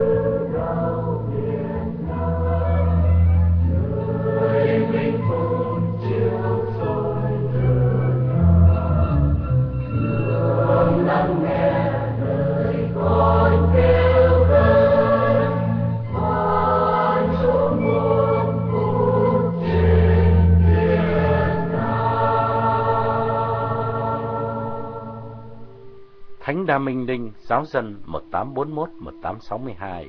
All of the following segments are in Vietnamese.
Thánh Minh Ninh, giáo dân 1841-1862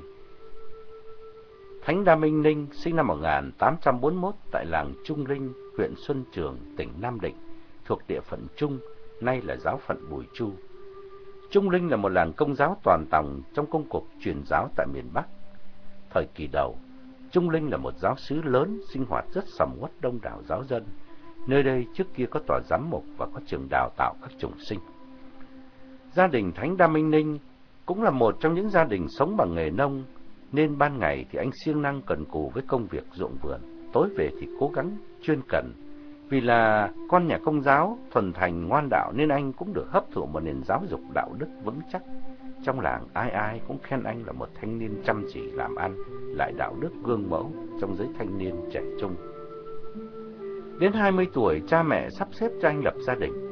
Thánh Đa Minh Ninh sinh năm 1841 tại làng Trung Linh, huyện Xuân Trường, tỉnh Nam Định, thuộc địa phận Trung, nay là giáo phận Bùi Chu. Trung Linh là một làng công giáo toàn tòng trong công cuộc truyền giáo tại miền Bắc. Thời kỳ đầu, Trung Linh là một giáo sứ lớn, sinh hoạt rất sầm uất đông đảo giáo dân. Nơi đây trước kia có tòa giám mục và có trường đào tạo các chủng sinh. Gia đình Thánh Đa Minh Ninh cũng là một trong những gia đình sống bằng nghề nông, nên ban ngày thì anh siêng năng cần cù với công việc ruộng vườn, tối về thì cố gắng chuyên cần. Vì là con nhà công giáo, thuần thành ngoan đạo nên anh cũng được hấp thụ một nền giáo dục đạo đức vững chắc. Trong làng ai ai cũng khen anh là một thanh niên chăm chỉ làm ăn, lại đạo đức gương mẫu trong giới thanh niên trẻ trung. Đến 20 tuổi, cha mẹ sắp xếp cho anh lập gia đình.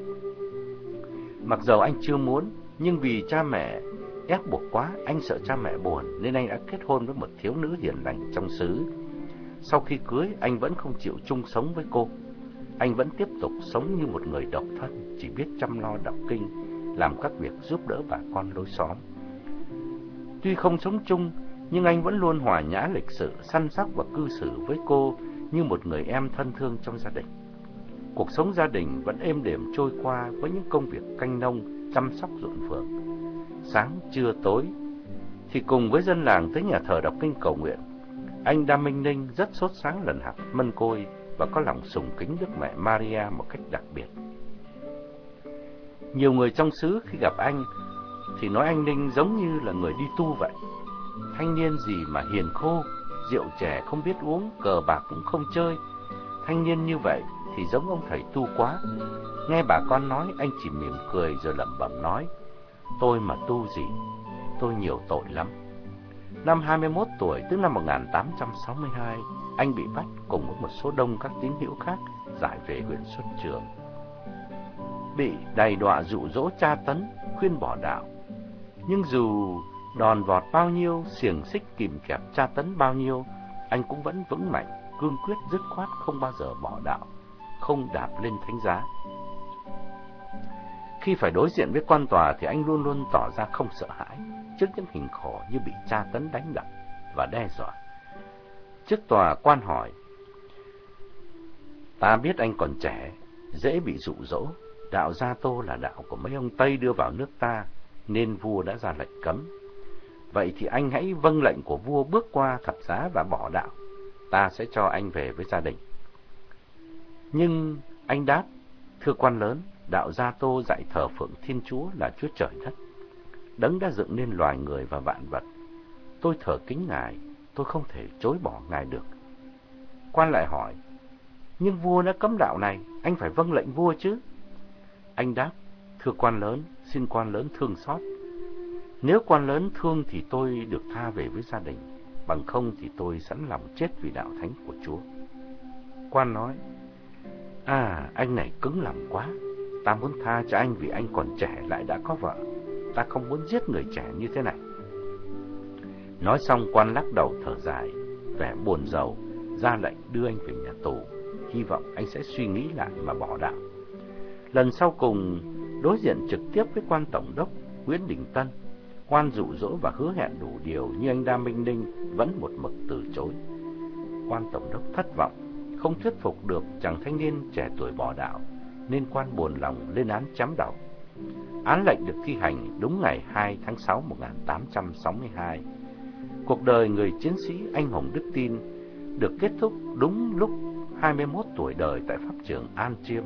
Mặc dầu anh chưa muốn, nhưng vì cha mẹ ép buộc quá, anh sợ cha mẹ buồn nên anh đã kết hôn với một thiếu nữ hiền lành trong xứ. Sau khi cưới, anh vẫn không chịu chung sống với cô. Anh vẫn tiếp tục sống như một người độc thân, chỉ biết chăm lo đọc kinh, làm các việc giúp đỡ bà con lối xóm. Tuy không sống chung, nhưng anh vẫn luôn hòa nhã lịch sự, săn sóc và cư xử với cô như một người em thân thương trong gia đình. Cuộc sống gia đình vẫn êm đềm trôi qua với những công việc canh nông, chăm sóc ruộng vườn. Sáng, trưa, tối thì cùng với dân làng tới nhà thờ đọc kinh cầu nguyện. Anh Đam Minh Ninh rất sốt sáng lần học mân côi và có lòng sùng kính Đức Mẹ Maria một cách đặc biệt. Nhiều người trong xứ khi gặp anh thì nói anh Ninh giống như là người đi tu vậy. Thanh niên gì mà hiền khô, rượu trẻ không biết uống, cờ bạc cũng không chơi. Thanh niên như vậy thì giống ông thầy tu quá. Nghe bà con nói, anh chỉ mỉm cười rồi lẩm bẩm nói, tôi mà tu gì, tôi nhiều tội lắm. Năm 21 tuổi, tức năm 1862, anh bị bắt cùng với một số đông các tín hữu khác giải về huyện xuất Trường. Bị đầy đọa dụ dỗ tra tấn, khuyên bỏ đạo. Nhưng dù đòn vọt bao nhiêu, xiềng xích kìm kẹp tra tấn bao nhiêu, anh cũng vẫn vững mạnh, cương quyết dứt khoát không bao giờ bỏ đạo không đạp lên thánh giá. Khi phải đối diện với quan tòa thì anh luôn luôn tỏ ra không sợ hãi trước những hình khổ như bị tra tấn đánh đập và đe dọa. Trước tòa quan hỏi, ta biết anh còn trẻ, dễ bị dụ dỗ, đạo Gia Tô là đạo của mấy ông Tây đưa vào nước ta, nên vua đã ra lệnh cấm. Vậy thì anh hãy vâng lệnh của vua bước qua thập giá và bỏ đạo, ta sẽ cho anh về với gia đình. Nhưng anh đáp, thưa quan lớn, đạo Gia Tô dạy thờ phượng Thiên Chúa là Chúa Trời đất. Đấng đã dựng nên loài người và vạn vật. Tôi thờ kính Ngài, tôi không thể chối bỏ Ngài được. Quan lại hỏi, nhưng vua đã cấm đạo này, anh phải vâng lệnh vua chứ? Anh đáp, thưa quan lớn, xin quan lớn thương xót. Nếu quan lớn thương thì tôi được tha về với gia đình, bằng không thì tôi sẵn lòng chết vì đạo thánh của Chúa. Quan nói, À, anh này cứng lòng quá. Ta muốn tha cho anh vì anh còn trẻ lại đã có vợ. Ta không muốn giết người trẻ như thế này. Nói xong quan lắc đầu thở dài, vẻ buồn rầu, ra lệnh đưa anh về nhà tù. Hy vọng anh sẽ suy nghĩ lại mà bỏ đạo. Lần sau cùng, đối diện trực tiếp với quan tổng đốc Nguyễn Đình Tân, quan dụ dỗ và hứa hẹn đủ điều như anh Đa Minh Ninh vẫn một mực từ chối. Quan tổng đốc thất vọng không thuyết phục được chàng thanh niên trẻ tuổi bỏ đạo, nên quan buồn lòng lên án chém đầu. Án lệnh được thi hành đúng ngày 2 tháng 6 1862. Cuộc đời người chiến sĩ anh hùng Đức Tin được kết thúc đúng lúc 21 tuổi đời tại pháp trường An Chiêm,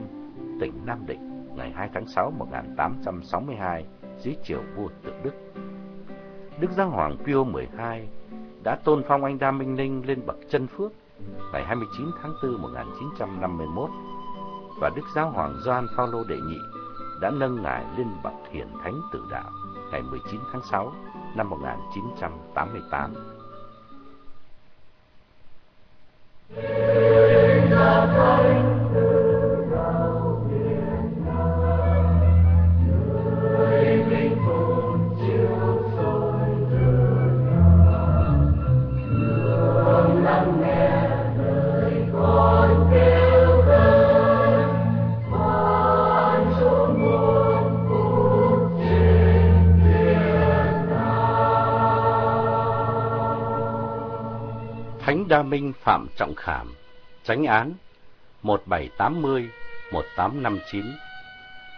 tỉnh Nam Định, ngày 2 tháng 6 1862 dưới triều vua tự Đức. Đức Giang Hoàng Pio 12 đã tôn phong anh Đa Minh Ninh lên bậc chân phước ngày 29 tháng 4 1951 và Đức Giáo Hoàng Gioan Phaolô đệ nhị đã nâng ngài lên bậc hiển thánh tử đạo ngày 19 tháng 6 năm 1988. Thánh Đa Minh Phạm Trọng Khảm, tránh án 1780-1859.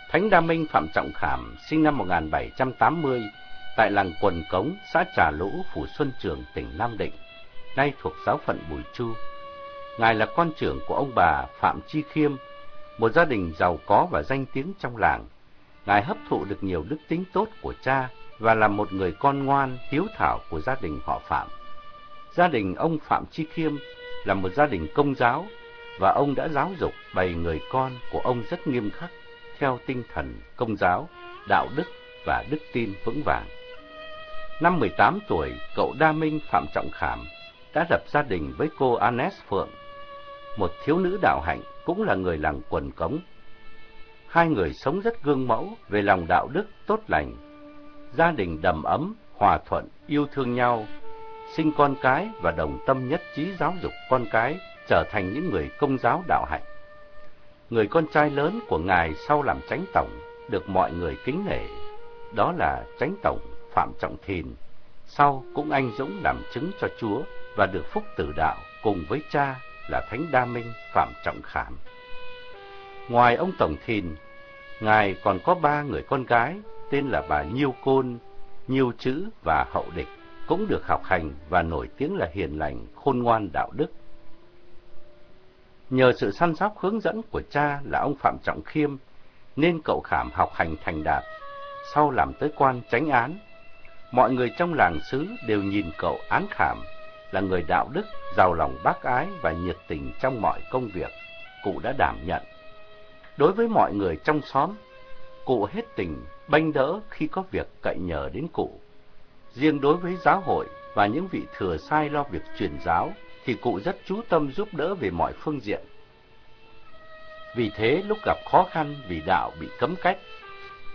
Thánh Đa Minh Phạm Trọng Khảm sinh năm 1780 tại làng Quần Cống, xã Trà Lũ, Phủ Xuân Trường, tỉnh Nam Định, nay thuộc giáo phận Bùi Chu. Ngài là con trưởng của ông bà Phạm Chi Khiêm, một gia đình giàu có và danh tiếng trong làng. Ngài hấp thụ được nhiều đức tính tốt của cha và là một người con ngoan, hiếu thảo của gia đình họ Phạm. Gia đình ông Phạm Chi Khiêm là một gia đình công giáo và ông đã giáo dục bảy người con của ông rất nghiêm khắc theo tinh thần công giáo, đạo đức và đức tin vững vàng. Năm 18 tuổi, cậu Đa Minh Phạm Trọng Khảm đã lập gia đình với cô Anes Phượng, một thiếu nữ đạo hạnh cũng là người làng quần cống. Hai người sống rất gương mẫu về lòng đạo đức tốt lành, gia đình đầm ấm, hòa thuận, yêu thương nhau sinh con cái và đồng tâm nhất trí giáo dục con cái trở thành những người công giáo đạo hạnh. Người con trai lớn của ngài sau làm chánh tổng được mọi người kính nể, đó là chánh tổng Phạm Trọng Thìn, sau cũng anh dũng làm chứng cho Chúa và được phúc tử đạo cùng với cha là Thánh Đa Minh Phạm Trọng Khảm. Ngoài ông Tổng Thìn, ngài còn có ba người con gái tên là bà Nhiêu Côn, Nhiêu Chữ và Hậu Địch cũng được học hành và nổi tiếng là hiền lành, khôn ngoan đạo đức. Nhờ sự săn sóc hướng dẫn của cha là ông Phạm Trọng Khiêm, nên cậu Khảm học hành thành đạt, sau làm tới quan tránh án. Mọi người trong làng xứ đều nhìn cậu án Khảm là người đạo đức, giàu lòng bác ái và nhiệt tình trong mọi công việc, cụ đã đảm nhận. Đối với mọi người trong xóm, cụ hết tình, banh đỡ khi có việc cậy nhờ đến cụ. Riêng đối với giáo hội và những vị thừa sai lo việc truyền giáo thì cụ rất chú tâm giúp đỡ về mọi phương diện. Vì thế lúc gặp khó khăn vì đạo bị cấm cách,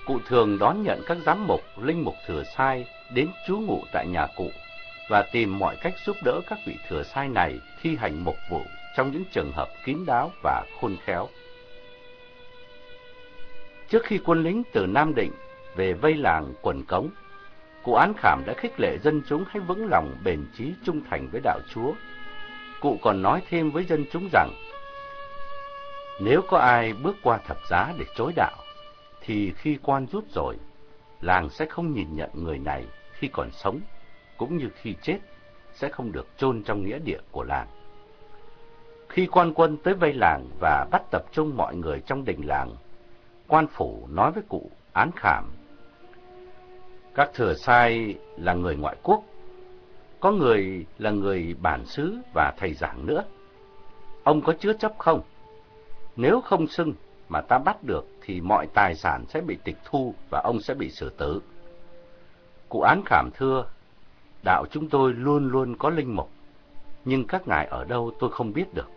cụ thường đón nhận các giám mục, linh mục thừa sai đến trú ngụ tại nhà cụ và tìm mọi cách giúp đỡ các vị thừa sai này thi hành mục vụ trong những trường hợp kín đáo và khôn khéo. Trước khi quân lính từ Nam Định về vây làng quần cống, Cụ án khảm đã khích lệ dân chúng hãy vững lòng bền chí trung thành với đạo Chúa. Cụ còn nói thêm với dân chúng rằng, nếu có ai bước qua thập giá để chối đạo, thì khi quan rút rồi, làng sẽ không nhìn nhận người này khi còn sống, cũng như khi chết, sẽ không được chôn trong nghĩa địa của làng. Khi quan quân tới vây làng và bắt tập trung mọi người trong đình làng, quan phủ nói với cụ án khảm các thừa sai là người ngoại quốc, có người là người bản xứ và thầy giảng nữa. Ông có chứa chấp không? Nếu không xưng mà ta bắt được thì mọi tài sản sẽ bị tịch thu và ông sẽ bị xử tử. Cụ án khảm thưa, đạo chúng tôi luôn luôn có linh mục, nhưng các ngài ở đâu tôi không biết được.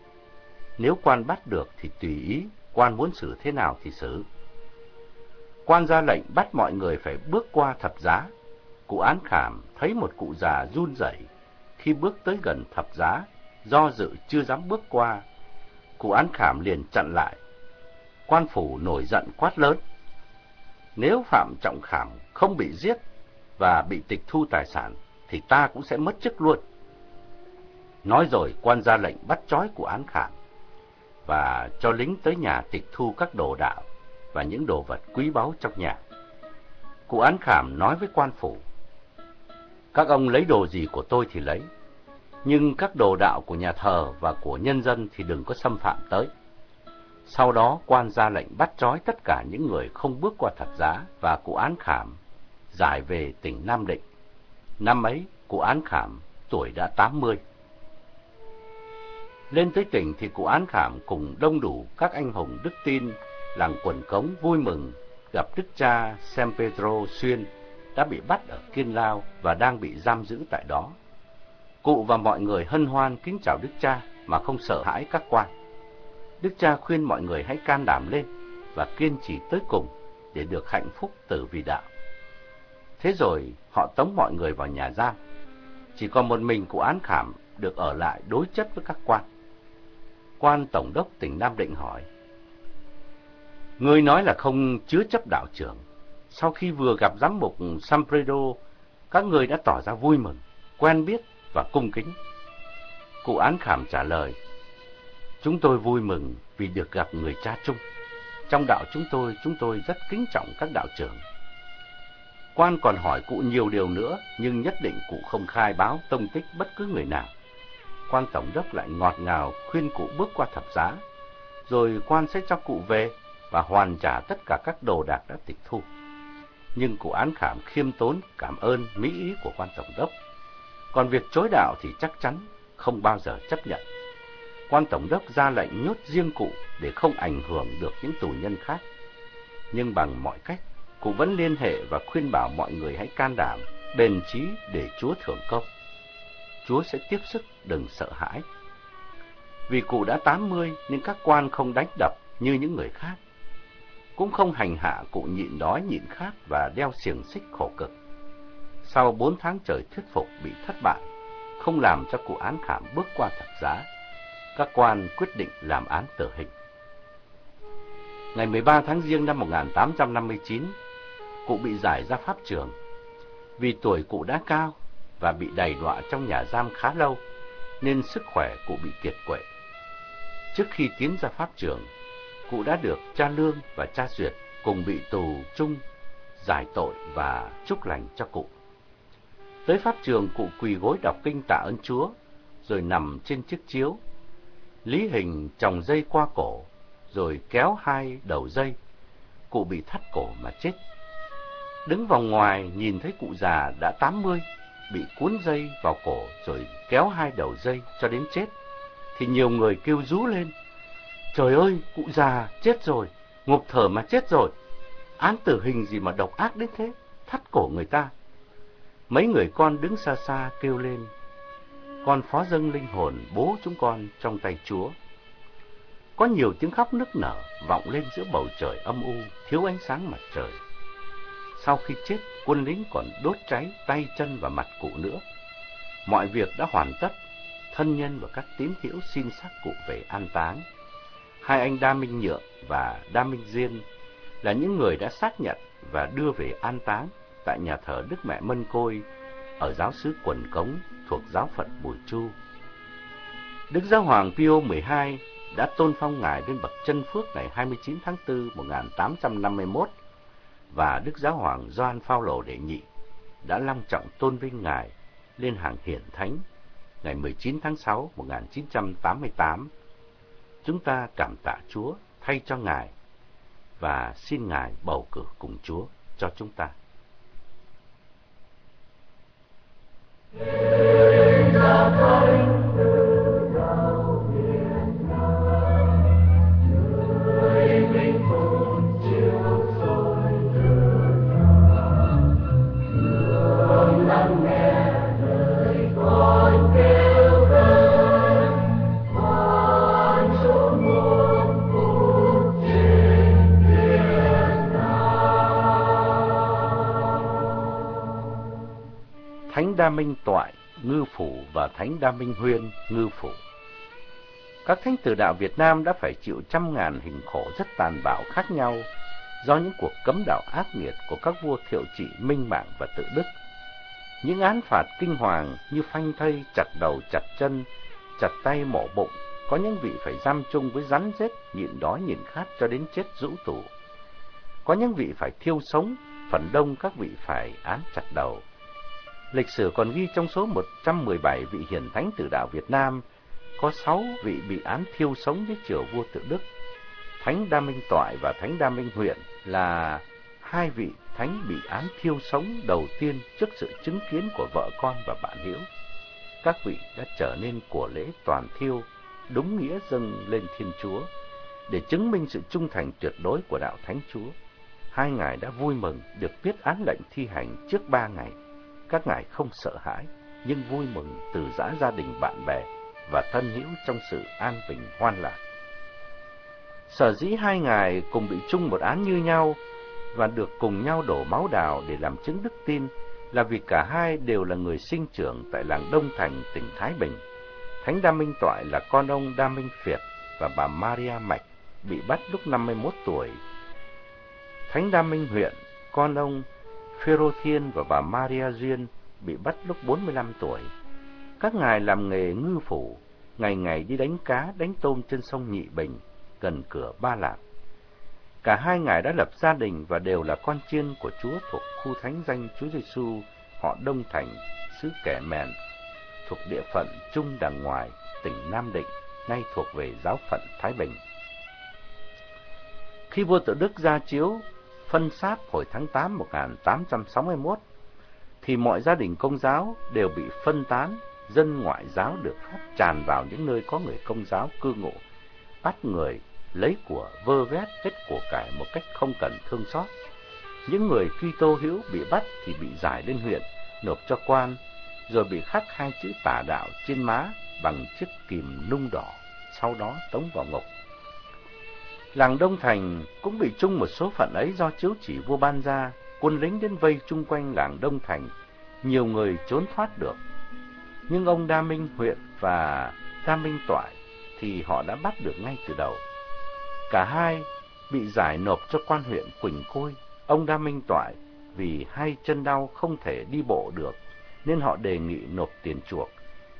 Nếu quan bắt được thì tùy ý, quan muốn xử thế nào thì xử. Quan ra lệnh bắt mọi người phải bước qua thập giá. Cụ án khảm thấy một cụ già run rẩy khi bước tới gần thập giá, do dự chưa dám bước qua. Cụ án khảm liền chặn lại. Quan phủ nổi giận quát lớn. Nếu Phạm Trọng Khảm không bị giết và bị tịch thu tài sản, thì ta cũng sẽ mất chức luôn. Nói rồi quan ra lệnh bắt trói cụ án khảm và cho lính tới nhà tịch thu các đồ đạo và những đồ vật quý báu trong nhà. Cụ án khảm nói với quan phủ, các ông lấy đồ gì của tôi thì lấy, nhưng các đồ đạo của nhà thờ và của nhân dân thì đừng có xâm phạm tới. Sau đó quan ra lệnh bắt trói tất cả những người không bước qua thật giá và cụ án khảm giải về tỉnh Nam Định. Năm ấy, cụ án khảm tuổi đã 80. Lên tới tỉnh thì cụ án khảm cùng đông đủ các anh hùng đức tin làng quần cống vui mừng gặp đức cha San Pedro Xuyên đã bị bắt ở Kiên Lao và đang bị giam giữ tại đó. Cụ và mọi người hân hoan kính chào Đức Cha mà không sợ hãi các quan. Đức Cha khuyên mọi người hãy can đảm lên và kiên trì tới cùng để được hạnh phúc từ vì đạo. Thế rồi họ tống mọi người vào nhà giam. Chỉ còn một mình cụ án khảm được ở lại đối chất với các quan. Quan Tổng đốc tỉnh Nam Định hỏi, Ngươi nói là không chứa chấp đạo trưởng. Sau khi vừa gặp giám mục Sampredo, các người đã tỏ ra vui mừng, quen biết và cung kính. Cụ án khảm trả lời, Chúng tôi vui mừng vì được gặp người cha chung. Trong đạo chúng tôi, chúng tôi rất kính trọng các đạo trưởng. Quan còn hỏi cụ nhiều điều nữa, nhưng nhất định cụ không khai báo tông tích bất cứ người nào. Quan tổng đốc lại ngọt ngào khuyên cụ bước qua thập giá, rồi quan sẽ cho cụ về và hoàn trả tất cả các đồ đạc đã tịch thu. Nhưng cụ án khảm khiêm tốn cảm ơn mỹ ý của quan tổng đốc. Còn việc chối đạo thì chắc chắn không bao giờ chấp nhận. Quan tổng đốc ra lệnh nhốt riêng cụ để không ảnh hưởng được những tù nhân khác. Nhưng bằng mọi cách, cụ vẫn liên hệ và khuyên bảo mọi người hãy can đảm, bền trí để Chúa thưởng công. Chúa sẽ tiếp sức, đừng sợ hãi. Vì cụ đã 80 nên các quan không đánh đập như những người khác. Cũng không hành hạ cụ nhịn đói nhịn khát và đeo xiềng xích khổ cực. Sau bốn tháng trời thuyết phục bị thất bại, không làm cho cụ án khảm bước qua thập giá, các quan quyết định làm án tử hình. Ngày 13 tháng Giêng năm 1859, cụ bị giải ra pháp trường. Vì tuổi cụ đã cao và bị đầy đọa trong nhà giam khá lâu, nên sức khỏe cụ bị kiệt quệ. Trước khi tiến ra pháp trường, cụ đã được cha Lương và cha Duyệt cùng bị tù chung giải tội và chúc lành cho cụ. Tới pháp trường, cụ quỳ gối đọc kinh tạ ơn Chúa, rồi nằm trên chiếc chiếu. Lý Hình trồng dây qua cổ, rồi kéo hai đầu dây. Cụ bị thắt cổ mà chết. Đứng vòng ngoài nhìn thấy cụ già đã 80, bị cuốn dây vào cổ rồi kéo hai đầu dây cho đến chết. Thì nhiều người kêu rú lên. Trời ơi, cụ già chết rồi, ngục thở mà chết rồi. Án tử hình gì mà độc ác đến thế, thắt cổ người ta. Mấy người con đứng xa xa kêu lên. Con phó dâng linh hồn bố chúng con trong tay Chúa. Có nhiều tiếng khóc nức nở vọng lên giữa bầu trời âm u, thiếu ánh sáng mặt trời. Sau khi chết, quân lính còn đốt cháy tay chân và mặt cụ nữa. Mọi việc đã hoàn tất, thân nhân và các tín hữu xin xác cụ về an táng. Hai anh Đa Minh Nhượng và Đa Minh Diên là những người đã xác nhận và đưa về an táng tại nhà thờ Đức Mẹ Mân Côi ở giáo xứ Quần Cống thuộc giáo phận Bùi Chu. Đức Giáo Hoàng Pio 12 đã tôn phong ngài lên bậc chân phước ngày 29 tháng 4 1851 và Đức Giáo Hoàng Gioan Phaolô đệ nhị đã long trọng tôn vinh ngài lên hàng hiển thánh ngày 19 tháng 6 1988. Chúng ta cảm tạ Chúa thay cho ngài và xin ngài bầu cử cùng Chúa cho chúng ta. In the Đa Minh Toại, Ngư Phủ và Thánh Đa Minh Huyên, Ngư Phủ. Các thánh tử đạo Việt Nam đã phải chịu trăm ngàn hình khổ rất tàn bạo khác nhau do những cuộc cấm đạo ác nghiệt của các vua thiệu trị minh mạng và tự đức. Những án phạt kinh hoàng như phanh thây, chặt đầu, chặt chân, chặt tay, mổ bụng, có những vị phải giam chung với rắn rết, nhịn đói nhịn khát cho đến chết rũ tủ. Có những vị phải thiêu sống, phần đông các vị phải án chặt đầu. Lịch sử còn ghi trong số 117 vị hiển thánh tử đạo Việt Nam, có 6 vị bị án thiêu sống với triều vua tự Đức. Thánh Đa Minh Toại và Thánh Đa Minh Huyện là hai vị thánh bị án thiêu sống đầu tiên trước sự chứng kiến của vợ con và bạn hữu. Các vị đã trở nên của lễ toàn thiêu, đúng nghĩa dâng lên Thiên Chúa, để chứng minh sự trung thành tuyệt đối của đạo Thánh Chúa. hai ngài đã vui mừng được viết án lệnh thi hành trước ba ngày. Các ngài không sợ hãi, nhưng vui mừng từ giã gia đình bạn bè và thân hữu trong sự an bình hoan lạc. Sở dĩ hai ngài cùng bị chung một án như nhau và được cùng nhau đổ máu đào để làm chứng đức tin là vì cả hai đều là người sinh trưởng tại làng Đông Thành, tỉnh Thái Bình. Thánh Đa Minh Toại là con ông Đa Minh Việt và bà Maria Mạch bị bắt lúc 51 tuổi. Thánh Đa Minh huyện, con ông Phêrô Thiên và bà Maria Duyên bị bắt lúc 45 tuổi. Các ngài làm nghề ngư phủ, ngày ngày đi đánh cá, đánh tôm trên sông Nhị Bình, gần cửa Ba Lạc. Cả hai ngài đã lập gia đình và đều là con chiên của Chúa thuộc khu thánh danh Chúa Giêsu họ Đông Thành, xứ Kẻ Mèn, thuộc địa phận Trung Đằng Ngoài, tỉnh Nam Định, nay thuộc về giáo phận Thái Bình. Khi vua tự Đức ra chiếu phân sát hồi tháng 8 1861, thì mọi gia đình công giáo đều bị phân tán, dân ngoại giáo được phép tràn vào những nơi có người công giáo cư ngụ, bắt người lấy của vơ vét hết của cải một cách không cần thương xót. Những người Kitô hữu bị bắt thì bị giải lên huyện, nộp cho quan, rồi bị khắc hai chữ tà đạo trên má bằng chiếc kìm nung đỏ, sau đó tống vào ngục. Làng Đông Thành cũng bị chung một số phận ấy do chiếu chỉ vua ban ra, quân lính đến vây chung quanh làng Đông Thành, nhiều người trốn thoát được. Nhưng ông Đa Minh huyện và Đa Minh Toại thì họ đã bắt được ngay từ đầu. Cả hai bị giải nộp cho quan huyện Quỳnh Côi. Ông Đa Minh Toại vì hai chân đau không thể đi bộ được, nên họ đề nghị nộp tiền chuộc.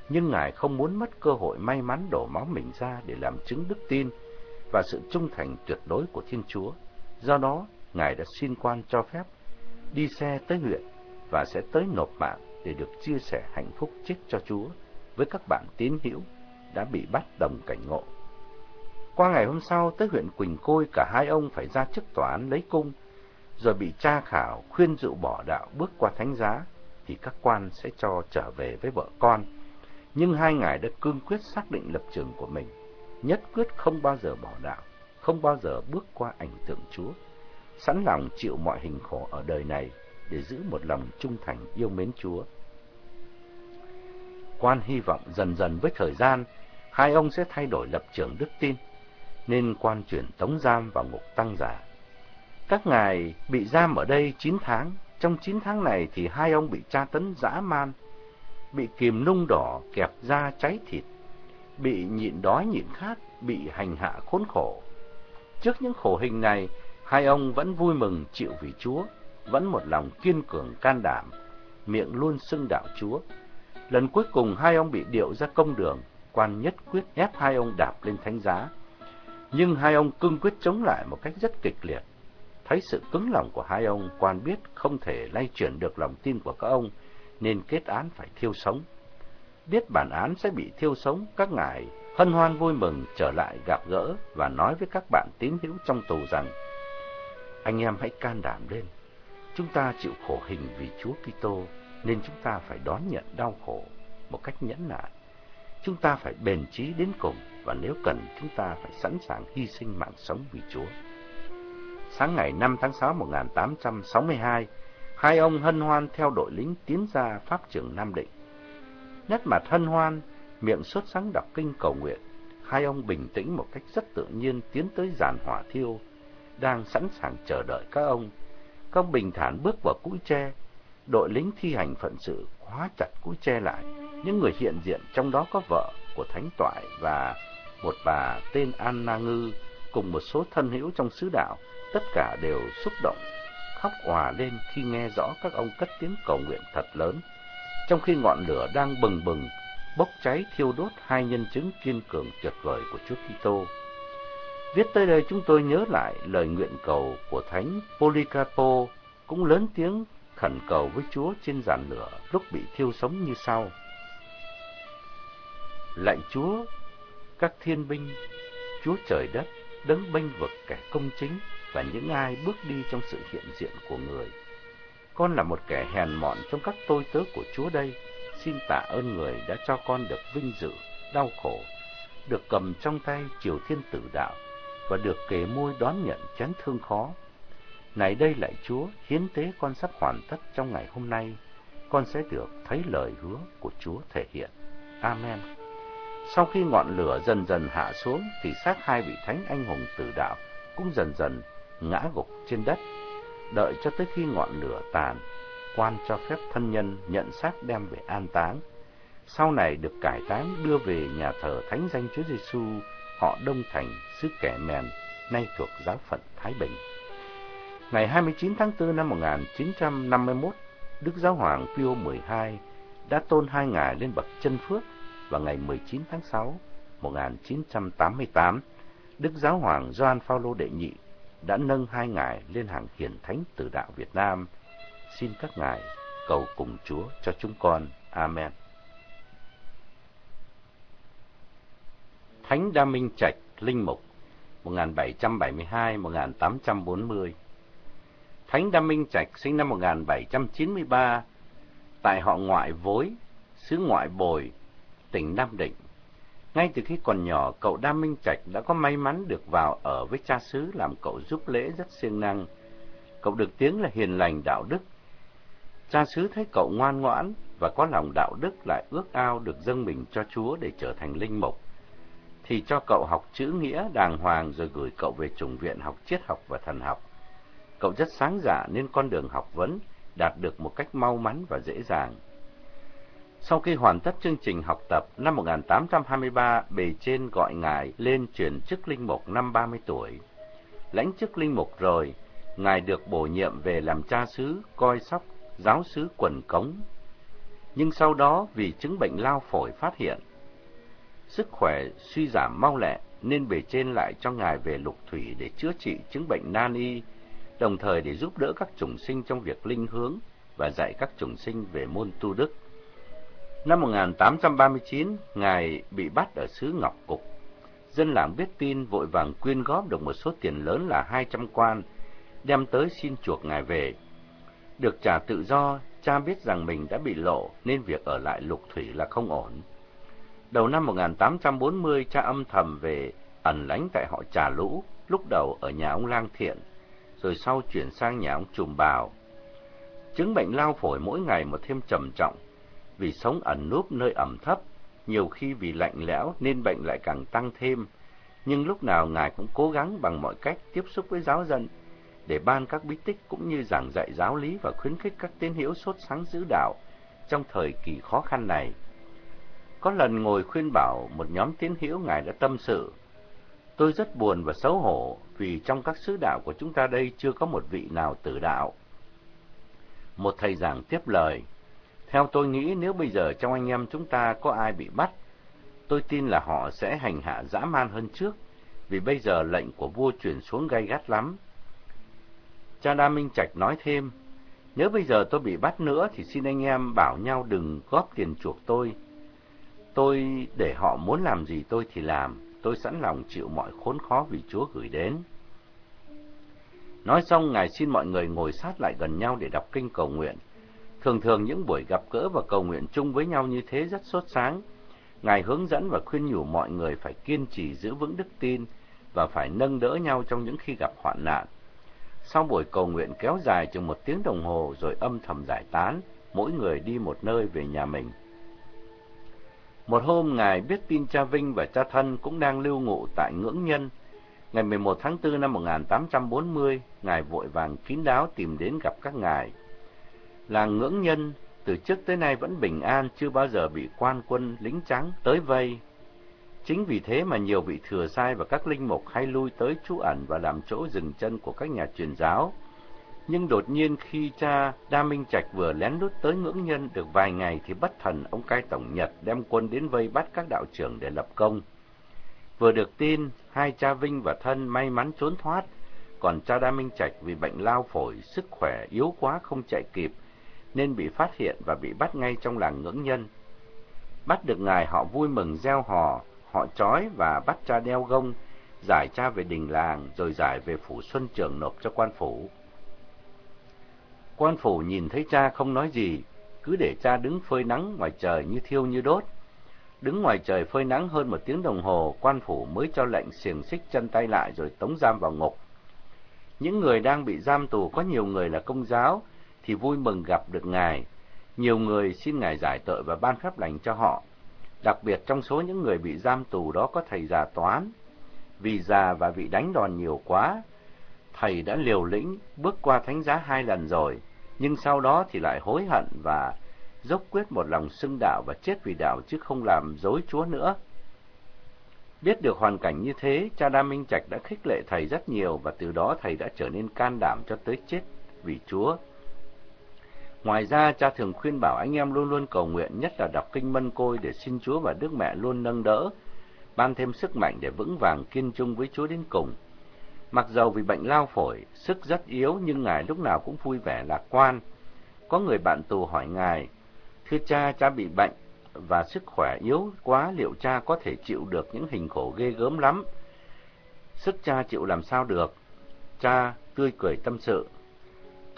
Nhưng ngài không muốn mất cơ hội may mắn đổ máu mình ra để làm chứng đức tin và sự trung thành tuyệt đối của Thiên Chúa. Do đó, ngài đã xin quan cho phép đi xe tới huyện và sẽ tới nộp mạng để được chia sẻ hạnh phúc chết cho Chúa với các bạn tín hữu đã bị bắt đồng cảnh ngộ. Qua ngày hôm sau, tới huyện Quỳnh Côi, cả hai ông phải ra trước tòa án lấy cung, rồi bị tra khảo, khuyên dụ bỏ đạo bước qua thánh giá, thì các quan sẽ cho trở về với vợ con. Nhưng hai ngài đã cương quyết xác định lập trường của mình, nhất quyết không bao giờ bỏ đạo, không bao giờ bước qua ảnh tượng Chúa, sẵn lòng chịu mọi hình khổ ở đời này để giữ một lòng trung thành yêu mến Chúa. Quan hy vọng dần dần với thời gian, hai ông sẽ thay đổi lập trường đức tin nên quan chuyển tống giam vào ngục tăng giả. Các ngài bị giam ở đây 9 tháng, trong 9 tháng này thì hai ông bị tra tấn dã man, bị kìm nung đỏ kẹp da cháy thịt, bị nhịn đói nhịn khát, bị hành hạ khốn khổ. Trước những khổ hình này, hai ông vẫn vui mừng chịu vì Chúa, vẫn một lòng kiên cường can đảm, miệng luôn xưng đạo Chúa. Lần cuối cùng hai ông bị điệu ra công đường, quan nhất quyết ép hai ông đạp lên thánh giá, nhưng hai ông cương quyết chống lại một cách rất kịch liệt. Thấy sự cứng lòng của hai ông, quan biết không thể lay chuyển được lòng tin của các ông, nên kết án phải thiêu sống. Biết bản án sẽ bị thiêu sống, các ngài hân hoan vui mừng trở lại gặp gỡ và nói với các bạn tín hữu trong tù rằng: Anh em hãy can đảm lên. Chúng ta chịu khổ hình vì Chúa Kitô nên chúng ta phải đón nhận đau khổ một cách nhẫn nại. Chúng ta phải bền chí đến cùng và nếu cần chúng ta phải sẵn sàng hy sinh mạng sống vì Chúa. Sáng ngày 5 tháng 6 1862, hai ông hân hoan theo đội lính tiến ra pháp trường Nam Định. Nét mặt hân hoan, miệng sốt sáng đọc kinh cầu nguyện, hai ông bình tĩnh một cách rất tự nhiên tiến tới giàn hỏa thiêu, đang sẵn sàng chờ đợi các ông. Các ông bình thản bước vào cũi tre, đội lính thi hành phận sự khóa chặt cũi tre lại. Những người hiện diện trong đó có vợ của Thánh Toại và một bà tên Anna Ngư cùng một số thân hữu trong xứ đạo, tất cả đều xúc động, khóc òa lên khi nghe rõ các ông cất tiếng cầu nguyện thật lớn, trong khi ngọn lửa đang bừng bừng, bốc cháy thiêu đốt hai nhân chứng kiên cường tuyệt vời của Chúa Kitô. Viết tới đây chúng tôi nhớ lại lời nguyện cầu của Thánh Polycarpo cũng lớn tiếng khẩn cầu với Chúa trên giàn lửa lúc bị thiêu sống như sau. Lạy Chúa các thiên binh, Chúa trời đất, đấng bênh vực kẻ công chính và những ai bước đi trong sự hiện diện của người. Con là một kẻ hèn mọn trong các tôi tớ của Chúa đây, xin tạ ơn người đã cho con được vinh dự, đau khổ, được cầm trong tay triều thiên tử đạo và được kề môi đón nhận chán thương khó. Này đây lại Chúa, hiến tế con sắp hoàn tất trong ngày hôm nay, con sẽ được thấy lời hứa của Chúa thể hiện. Amen. Sau khi ngọn lửa dần dần hạ xuống, thì xác hai vị thánh anh hùng tử đạo cũng dần dần ngã gục trên đất. Đợi cho tới khi ngọn lửa tàn, quan cho phép thân nhân nhận xác đem về an táng. Sau này được cải táng đưa về nhà thờ Thánh danh Chúa Giêsu, họ Đông Thành, xứ Kẻ Mèn, nay thuộc giáo phận Thái Bình. Ngày 29 tháng 4 năm 1951, Đức Giáo Hoàng Pio XII đã tôn hai ngài lên bậc chân phước vào ngày 19 tháng 6 1988. Đức Giáo Hoàng Gioan Phaolô đệ nhị đã nâng hai ngài lên hàng hiền thánh tử đạo Việt Nam. Xin các ngài cầu cùng Chúa cho chúng con. Amen. Thánh Đa Minh Trạch Linh Mục 1772-1840 Thánh Đa Minh Trạch sinh năm 1793 tại họ ngoại Vối, xứ ngoại Bồi, tỉnh Nam Định. Ngay từ khi còn nhỏ, cậu Đa Minh Trạch đã có may mắn được vào ở với cha xứ làm cậu giúp lễ rất siêng năng. Cậu được tiếng là hiền lành đạo đức. Cha xứ thấy cậu ngoan ngoãn và có lòng đạo đức lại ước ao được dâng mình cho Chúa để trở thành linh mục. Thì cho cậu học chữ nghĩa đàng hoàng rồi gửi cậu về trùng viện học triết học và thần học. Cậu rất sáng dạ nên con đường học vấn đạt được một cách mau mắn và dễ dàng. Sau khi hoàn tất chương trình học tập, năm 1823, bề trên gọi ngài lên chuyển chức linh mục năm 30 tuổi. Lãnh chức linh mục rồi, ngài được bổ nhiệm về làm cha xứ, coi sóc, giáo xứ quần cống. Nhưng sau đó vì chứng bệnh lao phổi phát hiện, sức khỏe suy giảm mau lẹ nên bề trên lại cho ngài về lục thủy để chữa trị chứng bệnh nan y, đồng thời để giúp đỡ các chủng sinh trong việc linh hướng và dạy các chủng sinh về môn tu đức. Năm 1839, Ngài bị bắt ở xứ Ngọc Cục. Dân làng biết tin vội vàng quyên góp được một số tiền lớn là 200 quan, đem tới xin chuộc Ngài về. Được trả tự do, cha biết rằng mình đã bị lộ nên việc ở lại lục thủy là không ổn. Đầu năm 1840, cha âm thầm về ẩn lánh tại họ Trà Lũ, lúc đầu ở nhà ông Lang Thiện, rồi sau chuyển sang nhà ông Trùm Bào. Chứng bệnh lao phổi mỗi ngày một thêm trầm trọng, vì sống ẩn núp nơi ẩm thấp, nhiều khi vì lạnh lẽo nên bệnh lại càng tăng thêm. Nhưng lúc nào Ngài cũng cố gắng bằng mọi cách tiếp xúc với giáo dân, để ban các bí tích cũng như giảng dạy giáo lý và khuyến khích các tín hữu sốt sáng giữ đạo trong thời kỳ khó khăn này. Có lần ngồi khuyên bảo một nhóm tín hữu Ngài đã tâm sự, Tôi rất buồn và xấu hổ vì trong các sứ đạo của chúng ta đây chưa có một vị nào tử đạo. Một thầy giảng tiếp lời, theo tôi nghĩ nếu bây giờ trong anh em chúng ta có ai bị bắt, tôi tin là họ sẽ hành hạ dã man hơn trước, vì bây giờ lệnh của vua chuyển xuống gay gắt lắm. Cha Đa Minh Trạch nói thêm, nếu bây giờ tôi bị bắt nữa thì xin anh em bảo nhau đừng góp tiền chuộc tôi. Tôi để họ muốn làm gì tôi thì làm, tôi sẵn lòng chịu mọi khốn khó vì Chúa gửi đến. Nói xong, Ngài xin mọi người ngồi sát lại gần nhau để đọc kinh cầu nguyện. Thường thường những buổi gặp gỡ và cầu nguyện chung với nhau như thế rất sốt sáng. Ngài hướng dẫn và khuyên nhủ mọi người phải kiên trì giữ vững đức tin và phải nâng đỡ nhau trong những khi gặp hoạn nạn. Sau buổi cầu nguyện kéo dài chừng một tiếng đồng hồ rồi âm thầm giải tán, mỗi người đi một nơi về nhà mình. Một hôm, Ngài biết tin cha Vinh và cha Thân cũng đang lưu ngụ tại Ngưỡng Nhân. Ngày 11 tháng 4 năm 1840, Ngài vội vàng kín đáo tìm đến gặp các ngài. Làng Ngưỡng Nhân từ trước tới nay vẫn bình an, chưa bao giờ bị quan quân lính trắng tới vây. Chính vì thế mà nhiều vị thừa sai và các linh mục hay lui tới trú ẩn và làm chỗ dừng chân của các nhà truyền giáo. Nhưng đột nhiên khi cha Đa Minh Trạch vừa lén lút tới ngưỡng nhân được vài ngày thì bất thần ông cai tổng Nhật đem quân đến vây bắt các đạo trưởng để lập công. Vừa được tin, hai cha Vinh và Thân may mắn trốn thoát, còn cha Đa Minh Trạch vì bệnh lao phổi, sức khỏe yếu quá không chạy kịp, nên bị phát hiện và bị bắt ngay trong làng ngưỡng nhân. Bắt được ngài họ vui mừng gieo hò, họ trói và bắt cha đeo gông, giải cha về đình làng rồi giải về phủ Xuân Trường nộp cho quan phủ. Quan phủ nhìn thấy cha không nói gì, cứ để cha đứng phơi nắng ngoài trời như thiêu như đốt. Đứng ngoài trời phơi nắng hơn một tiếng đồng hồ, quan phủ mới cho lệnh xiềng xích chân tay lại rồi tống giam vào ngục. Những người đang bị giam tù có nhiều người là công giáo, thì vui mừng gặp được Ngài. Nhiều người xin Ngài giải tội và ban phép lành cho họ. Đặc biệt trong số những người bị giam tù đó có thầy già toán. Vì già và bị đánh đòn nhiều quá, thầy đã liều lĩnh bước qua thánh giá hai lần rồi, nhưng sau đó thì lại hối hận và dốc quyết một lòng xưng đạo và chết vì đạo chứ không làm dối Chúa nữa. Biết được hoàn cảnh như thế, cha Đa Minh Trạch đã khích lệ thầy rất nhiều và từ đó thầy đã trở nên can đảm cho tới chết vì Chúa. Ngoài ra, cha thường khuyên bảo anh em luôn luôn cầu nguyện, nhất là đọc kinh mân côi để xin Chúa và Đức Mẹ luôn nâng đỡ, ban thêm sức mạnh để vững vàng kiên trung với Chúa đến cùng. Mặc dầu vì bệnh lao phổi, sức rất yếu nhưng Ngài lúc nào cũng vui vẻ lạc quan. Có người bạn tù hỏi Ngài, Thưa cha, cha bị bệnh và sức khỏe yếu quá, liệu cha có thể chịu được những hình khổ ghê gớm lắm? Sức cha chịu làm sao được? Cha tươi cười tâm sự.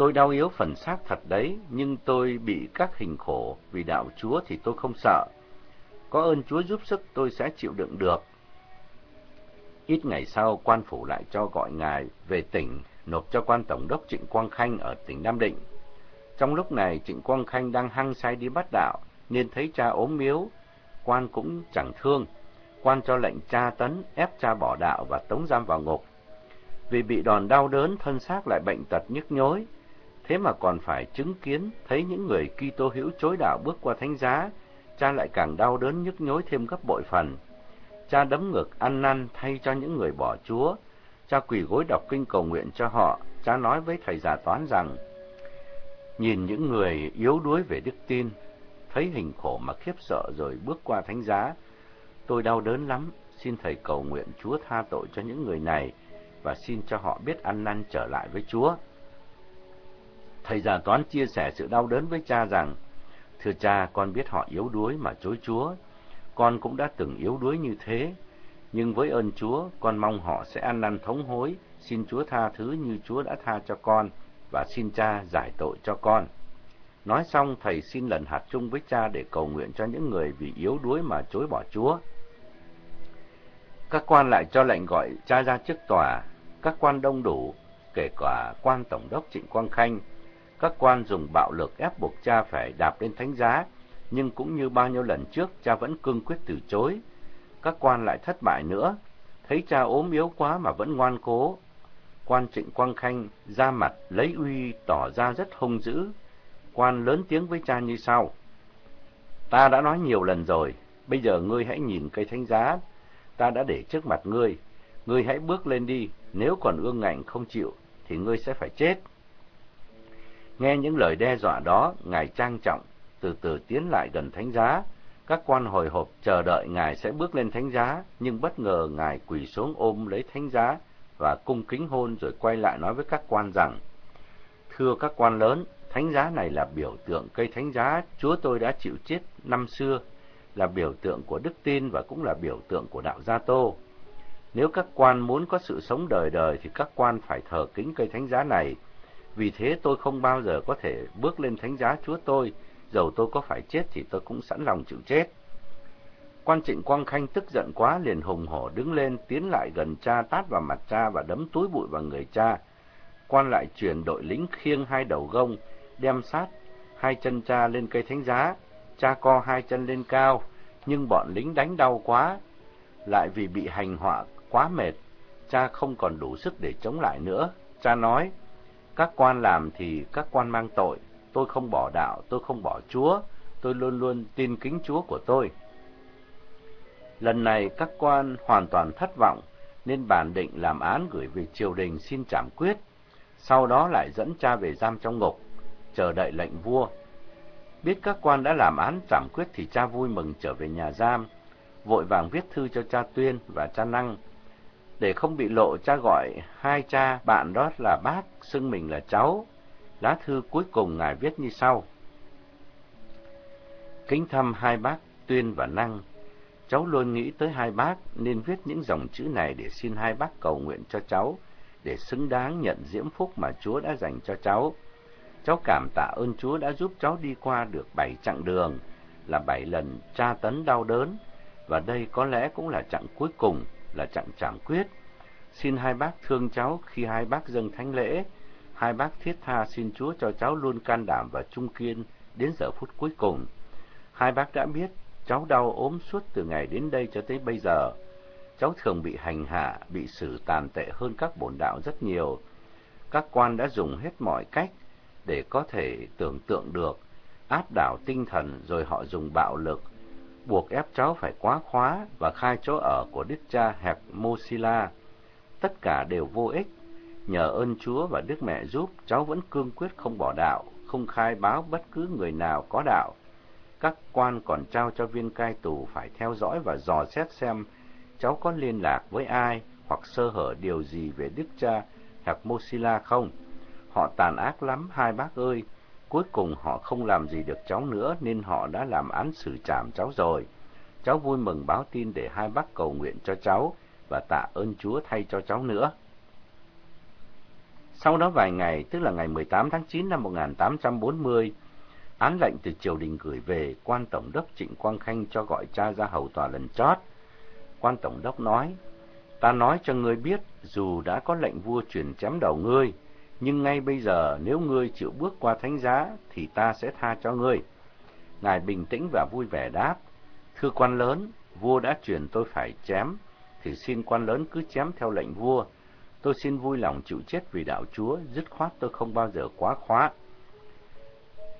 Tôi đau yếu phần xác thật đấy, nhưng tôi bị các hình khổ vì đạo Chúa thì tôi không sợ. Có ơn Chúa giúp sức tôi sẽ chịu đựng được. Ít ngày sau, quan phủ lại cho gọi ngài về tỉnh, nộp cho quan tổng đốc Trịnh Quang Khanh ở tỉnh Nam Định. Trong lúc này, Trịnh Quang Khanh đang hăng say đi bắt đạo, nên thấy cha ốm miếu, quan cũng chẳng thương. Quan cho lệnh tra tấn, ép cha bỏ đạo và tống giam vào ngục. Vì bị đòn đau đớn, thân xác lại bệnh tật nhức nhối, thế mà còn phải chứng kiến thấy những người Kitô hữu chối đạo bước qua thánh giá, cha lại càng đau đớn nhức nhối thêm gấp bội phần. Cha đấm ngực ăn năn thay cho những người bỏ Chúa, cha quỳ gối đọc kinh cầu nguyện cho họ, cha nói với thầy giả toán rằng, nhìn những người yếu đuối về đức tin, thấy hình khổ mà khiếp sợ rồi bước qua thánh giá, tôi đau đớn lắm, xin thầy cầu nguyện Chúa tha tội cho những người này và xin cho họ biết ăn năn trở lại với Chúa. Thầy già toán chia sẻ sự đau đớn với cha rằng, Thưa cha, con biết họ yếu đuối mà chối Chúa. Con cũng đã từng yếu đuối như thế. Nhưng với ơn Chúa, con mong họ sẽ ăn năn thống hối, xin Chúa tha thứ như Chúa đã tha cho con, và xin cha giải tội cho con. Nói xong, thầy xin lần hạt chung với cha để cầu nguyện cho những người vì yếu đuối mà chối bỏ Chúa. Các quan lại cho lệnh gọi cha ra trước tòa, các quan đông đủ, kể cả quan tổng đốc Trịnh Quang Khanh, các quan dùng bạo lực ép buộc cha phải đạp lên thánh giá, nhưng cũng như bao nhiêu lần trước, cha vẫn cương quyết từ chối. Các quan lại thất bại nữa, thấy cha ốm yếu quá mà vẫn ngoan cố. Quan Trịnh Quang Khanh ra mặt lấy uy tỏ ra rất hung dữ. Quan lớn tiếng với cha như sau. Ta đã nói nhiều lần rồi, bây giờ ngươi hãy nhìn cây thánh giá, ta đã để trước mặt ngươi. Ngươi hãy bước lên đi, nếu còn ương ngạnh không chịu, thì ngươi sẽ phải chết. Nghe những lời đe dọa đó, Ngài trang trọng, từ từ tiến lại gần thánh giá. Các quan hồi hộp chờ đợi Ngài sẽ bước lên thánh giá, nhưng bất ngờ Ngài quỳ xuống ôm lấy thánh giá và cung kính hôn rồi quay lại nói với các quan rằng, Thưa các quan lớn, thánh giá này là biểu tượng cây thánh giá Chúa tôi đã chịu chết năm xưa, là biểu tượng của đức tin và cũng là biểu tượng của đạo Gia Tô. Nếu các quan muốn có sự sống đời đời thì các quan phải thờ kính cây thánh giá này, vì thế tôi không bao giờ có thể bước lên thánh giá Chúa tôi, dầu tôi có phải chết thì tôi cũng sẵn lòng chịu chết. Quan trịnh Quang Khanh tức giận quá liền hùng hổ đứng lên tiến lại gần cha tát vào mặt cha và đấm túi bụi vào người cha. Quan lại chuyển đội lính khiêng hai đầu gông, đem sát hai chân cha lên cây thánh giá. Cha co hai chân lên cao, nhưng bọn lính đánh đau quá, lại vì bị hành họa quá mệt, cha không còn đủ sức để chống lại nữa. Cha nói, các quan làm thì các quan mang tội, tôi không bỏ đạo, tôi không bỏ Chúa, tôi luôn luôn tin kính Chúa của tôi. Lần này các quan hoàn toàn thất vọng, nên bàn định làm án gửi về triều đình xin trảm quyết, sau đó lại dẫn cha về giam trong ngục, chờ đợi lệnh vua. Biết các quan đã làm án trảm quyết thì cha vui mừng trở về nhà giam, vội vàng viết thư cho cha Tuyên và cha Năng, để không bị lộ, cha gọi hai cha bạn đó là bác, xưng mình là cháu. Lá thư cuối cùng ngài viết như sau. Kính thăm hai bác Tuyên và Năng. Cháu luôn nghĩ tới hai bác nên viết những dòng chữ này để xin hai bác cầu nguyện cho cháu, để xứng đáng nhận diễm phúc mà Chúa đã dành cho cháu. Cháu cảm tạ ơn Chúa đã giúp cháu đi qua được bảy chặng đường, là bảy lần tra tấn đau đớn, và đây có lẽ cũng là chặng cuối cùng là chặng trảm quyết. Xin hai bác thương cháu khi hai bác dâng thánh lễ. Hai bác thiết tha xin Chúa cho cháu luôn can đảm và trung kiên đến giờ phút cuối cùng. Hai bác đã biết cháu đau ốm suốt từ ngày đến đây cho tới bây giờ. Cháu thường bị hành hạ, bị xử tàn tệ hơn các bổn đạo rất nhiều. Các quan đã dùng hết mọi cách để có thể tưởng tượng được, áp đảo tinh thần rồi họ dùng bạo lực, buộc ép cháu phải quá khóa và khai chỗ ở của đức cha Hẹp Mosila. Tất cả đều vô ích. Nhờ ơn Chúa và Đức Mẹ giúp, cháu vẫn cương quyết không bỏ đạo, không khai báo bất cứ người nào có đạo. Các quan còn trao cho viên cai tù phải theo dõi và dò xét xem cháu có liên lạc với ai hoặc sơ hở điều gì về đức cha hoặc Mosila không. Họ tàn ác lắm, hai bác ơi. Cuối cùng họ không làm gì được cháu nữa nên họ đã làm án xử trảm cháu rồi. Cháu vui mừng báo tin để hai bác cầu nguyện cho cháu và tạ ơn Chúa thay cho cháu nữa. Sau đó vài ngày, tức là ngày 18 tháng 9 năm 1840, án lệnh từ triều đình gửi về, quan tổng đốc Trịnh Quang Khanh cho gọi cha ra hầu tòa lần chót. Quan tổng đốc nói, ta nói cho ngươi biết, dù đã có lệnh vua truyền chém đầu ngươi, nhưng ngay bây giờ nếu ngươi chịu bước qua thánh giá, thì ta sẽ tha cho ngươi. Ngài bình tĩnh và vui vẻ đáp, thưa quan lớn, vua đã truyền tôi phải chém, thì xin quan lớn cứ chém theo lệnh vua. Tôi xin vui lòng chịu chết vì đạo Chúa, dứt khoát tôi không bao giờ quá khóa.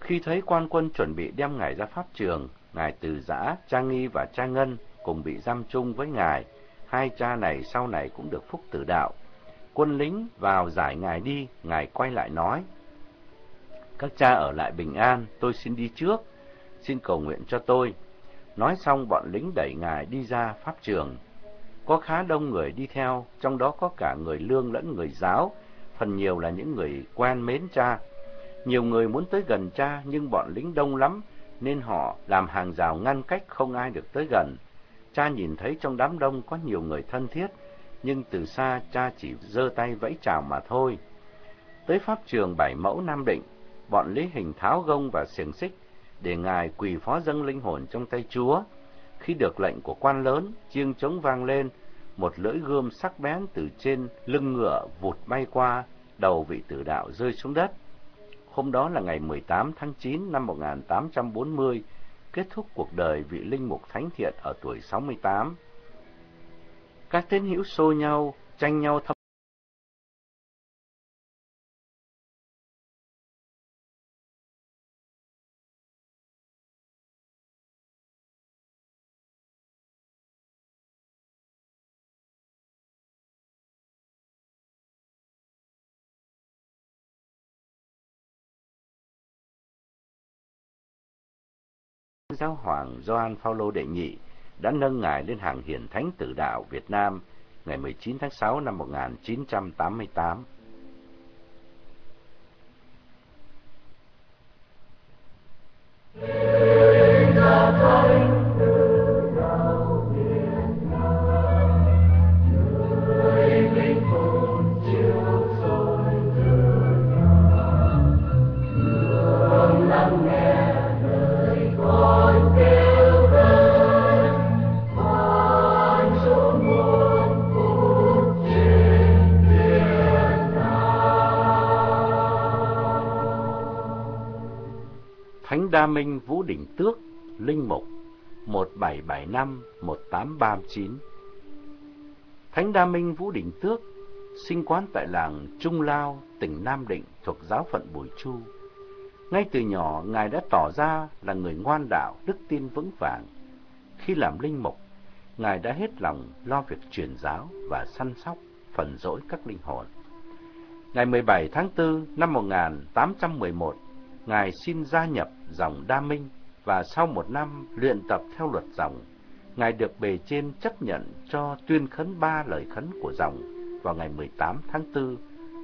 Khi thấy quan quân chuẩn bị đem ngài ra pháp trường, ngài Từ Giã, Cha Nghi và Cha Ngân cùng bị giam chung với ngài. Hai cha này sau này cũng được phúc tử đạo. Quân lính vào giải ngài đi, ngài quay lại nói. Các cha ở lại bình an, tôi xin đi trước, xin cầu nguyện cho tôi. Nói xong bọn lính đẩy ngài đi ra pháp trường. Có khá đông người đi theo, trong đó có cả người lương lẫn người giáo, phần nhiều là những người quen mến cha. Nhiều người muốn tới gần cha nhưng bọn lính đông lắm nên họ làm hàng rào ngăn cách không ai được tới gần. Cha nhìn thấy trong đám đông có nhiều người thân thiết, nhưng từ xa cha chỉ giơ tay vẫy chào mà thôi. Tới pháp trường bảy mẫu Nam Định, bọn Lý Hình tháo gông và xiềng xích để ngài quỳ phó dâng linh hồn trong tay Chúa. Khi được lệnh của quan lớn, chiêng trống vang lên, một lưỡi gươm sắc bén từ trên lưng ngựa vụt bay qua, đầu vị tử đạo rơi xuống đất. Hôm đó là ngày 18 tháng 9 năm 1840, kết thúc cuộc đời vị linh mục thánh thiện ở tuổi 68. Các tín hữu xô nhau, tranh nhau thăm giáo hoàng Gioan Phaolô đệ nhị đã nâng ngài lên hàng hiển thánh tử đạo Việt Nam ngày 19 tháng 6 năm 1988. Đa Minh Vũ Đỉnh Tước, Linh Mục 1775-1839 Thánh Đa Minh Vũ Đỉnh Tước sinh quán tại làng Trung Lao, tỉnh Nam Định thuộc giáo phận Bùi Chu. Ngay từ nhỏ, Ngài đã tỏ ra là người ngoan đạo, đức tin vững vàng. Khi làm linh mục, Ngài đã hết lòng lo việc truyền giáo và săn sóc, phần dỗi các linh hồn. Ngày 17 tháng 4 năm 1811, Ngài xin gia nhập dòng Đa Minh và sau một năm luyện tập theo luật dòng, Ngài được bề trên chấp nhận cho tuyên khấn ba lời khấn của dòng vào ngày 18 tháng 4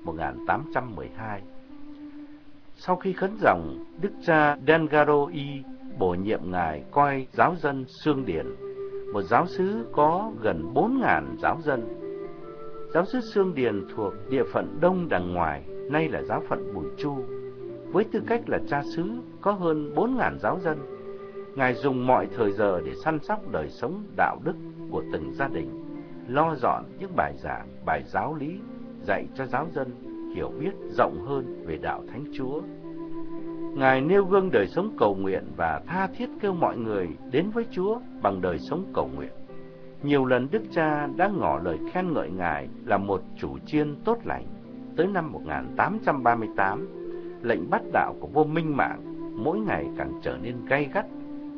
1812. Sau khi khấn dòng, Đức cha Dengaro Y bổ nhiệm Ngài coi giáo dân Sương Điển, một giáo sứ có gần 4.000 giáo dân. Giáo sứ Sương Điền thuộc địa phận Đông Đằng Ngoài, nay là giáo phận Bùi Chu, với tư cách là cha xứ có hơn 4.000 giáo dân, Ngài dùng mọi thời giờ để săn sóc đời sống đạo đức của từng gia đình. lo dọn những bài giảng, bài giáo lý, dạy cho giáo dân hiểu biết rộng hơn về đạo Thánh Chúa. Ngài nêu gương đời sống cầu nguyện và tha thiết kêu mọi người đến với Chúa bằng đời sống cầu nguyện. Nhiều lần Đức Cha đã ngỏ lời khen ngợi Ngài là một chủ chiên tốt lành. Tới năm 1838, lệnh bắt đạo của vua Minh Mạng mỗi ngày càng trở nên gay gắt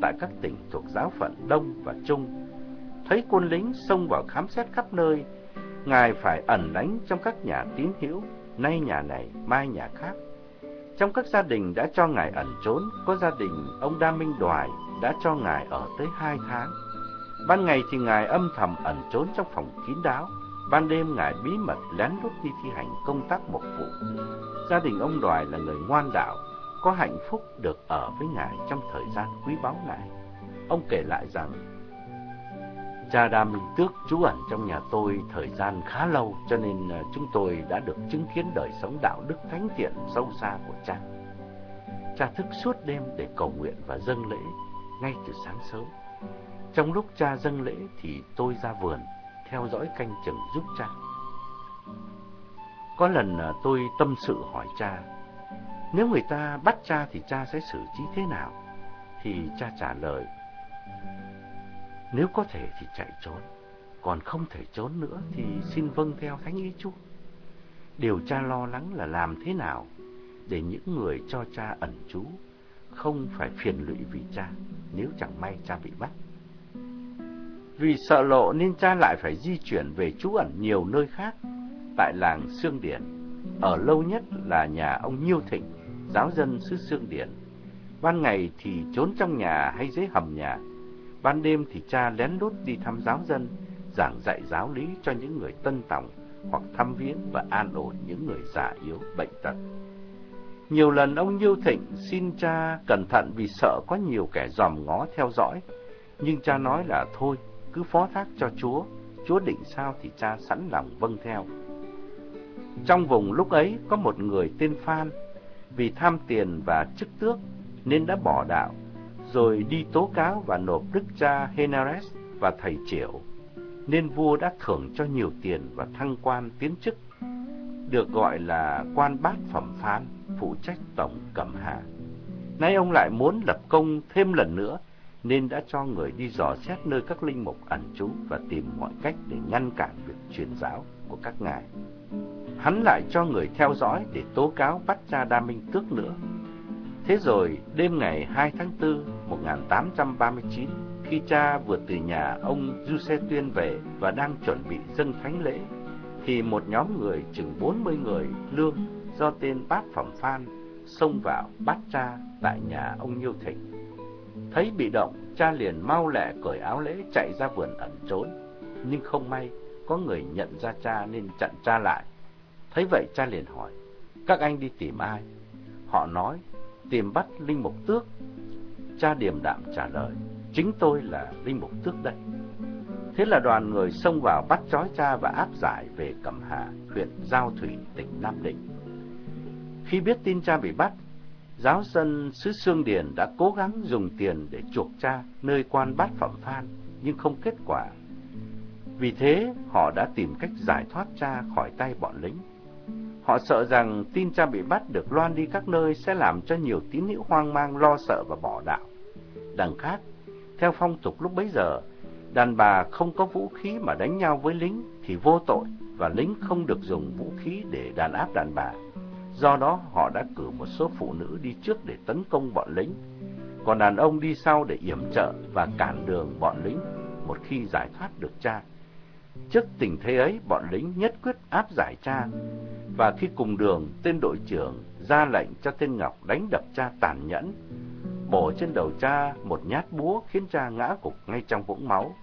tại các tỉnh thuộc giáo phận Đông và Trung. Thấy quân lính xông vào khám xét khắp nơi, Ngài phải ẩn lánh trong các nhà tín hữu, nay nhà này, mai nhà khác. Trong các gia đình đã cho Ngài ẩn trốn, có gia đình ông Đa Minh Đoài đã cho Ngài ở tới hai tháng. Ban ngày thì Ngài âm thầm ẩn trốn trong phòng kín đáo, ban đêm Ngài bí mật lén lút đi thi hành công tác mục vụ. Gia đình ông Đoài là người ngoan đạo, có hạnh phúc được ở với Ngài trong thời gian quý báu này. Ông kể lại rằng, Cha Đa Minh Tước trú ẩn trong nhà tôi thời gian khá lâu cho nên ờ, chúng tôi đã được chứng kiến đời sống đạo đức thánh thiện sâu xa của cha. Cha thức suốt đêm để cầu nguyện và dâng lễ ngay từ sáng sớm. Trong lúc cha dâng lễ thì tôi ra vườn theo dõi canh chừng giúp cha. Có lần à, tôi tâm sự hỏi cha, nếu người ta bắt cha thì cha sẽ xử trí thế nào? Thì cha trả lời, nếu có thể thì chạy trốn, còn không thể trốn nữa thì xin vâng theo thánh ý Chúa. Điều cha lo lắng là làm thế nào để những người cho cha ẩn trú không phải phiền lụy vì cha nếu chẳng may cha bị bắt. Vì sợ lộ nên cha lại phải di chuyển về trú ẩn nhiều nơi khác tại làng Sương Điển. Ở lâu nhất là nhà ông Nhiêu Thịnh, giáo dân xứ Sương Điển. Ban ngày thì trốn trong nhà hay dưới hầm nhà Ban đêm thì cha lén lút đi thăm giáo dân, giảng dạy giáo lý cho những người tân tòng hoặc thăm viếng và an ủi những người già yếu, bệnh tật. Nhiều lần ông Nhiêu Thịnh xin cha cẩn thận vì sợ có nhiều kẻ dòm ngó theo dõi, nhưng cha nói là thôi, cứ phó thác cho Chúa, Chúa định sao thì cha sẵn lòng vâng theo. Trong vùng lúc ấy có một người tên Phan, vì tham tiền và chức tước nên đã bỏ đạo rồi đi tố cáo và nộp đức cha Henares và thầy Triệu, nên vua đã thưởng cho nhiều tiền và thăng quan tiến chức, được gọi là quan bát phẩm phán, phụ trách tổng cẩm hà. Nay ông lại muốn lập công thêm lần nữa, nên đã cho người đi dò xét nơi các linh mục ẩn trú và tìm mọi cách để ngăn cản việc truyền giáo của các ngài. Hắn lại cho người theo dõi để tố cáo bắt cha Đa Minh Tước nữa. Thế rồi, đêm ngày 2 tháng 4, 1839, khi cha vừa từ nhà ông Du Xe Tuyên về và đang chuẩn bị dâng thánh lễ, thì một nhóm người chừng 40 người lương do tên Bát Phẩm Phan xông vào bắt cha tại nhà ông Nhiêu Thịnh. Thấy bị động, cha liền mau lẹ cởi áo lễ chạy ra vườn ẩn trốn, nhưng không may có người nhận ra cha nên chặn cha lại. Thấy vậy cha liền hỏi, các anh đi tìm ai? Họ nói, tìm bắt Linh Mục Tước Cha điềm đạm trả lời, chính tôi là Linh Mục Tước đây. Thế là đoàn người xông vào bắt trói cha và áp giải về Cẩm Hà, huyện Giao Thủy, tỉnh Nam Định. Khi biết tin cha bị bắt, giáo dân xứ Sương Điền đã cố gắng dùng tiền để chuộc cha nơi quan bát phẩm phan, nhưng không kết quả. Vì thế, họ đã tìm cách giải thoát cha khỏi tay bọn lính. Họ sợ rằng tin cha bị bắt được loan đi các nơi sẽ làm cho nhiều tín hữu hoang mang, lo sợ và bỏ đạo. Đằng khác, theo phong tục lúc bấy giờ, đàn bà không có vũ khí mà đánh nhau với lính thì vô tội và lính không được dùng vũ khí để đàn áp đàn bà. Do đó họ đã cử một số phụ nữ đi trước để tấn công bọn lính, còn đàn ông đi sau để yểm trợ và cản đường bọn lính một khi giải thoát được cha. Trước tình thế ấy, bọn lính nhất quyết áp giải cha, và khi cùng đường, tên đội trưởng ra lệnh cho tên Ngọc đánh đập cha tàn nhẫn, bổ trên đầu cha một nhát búa khiến cha ngã gục ngay trong vũng máu.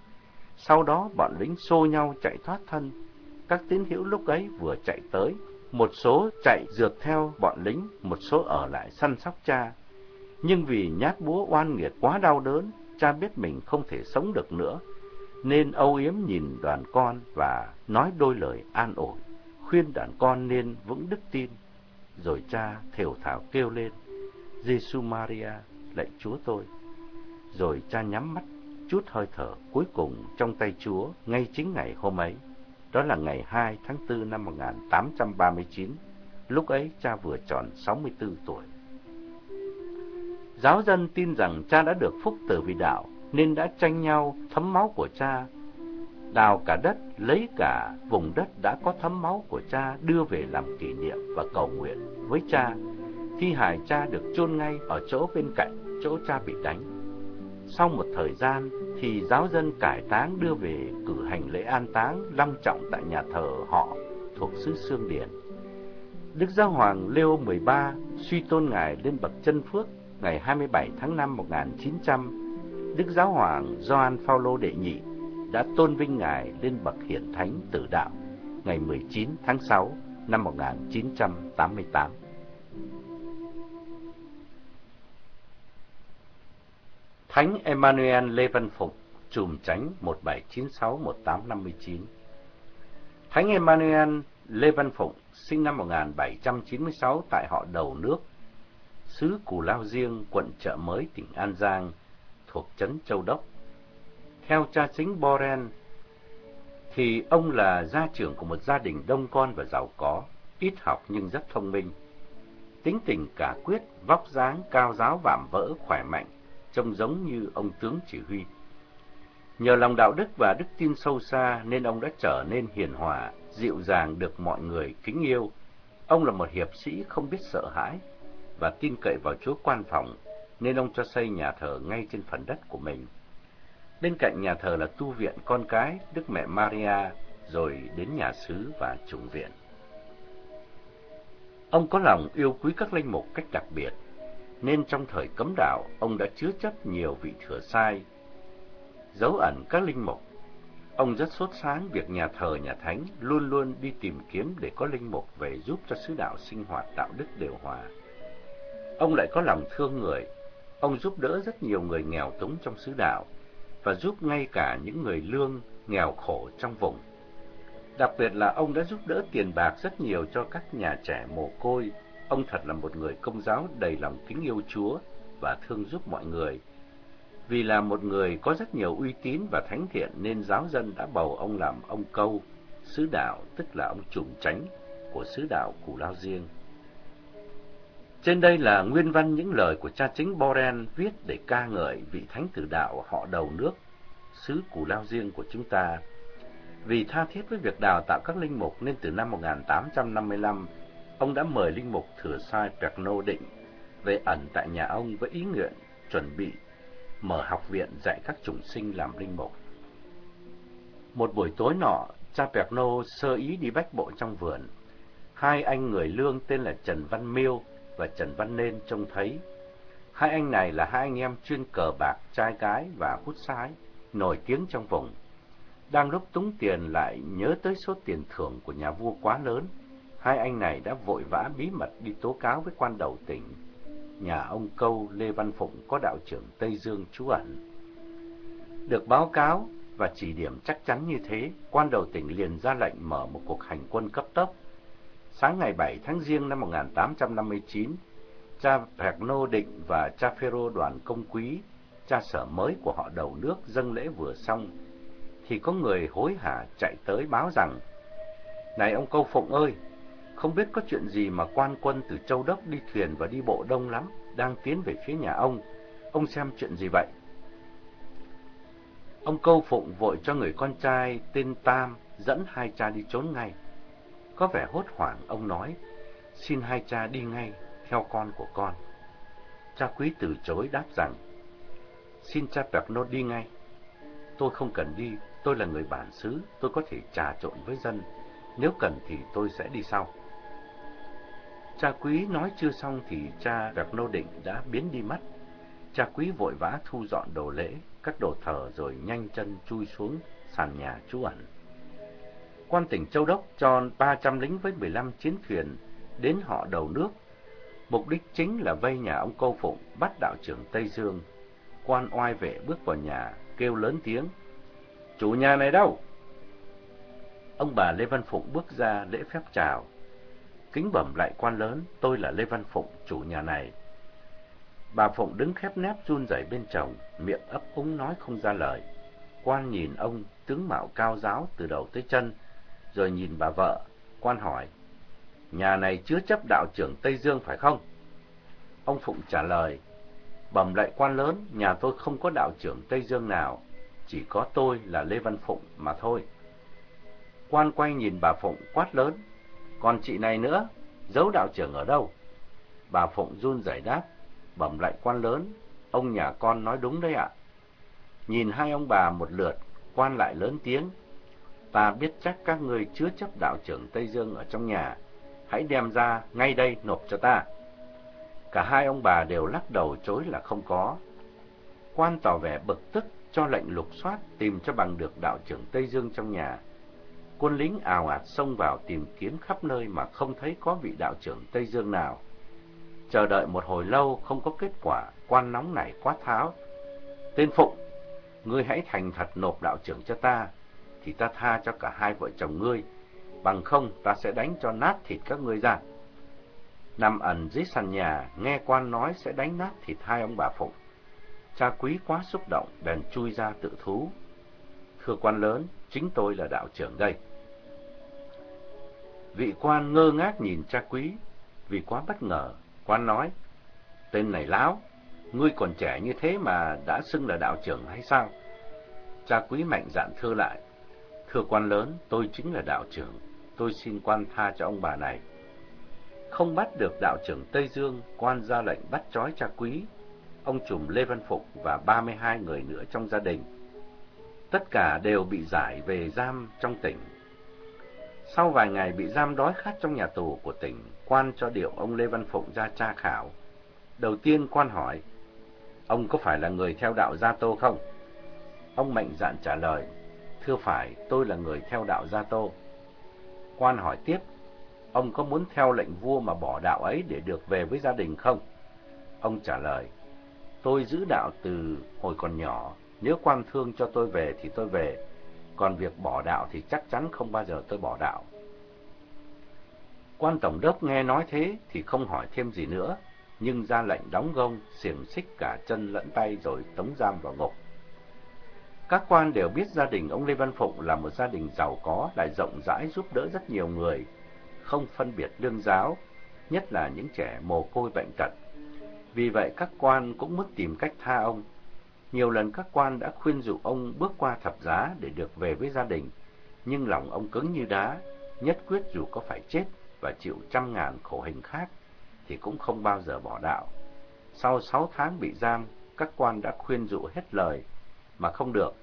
Sau đó bọn lính xô nhau chạy thoát thân. Các tín hữu lúc ấy vừa chạy tới, một số chạy rượt theo bọn lính, một số ở lại săn sóc cha. Nhưng vì nhát búa oan nghiệt quá đau đớn, cha biết mình không thể sống được nữa, nên âu yếm nhìn đoàn con và nói đôi lời an ủi, khuyên đoàn con nên vững đức tin. Rồi cha thều thào kêu lên, Giêsu Maria, lạy Chúa tôi. Rồi cha nhắm mắt chút hơi thở cuối cùng trong tay Chúa ngay chính ngày hôm ấy. Đó là ngày 2 tháng 4 năm 1839. Lúc ấy cha vừa tròn 64 tuổi. Giáo dân tin rằng cha đã được phúc từ vị đạo nên đã tranh nhau thấm máu của cha. Đào cả đất, lấy cả vùng đất đã có thấm máu của cha đưa về làm kỷ niệm và cầu nguyện với cha. Thi hài cha được chôn ngay ở chỗ bên cạnh chỗ cha bị đánh. Sau một thời gian thì giáo dân cải táng đưa về cử hành lễ an táng long trọng tại nhà thờ họ thuộc xứ Sương Điển. Đức Giáo hoàng Leo XIII suy tôn ngài lên bậc chân phước ngày 27 tháng 5 1900. Đức Giáo hoàng Gioan Phaolô đệ nhị đã tôn vinh ngài lên bậc hiển thánh tử đạo ngày 19 tháng 6 năm 1988. Thánh Emmanuel Lê Văn Phục, trùm tránh 1796-1859 Thánh Emmanuel Lê Văn Phục sinh năm 1796 tại họ Đầu Nước, xứ Cù Lao Riêng, quận Chợ Mới, tỉnh An Giang, thuộc trấn Châu Đốc. Theo cha chính Boren, thì ông là gia trưởng của một gia đình đông con và giàu có, ít học nhưng rất thông minh. Tính tình cả quyết, vóc dáng, cao giáo vạm vỡ, khỏe mạnh, trông giống như ông tướng chỉ huy. Nhờ lòng đạo đức và đức tin sâu xa nên ông đã trở nên hiền hòa, dịu dàng được mọi người kính yêu. Ông là một hiệp sĩ không biết sợ hãi và tin cậy vào Chúa quan phòng, nên ông cho xây nhà thờ ngay trên phần đất của mình. Bên cạnh nhà thờ là tu viện con cái Đức Mẹ Maria, rồi đến nhà xứ và trùng viện. Ông có lòng yêu quý các linh mục cách đặc biệt, nên trong thời cấm đạo, ông đã chứa chấp nhiều vị thừa sai, giấu ẩn các linh mục. Ông rất sốt sáng việc nhà thờ nhà thánh luôn luôn đi tìm kiếm để có linh mục về giúp cho sứ đạo sinh hoạt đạo đức đều hòa. Ông lại có lòng thương người, ông giúp đỡ rất nhiều người nghèo túng trong xứ đạo và giúp ngay cả những người lương nghèo khổ trong vùng. Đặc biệt là ông đã giúp đỡ tiền bạc rất nhiều cho các nhà trẻ mồ côi Ông thật là một người công giáo đầy lòng kính yêu Chúa và thương giúp mọi người. Vì là một người có rất nhiều uy tín và thánh thiện nên giáo dân đã bầu ông làm ông câu, sứ đạo, tức là ông trùm tránh của sứ đạo Cù Lao Riêng. Trên đây là nguyên văn những lời của cha chính Boren viết để ca ngợi vị thánh tử đạo họ đầu nước, xứ Cù Lao Riêng của chúng ta. Vì tha thiết với việc đào tạo các linh mục nên từ năm 1855, ông đã mời linh mục thừa sai Perno Định về ẩn tại nhà ông với ý nguyện chuẩn bị mở học viện dạy các chủng sinh làm linh mục. Một buổi tối nọ, cha Perno sơ ý đi bách bộ trong vườn. Hai anh người lương tên là Trần Văn Miêu và Trần Văn Nên trông thấy. Hai anh này là hai anh em chuyên cờ bạc, trai gái và hút sái, nổi tiếng trong vùng. Đang lúc túng tiền lại nhớ tới số tiền thưởng của nhà vua quá lớn, Hai anh này đã vội vã bí mật đi tố cáo với quan đầu tỉnh. Nhà ông Câu Lê Văn Phụng có đạo trưởng Tây Dương trú ẩn. Được báo cáo và chỉ điểm chắc chắn như thế, quan đầu tỉnh liền ra lệnh mở một cuộc hành quân cấp tốc. Sáng ngày 7 tháng Giêng năm 1859, cha Perno Định và cha Phêrô đoàn công quý, cha sở mới của họ đầu nước dâng lễ vừa xong, thì có người hối hả chạy tới báo rằng, Này ông Câu Phụng ơi, không biết có chuyện gì mà quan quân từ châu đốc đi thuyền và đi bộ đông lắm, đang tiến về phía nhà ông. Ông xem chuyện gì vậy? Ông câu phụng vội cho người con trai tên Tam dẫn hai cha đi trốn ngay. Có vẻ hốt hoảng, ông nói, xin hai cha đi ngay, theo con của con. Cha quý từ chối đáp rằng, xin cha Perno đi ngay. Tôi không cần đi, tôi là người bản xứ, tôi có thể trà trộn với dân. Nếu cần thì tôi sẽ đi sau. Cha quý nói chưa xong thì cha Bạc Nô Định đã biến đi mất. Cha quý vội vã thu dọn đồ lễ, các đồ thờ rồi nhanh chân chui xuống sàn nhà trú ẩn. Quan tỉnh Châu Đốc cho 300 lính với 15 chiến thuyền đến họ đầu nước. Mục đích chính là vây nhà ông Câu Phụng bắt đạo trưởng Tây Dương. Quan oai vệ bước vào nhà, kêu lớn tiếng. Chủ nhà này đâu? Ông bà Lê Văn Phụng bước ra lễ phép chào kính bẩm lại quan lớn, tôi là Lê Văn Phụng, chủ nhà này. Bà Phụng đứng khép nép run rẩy bên chồng, miệng ấp úng nói không ra lời. Quan nhìn ông, tướng mạo cao giáo từ đầu tới chân, rồi nhìn bà vợ, quan hỏi, nhà này chứa chấp đạo trưởng Tây Dương phải không? Ông Phụng trả lời, bẩm lại quan lớn, nhà tôi không có đạo trưởng Tây Dương nào, chỉ có tôi là Lê Văn Phụng mà thôi. Quan quay nhìn bà Phụng quát lớn, còn chị này nữa, giấu đạo trưởng ở đâu? Bà Phụng run rẩy đáp, bẩm lại quan lớn, ông nhà con nói đúng đấy ạ. Nhìn hai ông bà một lượt, quan lại lớn tiếng, ta biết chắc các người chứa chấp đạo trưởng Tây Dương ở trong nhà, hãy đem ra ngay đây nộp cho ta. Cả hai ông bà đều lắc đầu chối là không có. Quan tỏ vẻ bực tức cho lệnh lục soát tìm cho bằng được đạo trưởng Tây Dương trong nhà. Quân lính ào ạt xông vào tìm kiếm khắp nơi mà không thấy có vị đạo trưởng Tây Dương nào. Chờ đợi một hồi lâu không có kết quả, quan nóng nảy quá tháo. Tên Phụng, ngươi hãy thành thật nộp đạo trưởng cho ta, thì ta tha cho cả hai vợ chồng ngươi, bằng không ta sẽ đánh cho nát thịt các ngươi ra. Nằm ẩn dưới sàn nhà, nghe quan nói sẽ đánh nát thịt hai ông bà Phụng. Cha quý quá xúc động, bèn chui ra tự thú. Thưa quan lớn, chính tôi là đạo trưởng đây. Vị quan ngơ ngác nhìn cha quý, vì quá bất ngờ, quan nói, tên này láo, ngươi còn trẻ như thế mà đã xưng là đạo trưởng hay sao? Cha quý mạnh dạn thưa lại, thưa quan lớn, tôi chính là đạo trưởng, tôi xin quan tha cho ông bà này. Không bắt được đạo trưởng Tây Dương, quan ra lệnh bắt trói cha quý, ông trùm Lê Văn Phục và 32 người nữa trong gia đình. Tất cả đều bị giải về giam trong tỉnh. Sau vài ngày bị giam đói khát trong nhà tù của tỉnh, quan cho điệu ông Lê Văn Phụng ra tra khảo. Đầu tiên quan hỏi, ông có phải là người theo đạo Gia Tô không? Ông mạnh dạn trả lời, thưa phải, tôi là người theo đạo Gia Tô. Quan hỏi tiếp, ông có muốn theo lệnh vua mà bỏ đạo ấy để được về với gia đình không? Ông trả lời, tôi giữ đạo từ hồi còn nhỏ, nếu quan thương cho tôi về thì tôi về, còn việc bỏ đạo thì chắc chắn không bao giờ tôi bỏ đạo. Quan tổng đốc nghe nói thế thì không hỏi thêm gì nữa, nhưng ra lệnh đóng gông, xiềng xích cả chân lẫn tay rồi tống giam vào ngục. Các quan đều biết gia đình ông Lê Văn Phụng là một gia đình giàu có, lại rộng rãi giúp đỡ rất nhiều người, không phân biệt lương giáo, nhất là những trẻ mồ côi bệnh tật. Vì vậy các quan cũng muốn tìm cách tha ông. Nhiều lần các quan đã khuyên dụ ông bước qua thập giá để được về với gia đình, nhưng lòng ông cứng như đá, nhất quyết dù có phải chết và chịu trăm ngàn khổ hình khác thì cũng không bao giờ bỏ đạo. Sau sáu tháng bị giam, các quan đã khuyên dụ hết lời mà không được.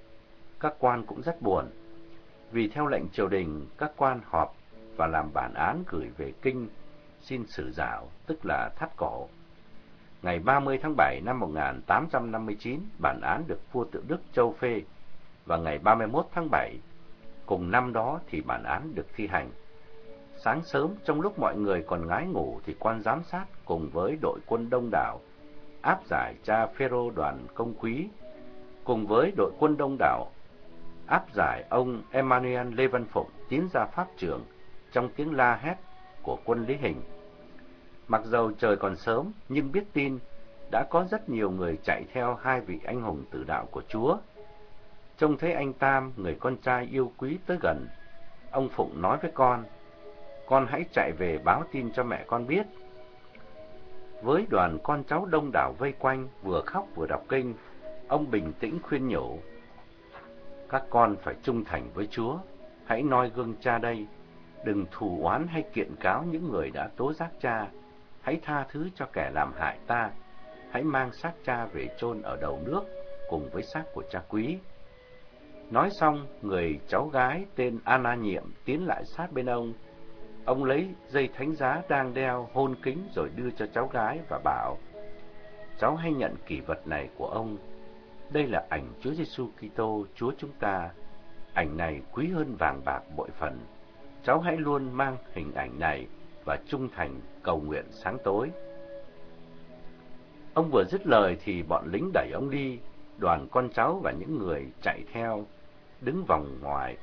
Các quan cũng rất buồn. Vì theo lệnh triều đình, các quan họp và làm bản án gửi về kinh xin xử giảo, tức là thắt cổ. Ngày 30 tháng 7 năm 1859, bản án được vua tự Đức châu phê và ngày 31 tháng 7 cùng năm đó thì bản án được thi hành. Sáng sớm trong lúc mọi người còn ngái ngủ thì quan giám sát cùng với đội quân đông đảo áp giải cha Phêrô đoàn công quý cùng với đội quân đông đảo áp giải ông Emmanuel Lê Văn Phụng tiến ra pháp trường trong tiếng la hét của quân Lý Hình. Mặc dầu trời còn sớm nhưng biết tin đã có rất nhiều người chạy theo hai vị anh hùng tử đạo của Chúa. Trông thấy anh Tam, người con trai yêu quý tới gần, ông Phụng nói với con, con hãy chạy về báo tin cho mẹ con biết. Với đoàn con cháu đông đảo vây quanh, vừa khóc vừa đọc kinh, ông bình tĩnh khuyên nhủ. Các con phải trung thành với Chúa, hãy noi gương cha đây, đừng thù oán hay kiện cáo những người đã tố giác cha, hãy tha thứ cho kẻ làm hại ta, hãy mang xác cha về chôn ở đầu nước cùng với xác của cha quý. Nói xong, người cháu gái tên Anna Nhiệm tiến lại sát bên ông, Ông lấy dây thánh giá đang đeo hôn kính rồi đưa cho cháu gái và bảo: "Cháu hãy nhận kỷ vật này của ông. Đây là ảnh Chúa Giêsu Kitô, Chúa chúng ta. Ảnh này quý hơn vàng bạc bội phần. Cháu hãy luôn mang hình ảnh này và trung thành cầu nguyện sáng tối." Ông vừa dứt lời thì bọn lính đẩy ông đi, đoàn con cháu và những người chạy theo đứng vòng ngoài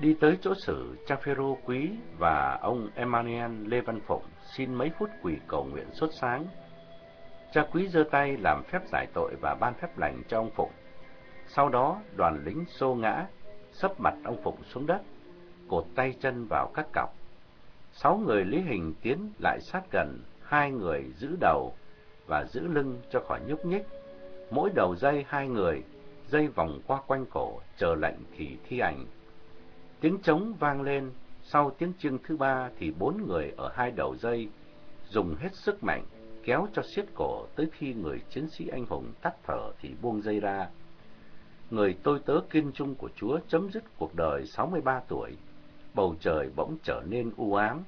Đi tới chỗ xử cha Phêrô quý và ông Emmanuel Lê Văn Phụng xin mấy phút quỳ cầu nguyện suốt sáng. Cha quý giơ tay làm phép giải tội và ban phép lành cho ông Phụng. Sau đó, đoàn lính xô ngã, sấp mặt ông Phụng xuống đất, cột tay chân vào các cọc. Sáu người lý hình tiến lại sát gần, hai người giữ đầu và giữ lưng cho khỏi nhúc nhích. Mỗi đầu dây hai người, dây vòng qua quanh cổ, chờ lệnh thì thi ảnh. Tiếng trống vang lên, sau tiếng chương thứ ba thì bốn người ở hai đầu dây dùng hết sức mạnh kéo cho siết cổ tới khi người chiến sĩ anh hùng tắt thở thì buông dây ra. Người tôi tớ kiên trung của Chúa chấm dứt cuộc đời 63 tuổi, bầu trời bỗng trở nên u ám.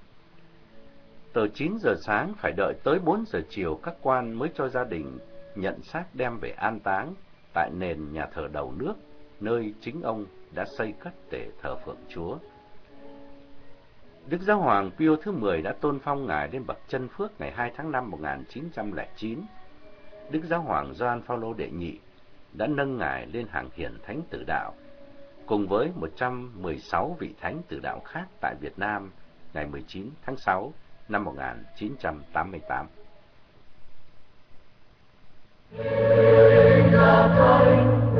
Từ 9 giờ sáng phải đợi tới 4 giờ chiều các quan mới cho gia đình nhận xác đem về an táng tại nền nhà thờ đầu nước, nơi chính ông đã xây cất để thờ phượng Chúa. Đức Giáo Hoàng Pio thứ 10 đã tôn phong Ngài lên bậc chân phước ngày 2 tháng 5 1909. Đức Giáo Hoàng Gioan Phaolô đệ nhị đã nâng Ngài lên hàng hiển thánh tử đạo, cùng với 116 vị thánh tử đạo khác tại Việt Nam ngày 19 tháng 6 năm 1988. Thánh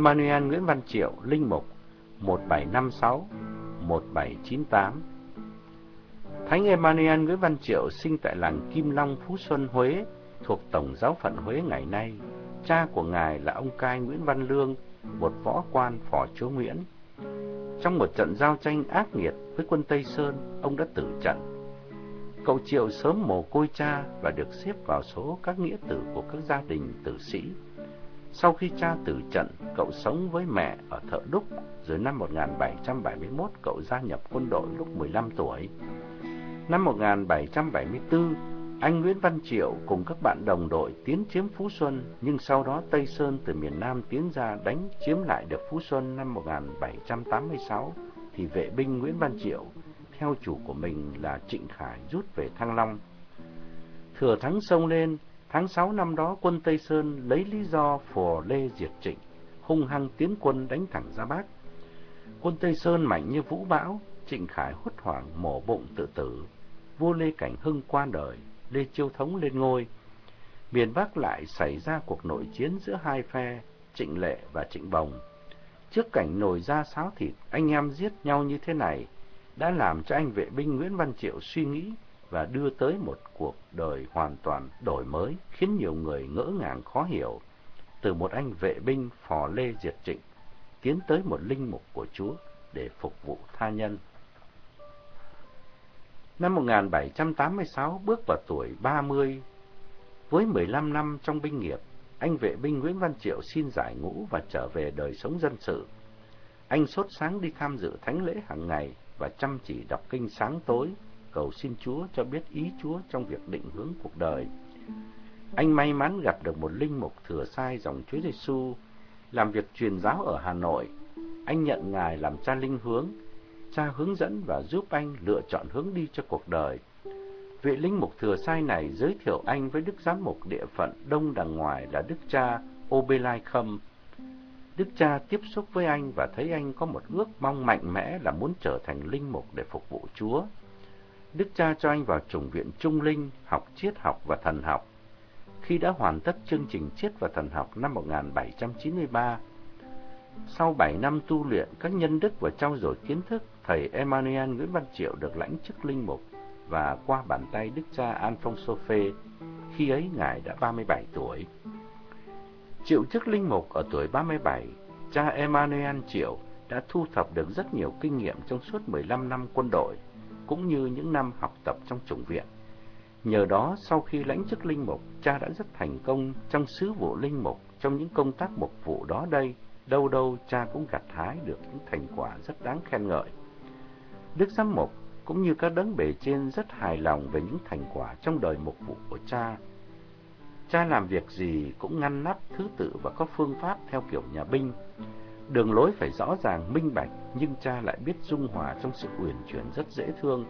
Emmanuel Nguyễn Văn Triệu, Linh Mục 1756 1798 Thánh Emmanuel Nguyễn Văn Triệu sinh tại làng Kim Long, Phú Xuân, Huế, thuộc Tổng giáo phận Huế ngày nay. Cha của ngài là ông cai Nguyễn Văn Lương, một võ quan phò chúa Nguyễn. Trong một trận giao tranh ác nghiệt với quân Tây Sơn, ông đã tử trận. Cậu Triệu sớm mồ côi cha và được xếp vào số các nghĩa tử của các gia đình tử sĩ. Sau khi cha tử trận, cậu sống với mẹ ở Thợ Đúc, rồi năm 1771 cậu gia nhập quân đội lúc 15 tuổi. Năm 1774, anh Nguyễn Văn Triệu cùng các bạn đồng đội tiến chiếm Phú Xuân, nhưng sau đó Tây Sơn từ miền Nam tiến ra đánh chiếm lại được Phú Xuân năm 1786, thì vệ binh Nguyễn Văn Triệu, theo chủ của mình là Trịnh Khải rút về Thăng Long. Thừa thắng sông lên, Tháng 6 năm đó, quân Tây Sơn lấy lý do phò Lê diệt Trịnh, hung hăng tiến quân đánh thẳng ra Bắc. Quân Tây Sơn mạnh như vũ bão, Trịnh Khải hốt hoảng mổ bụng tự tử. Vua Lê Cảnh Hưng qua đời, Lê Chiêu Thống lên ngôi. Miền Bắc lại xảy ra cuộc nội chiến giữa hai phe, Trịnh Lệ và Trịnh Bồng. Trước cảnh nổi ra sáo thịt, anh em giết nhau như thế này, đã làm cho anh vệ binh Nguyễn Văn Triệu suy nghĩ và đưa tới một cuộc đời hoàn toàn đổi mới, khiến nhiều người ngỡ ngàng khó hiểu. Từ một anh vệ binh phò lê diệt trịnh, tiến tới một linh mục của Chúa để phục vụ tha nhân. Năm 1786 bước vào tuổi 30, với 15 năm trong binh nghiệp, anh vệ binh Nguyễn Văn Triệu xin giải ngũ và trở về đời sống dân sự. Anh sốt sáng đi tham dự thánh lễ hàng ngày và chăm chỉ đọc kinh sáng tối, cầu xin Chúa cho biết ý Chúa trong việc định hướng cuộc đời. Anh may mắn gặp được một linh mục thừa sai dòng Chúa Giêsu làm việc truyền giáo ở Hà Nội. Anh nhận Ngài làm cha linh hướng, cha hướng dẫn và giúp anh lựa chọn hướng đi cho cuộc đời. Vị linh mục thừa sai này giới thiệu anh với đức giám mục địa phận đông đằng ngoài là đức cha Obelai Khâm. Đức cha tiếp xúc với anh và thấy anh có một ước mong mạnh mẽ là muốn trở thành linh mục để phục vụ Chúa. Đức cha cho anh vào chủng viện Trung Linh học triết học và thần học. Khi đã hoàn tất chương trình triết và thần học năm 1793, sau 7 năm tu luyện các nhân đức và trao dồi kiến thức, thầy Emmanuel Nguyễn Văn Triệu được lãnh chức linh mục và qua bàn tay đức cha Alfonso Phê, khi ấy ngài đã 37 tuổi. Triệu chức linh mục ở tuổi 37, cha Emmanuel Triệu đã thu thập được rất nhiều kinh nghiệm trong suốt 15 năm quân đội cũng như những năm học tập trong chủng viện. Nhờ đó, sau khi lãnh chức linh mục, cha đã rất thành công trong sứ vụ linh mục, trong những công tác mục vụ đó đây, đâu đâu cha cũng gặt hái được những thành quả rất đáng khen ngợi. Đức Giám Mục cũng như các đấng bề trên rất hài lòng về những thành quả trong đời mục vụ của cha. Cha làm việc gì cũng ngăn nắp, thứ tự và có phương pháp theo kiểu nhà binh. Đường lối phải rõ ràng, minh bạch, nhưng cha lại biết dung hòa trong sự uyển chuyển rất dễ thương.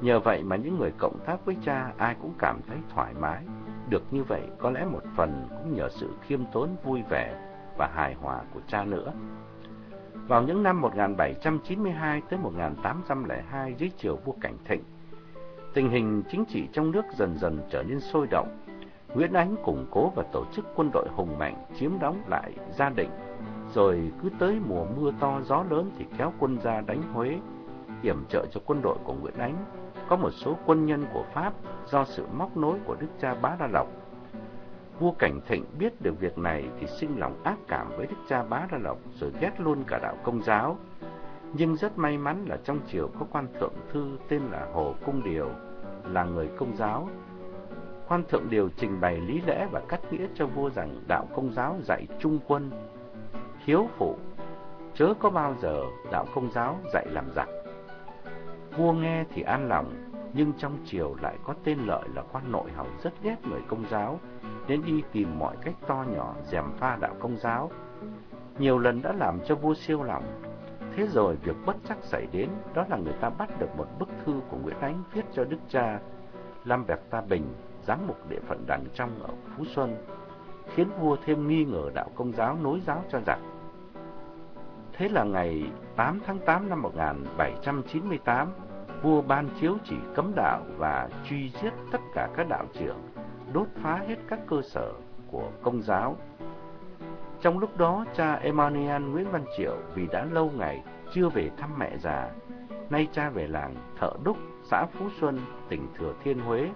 Nhờ vậy mà những người cộng tác với cha ai cũng cảm thấy thoải mái. Được như vậy có lẽ một phần cũng nhờ sự khiêm tốn vui vẻ và hài hòa của cha nữa. Vào những năm 1792 tới 1802 dưới triều vua Cảnh Thịnh, tình hình chính trị trong nước dần dần trở nên sôi động. Nguyễn Ánh củng cố và tổ chức quân đội hùng mạnh chiếm đóng lại Gia Định, rồi cứ tới mùa mưa to gió lớn thì kéo quân ra đánh Huế, yểm trợ cho quân đội của Nguyễn Ánh. Có một số quân nhân của Pháp do sự móc nối của đức cha Bá Đa Lộc Vua Cảnh Thịnh biết được việc này thì sinh lòng ác cảm với đức cha Bá Đa Lộc rồi ghét luôn cả đạo công giáo. Nhưng rất may mắn là trong triều có quan thượng thư tên là Hồ Cung Điều, là người công giáo. Quan thượng Điều trình bày lý lẽ và cắt nghĩa cho vua rằng đạo công giáo dạy trung quân, hiếu phụ, chớ có bao giờ đạo công giáo dạy làm giặc. Vua nghe thì an lòng, nhưng trong triều lại có tên lợi là quan nội hầu rất ghét người công giáo, nên đi tìm mọi cách to nhỏ dèm pha đạo công giáo. Nhiều lần đã làm cho vua siêu lòng. Thế rồi việc bất chắc xảy đến, đó là người ta bắt được một bức thư của Nguyễn Ánh viết cho đức cha Lam Ta Bình, giám mục địa phận Đằng Trong ở Phú Xuân, khiến vua thêm nghi ngờ đạo công giáo nối giáo cho giặc. Thế là ngày 8 tháng 8 năm 1798, vua ban chiếu chỉ cấm đạo và truy giết tất cả các đạo trưởng đốt phá hết các cơ sở của công giáo. Trong lúc đó, cha Emmanuel Nguyễn Văn Triệu vì đã lâu ngày chưa về thăm mẹ già, nay cha về làng Thợ Đúc, xã Phú Xuân, tỉnh Thừa Thiên Huế.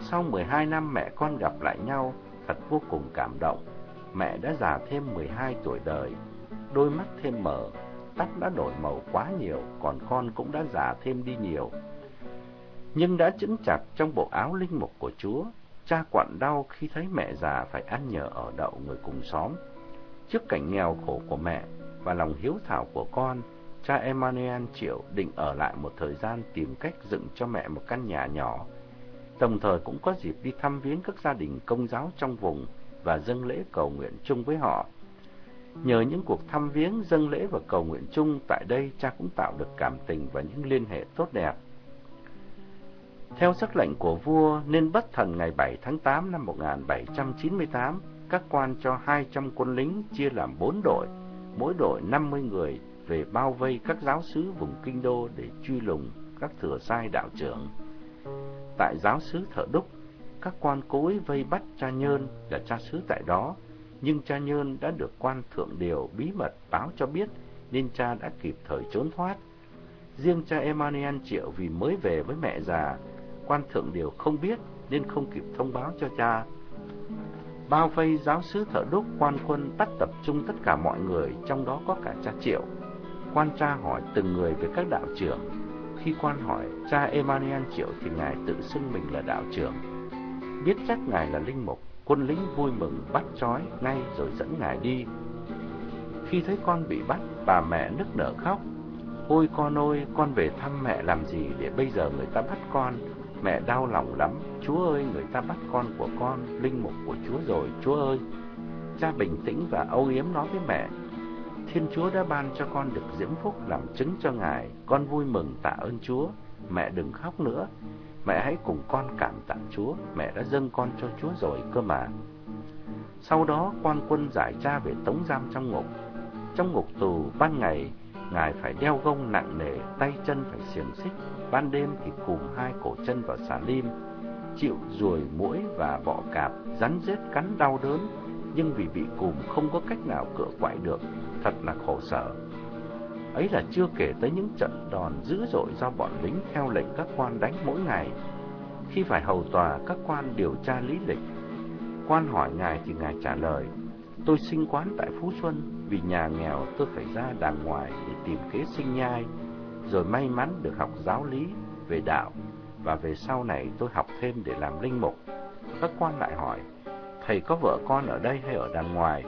Sau 12 năm mẹ con gặp lại nhau, thật vô cùng cảm động. Mẹ đã già thêm 12 tuổi đời, đôi mắt thêm mở, tóc đã đổi màu quá nhiều, còn con cũng đã già thêm đi nhiều. Nhưng đã chững chặt trong bộ áo linh mục của Chúa, Cha quặn đau khi thấy mẹ già phải ăn nhờ ở đậu người cùng xóm. Trước cảnh nghèo khổ của mẹ và lòng hiếu thảo của con, cha Emmanuel Triệu định ở lại một thời gian tìm cách dựng cho mẹ một căn nhà nhỏ. Đồng thời cũng có dịp đi thăm viếng các gia đình công giáo trong vùng và dâng lễ cầu nguyện chung với họ. Nhờ những cuộc thăm viếng, dâng lễ và cầu nguyện chung tại đây, cha cũng tạo được cảm tình và những liên hệ tốt đẹp. Theo sắc lệnh của vua nên bất thần ngày 7 tháng 8 năm 1798, các quan cho 200 quân lính chia làm 4 đội, mỗi đội 50 người về bao vây các giáo sứ vùng kinh đô để truy lùng các thừa sai đạo trưởng. Tại giáo sứ Thợ Đúc, các quan cố ý vây bắt cha Nhơn là cha sứ tại đó, nhưng cha Nhơn đã được quan thượng điều bí mật báo cho biết nên cha đã kịp thời trốn thoát. Riêng cha Emmanuel Triệu vì mới về với mẹ già quan thượng điều không biết nên không kịp thông báo cho cha. Bao vây giáo sứ thợ đúc quan quân bắt tập trung tất cả mọi người, trong đó có cả cha Triệu. Quan cha hỏi từng người về các đạo trưởng. Khi quan hỏi cha Emmanuel Triệu thì ngài tự xưng mình là đạo trưởng. Biết chắc ngài là linh mục, quân lính vui mừng bắt trói ngay rồi dẫn ngài đi. Khi thấy con bị bắt, bà mẹ nức nở khóc. Ôi con ơi, con về thăm mẹ làm gì để bây giờ người ta bắt con? Mẹ đau lòng lắm, Chúa ơi, người ta bắt con của con, linh mục của Chúa rồi, Chúa ơi. Cha bình tĩnh và âu yếm nói với mẹ, Thiên Chúa đã ban cho con được diễm phúc làm chứng cho Ngài, con vui mừng tạ ơn Chúa, mẹ đừng khóc nữa, mẹ hãy cùng con cảm tạ Chúa, mẹ đã dâng con cho Chúa rồi cơ mà. Sau đó quan quân giải cha về tống giam trong ngục. Trong ngục tù ban ngày Ngài phải đeo gông nặng nề, tay chân phải xiềng xích, ban đêm thì cùm hai cổ chân vào xà lim, chịu ruồi muỗi và bọ cạp, rắn rết cắn đau đớn, nhưng vì bị cùm không có cách nào cựa quậy được, thật là khổ sở. Ấy là chưa kể tới những trận đòn dữ dội do bọn lính theo lệnh các quan đánh mỗi ngày. Khi phải hầu tòa, các quan điều tra lý lịch. Quan hỏi ngài thì ngài trả lời, tôi sinh quán tại Phú Xuân, vì nhà nghèo tôi phải ra đàng ngoài để tìm kế sinh nhai, rồi may mắn được học giáo lý về đạo và về sau này tôi học thêm để làm linh mục. Các quan lại hỏi, thầy có vợ con ở đây hay ở đàng ngoài?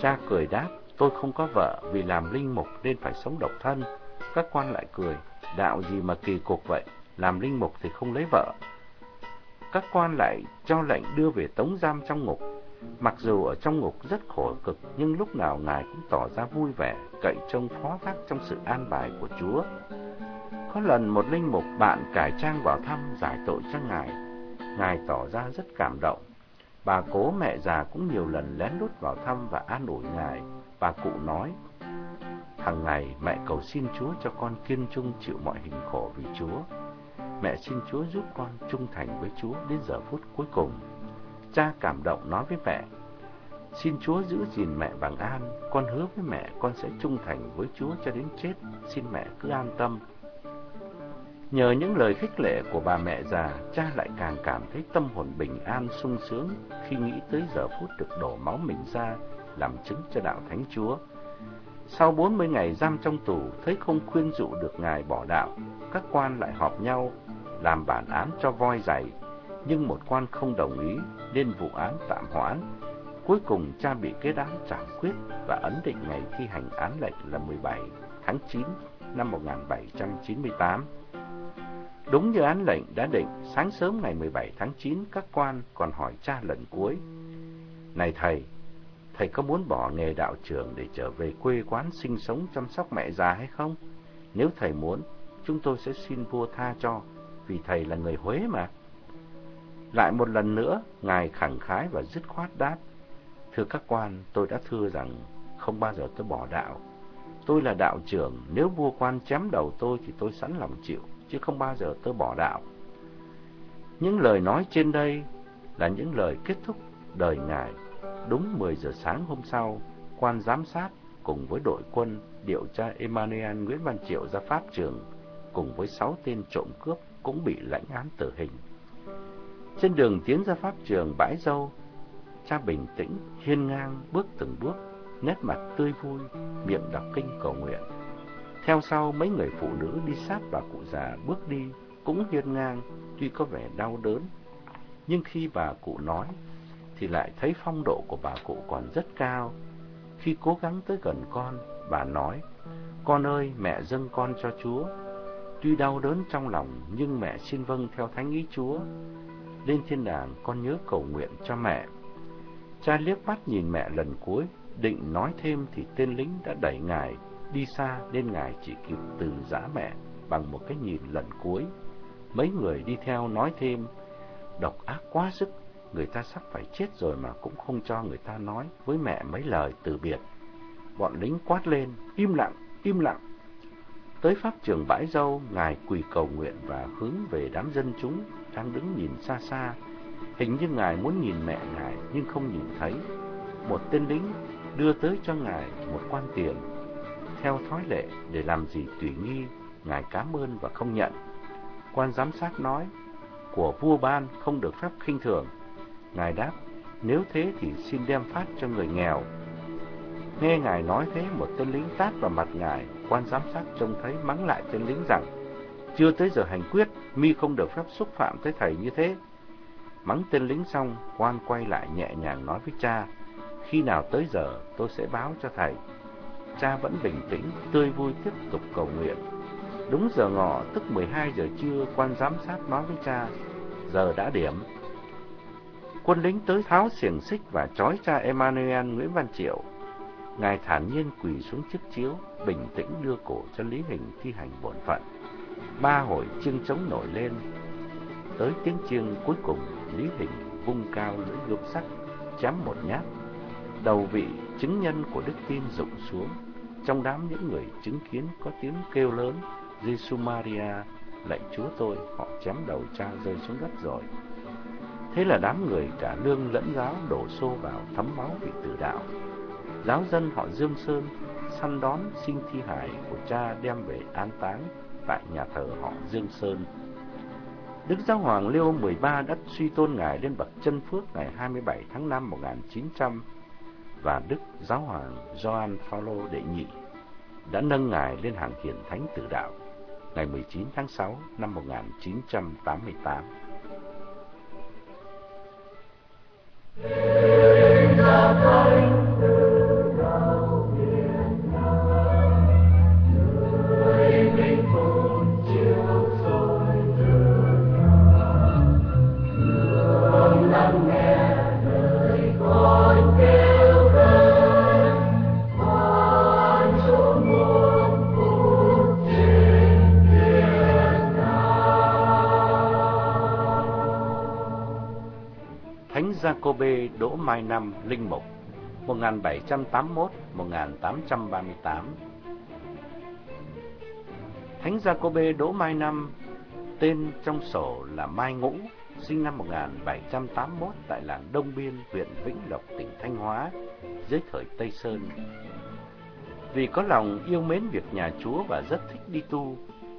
Cha cười đáp, tôi không có vợ vì làm linh mục nên phải sống độc thân. Các quan lại cười, đạo gì mà kỳ cục vậy, làm linh mục thì không lấy vợ. các quan lại cho lệnh đưa về tống giam trong ngục. Mặc dù ở trong ngục rất khổ cực, nhưng lúc nào Ngài cũng tỏ ra vui vẻ, cậy trông phó thác trong sự an bài của Chúa. Có lần một linh mục bạn cải trang vào thăm giải tội cho Ngài. Ngài tỏ ra rất cảm động. Bà cố mẹ già cũng nhiều lần lén lút vào thăm và an ủi Ngài. Bà cụ nói, Hằng ngày mẹ cầu xin Chúa cho con kiên trung chịu mọi hình khổ vì Chúa. Mẹ xin Chúa giúp con trung thành với Chúa đến giờ phút cuối cùng. Cha cảm động nói với mẹ, Xin Chúa giữ gìn mẹ bằng an, con hứa với mẹ con sẽ trung thành với Chúa cho đến chết, xin mẹ cứ an tâm. Nhờ những lời khích lệ của bà mẹ già, cha lại càng cảm thấy tâm hồn bình an sung sướng khi nghĩ tới giờ phút được đổ máu mình ra làm chứng cho đạo Thánh Chúa. Sau 40 ngày giam trong tù, thấy không khuyên dụ được Ngài bỏ đạo, các quan lại họp nhau làm bản án cho voi dày, nhưng một quan không đồng ý nên vụ án tạm hoãn. Cuối cùng cha bị kết án trả quyết và ấn định ngày thi hành án lệnh là 17 tháng 9 năm 1798. Đúng như án lệnh đã định, sáng sớm ngày 17 tháng 9 các quan còn hỏi cha lần cuối. Này thầy, thầy có muốn bỏ nghề đạo trưởng để trở về quê quán sinh sống chăm sóc mẹ già hay không? Nếu thầy muốn, chúng tôi sẽ xin vua tha cho, vì thầy là người Huế mà. Lại một lần nữa, Ngài khẳng khái và dứt khoát đáp. Thưa các quan, tôi đã thưa rằng không bao giờ tôi bỏ đạo. Tôi là đạo trưởng, nếu vua quan chém đầu tôi thì tôi sẵn lòng chịu, chứ không bao giờ tôi bỏ đạo. Những lời nói trên đây là những lời kết thúc đời Ngài. Đúng 10 giờ sáng hôm sau, quan giám sát cùng với đội quân điều tra Emmanuel Nguyễn Văn Triệu ra pháp trường, cùng với 6 tên trộm cướp cũng bị lãnh án tử hình. Trên đường tiến ra pháp trường bãi dâu, cha bình tĩnh, hiên ngang bước từng bước, nét mặt tươi vui, miệng đọc kinh cầu nguyện. Theo sau mấy người phụ nữ đi sát bà cụ già bước đi cũng hiên ngang, tuy có vẻ đau đớn. Nhưng khi bà cụ nói thì lại thấy phong độ của bà cụ còn rất cao. Khi cố gắng tới gần con, bà nói: "Con ơi, mẹ dâng con cho Chúa." Tuy đau đớn trong lòng, nhưng mẹ xin vâng theo thánh ý Chúa. Lên thiên đàng, con nhớ cầu nguyện cho mẹ. Cha liếc mắt nhìn mẹ lần cuối, định nói thêm thì tên lính đã đẩy ngài đi xa nên ngài chỉ kịp từ giã mẹ bằng một cái nhìn lần cuối. Mấy người đi theo nói thêm, độc ác quá sức, người ta sắp phải chết rồi mà cũng không cho người ta nói với mẹ mấy lời từ biệt. Bọn lính quát lên, im lặng, im lặng. Tới pháp trường bãi dâu, Ngài quỳ cầu nguyện và hướng về đám dân chúng đang đứng nhìn xa xa. Hình như Ngài muốn nhìn mẹ Ngài nhưng không nhìn thấy. Một tên lính đưa tới cho Ngài một quan tiền. Theo thói lệ, để làm gì tùy nghi, Ngài cảm ơn và không nhận. Quan giám sát nói, của vua ban không được phép khinh thường. Ngài đáp, nếu thế thì xin đem phát cho người nghèo. Nghe Ngài nói thế, một tên lính tát vào mặt Ngài, quan giám sát trông thấy mắng lại tên lính rằng, chưa tới giờ hành quyết, mi không được phép xúc phạm tới thầy như thế. Mắng tên lính xong, quan quay lại nhẹ nhàng nói với cha, khi nào tới giờ tôi sẽ báo cho thầy. Cha vẫn bình tĩnh, tươi vui tiếp tục cầu nguyện. Đúng giờ ngọ, tức 12 giờ trưa, quan giám sát nói với cha, giờ đã điểm. Quân lính tới tháo xiềng xích và trói cha Emmanuel Nguyễn Văn Triệu. Ngài thản nhiên quỳ xuống chiếc chiếu, bình tĩnh đưa cổ cho Lý Hình thi hành bổn phận. Ba hồi chiêng trống nổi lên. Tới tiếng chiêng cuối cùng, Lý Hình vung cao lưỡi gươm sắt, chém một nhát. Đầu vị chứng nhân của đức tin rụng xuống. Trong đám những người chứng kiến có tiếng kêu lớn, Giêsu Maria, lạy Chúa tôi, họ chém đầu cha rơi xuống đất rồi. Thế là đám người cả lương lẫn giáo đổ xô vào thấm máu vị tử đạo. Giáo dân họ Dương Sơn săn đón sinh thi hài của cha đem về an táng tại nhà thờ họ Dương Sơn. Đức Giáo Hoàng Leo 13 đã suy tôn ngài lên bậc chân phước ngày 27 tháng 5 1900 và Đức Giáo Hoàng Gioan Phaolô đệ nhị đã nâng ngài lên hàng hiển thánh tử đạo ngày 19 tháng 6 năm 1988. Birds are calling. Đỗ Mai Năm Linh Mục 1781-1838 Thánh Jacobe Đỗ Mai Năm tên trong sổ là Mai Ngũ sinh năm 1781 tại làng Đông Biên, huyện Vĩnh Lộc, tỉnh Thanh Hóa dưới thời Tây Sơn. Vì có lòng yêu mến việc nhà Chúa và rất thích đi tu,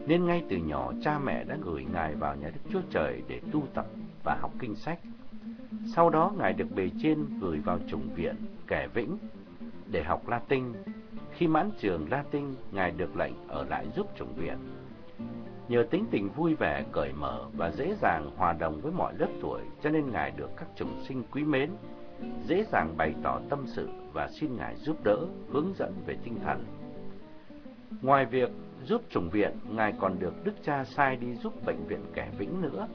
nên ngay từ nhỏ cha mẹ đã gửi Ngài vào nhà Đức Chúa Trời để tu tập và học kinh sách. Sau đó Ngài được bề trên gửi vào chủng viện Kẻ Vĩnh để học Latin. Khi mãn trường Latin, Ngài được lệnh ở lại giúp chủng viện. Nhờ tính tình vui vẻ, cởi mở và dễ dàng hòa đồng với mọi lớp tuổi, cho nên Ngài được các chủng sinh quý mến, dễ dàng bày tỏ tâm sự và xin Ngài giúp đỡ, hướng dẫn về tinh thần. Ngoài việc giúp chủng viện, Ngài còn được Đức Cha sai đi giúp bệnh viện Kẻ Vĩnh nữa.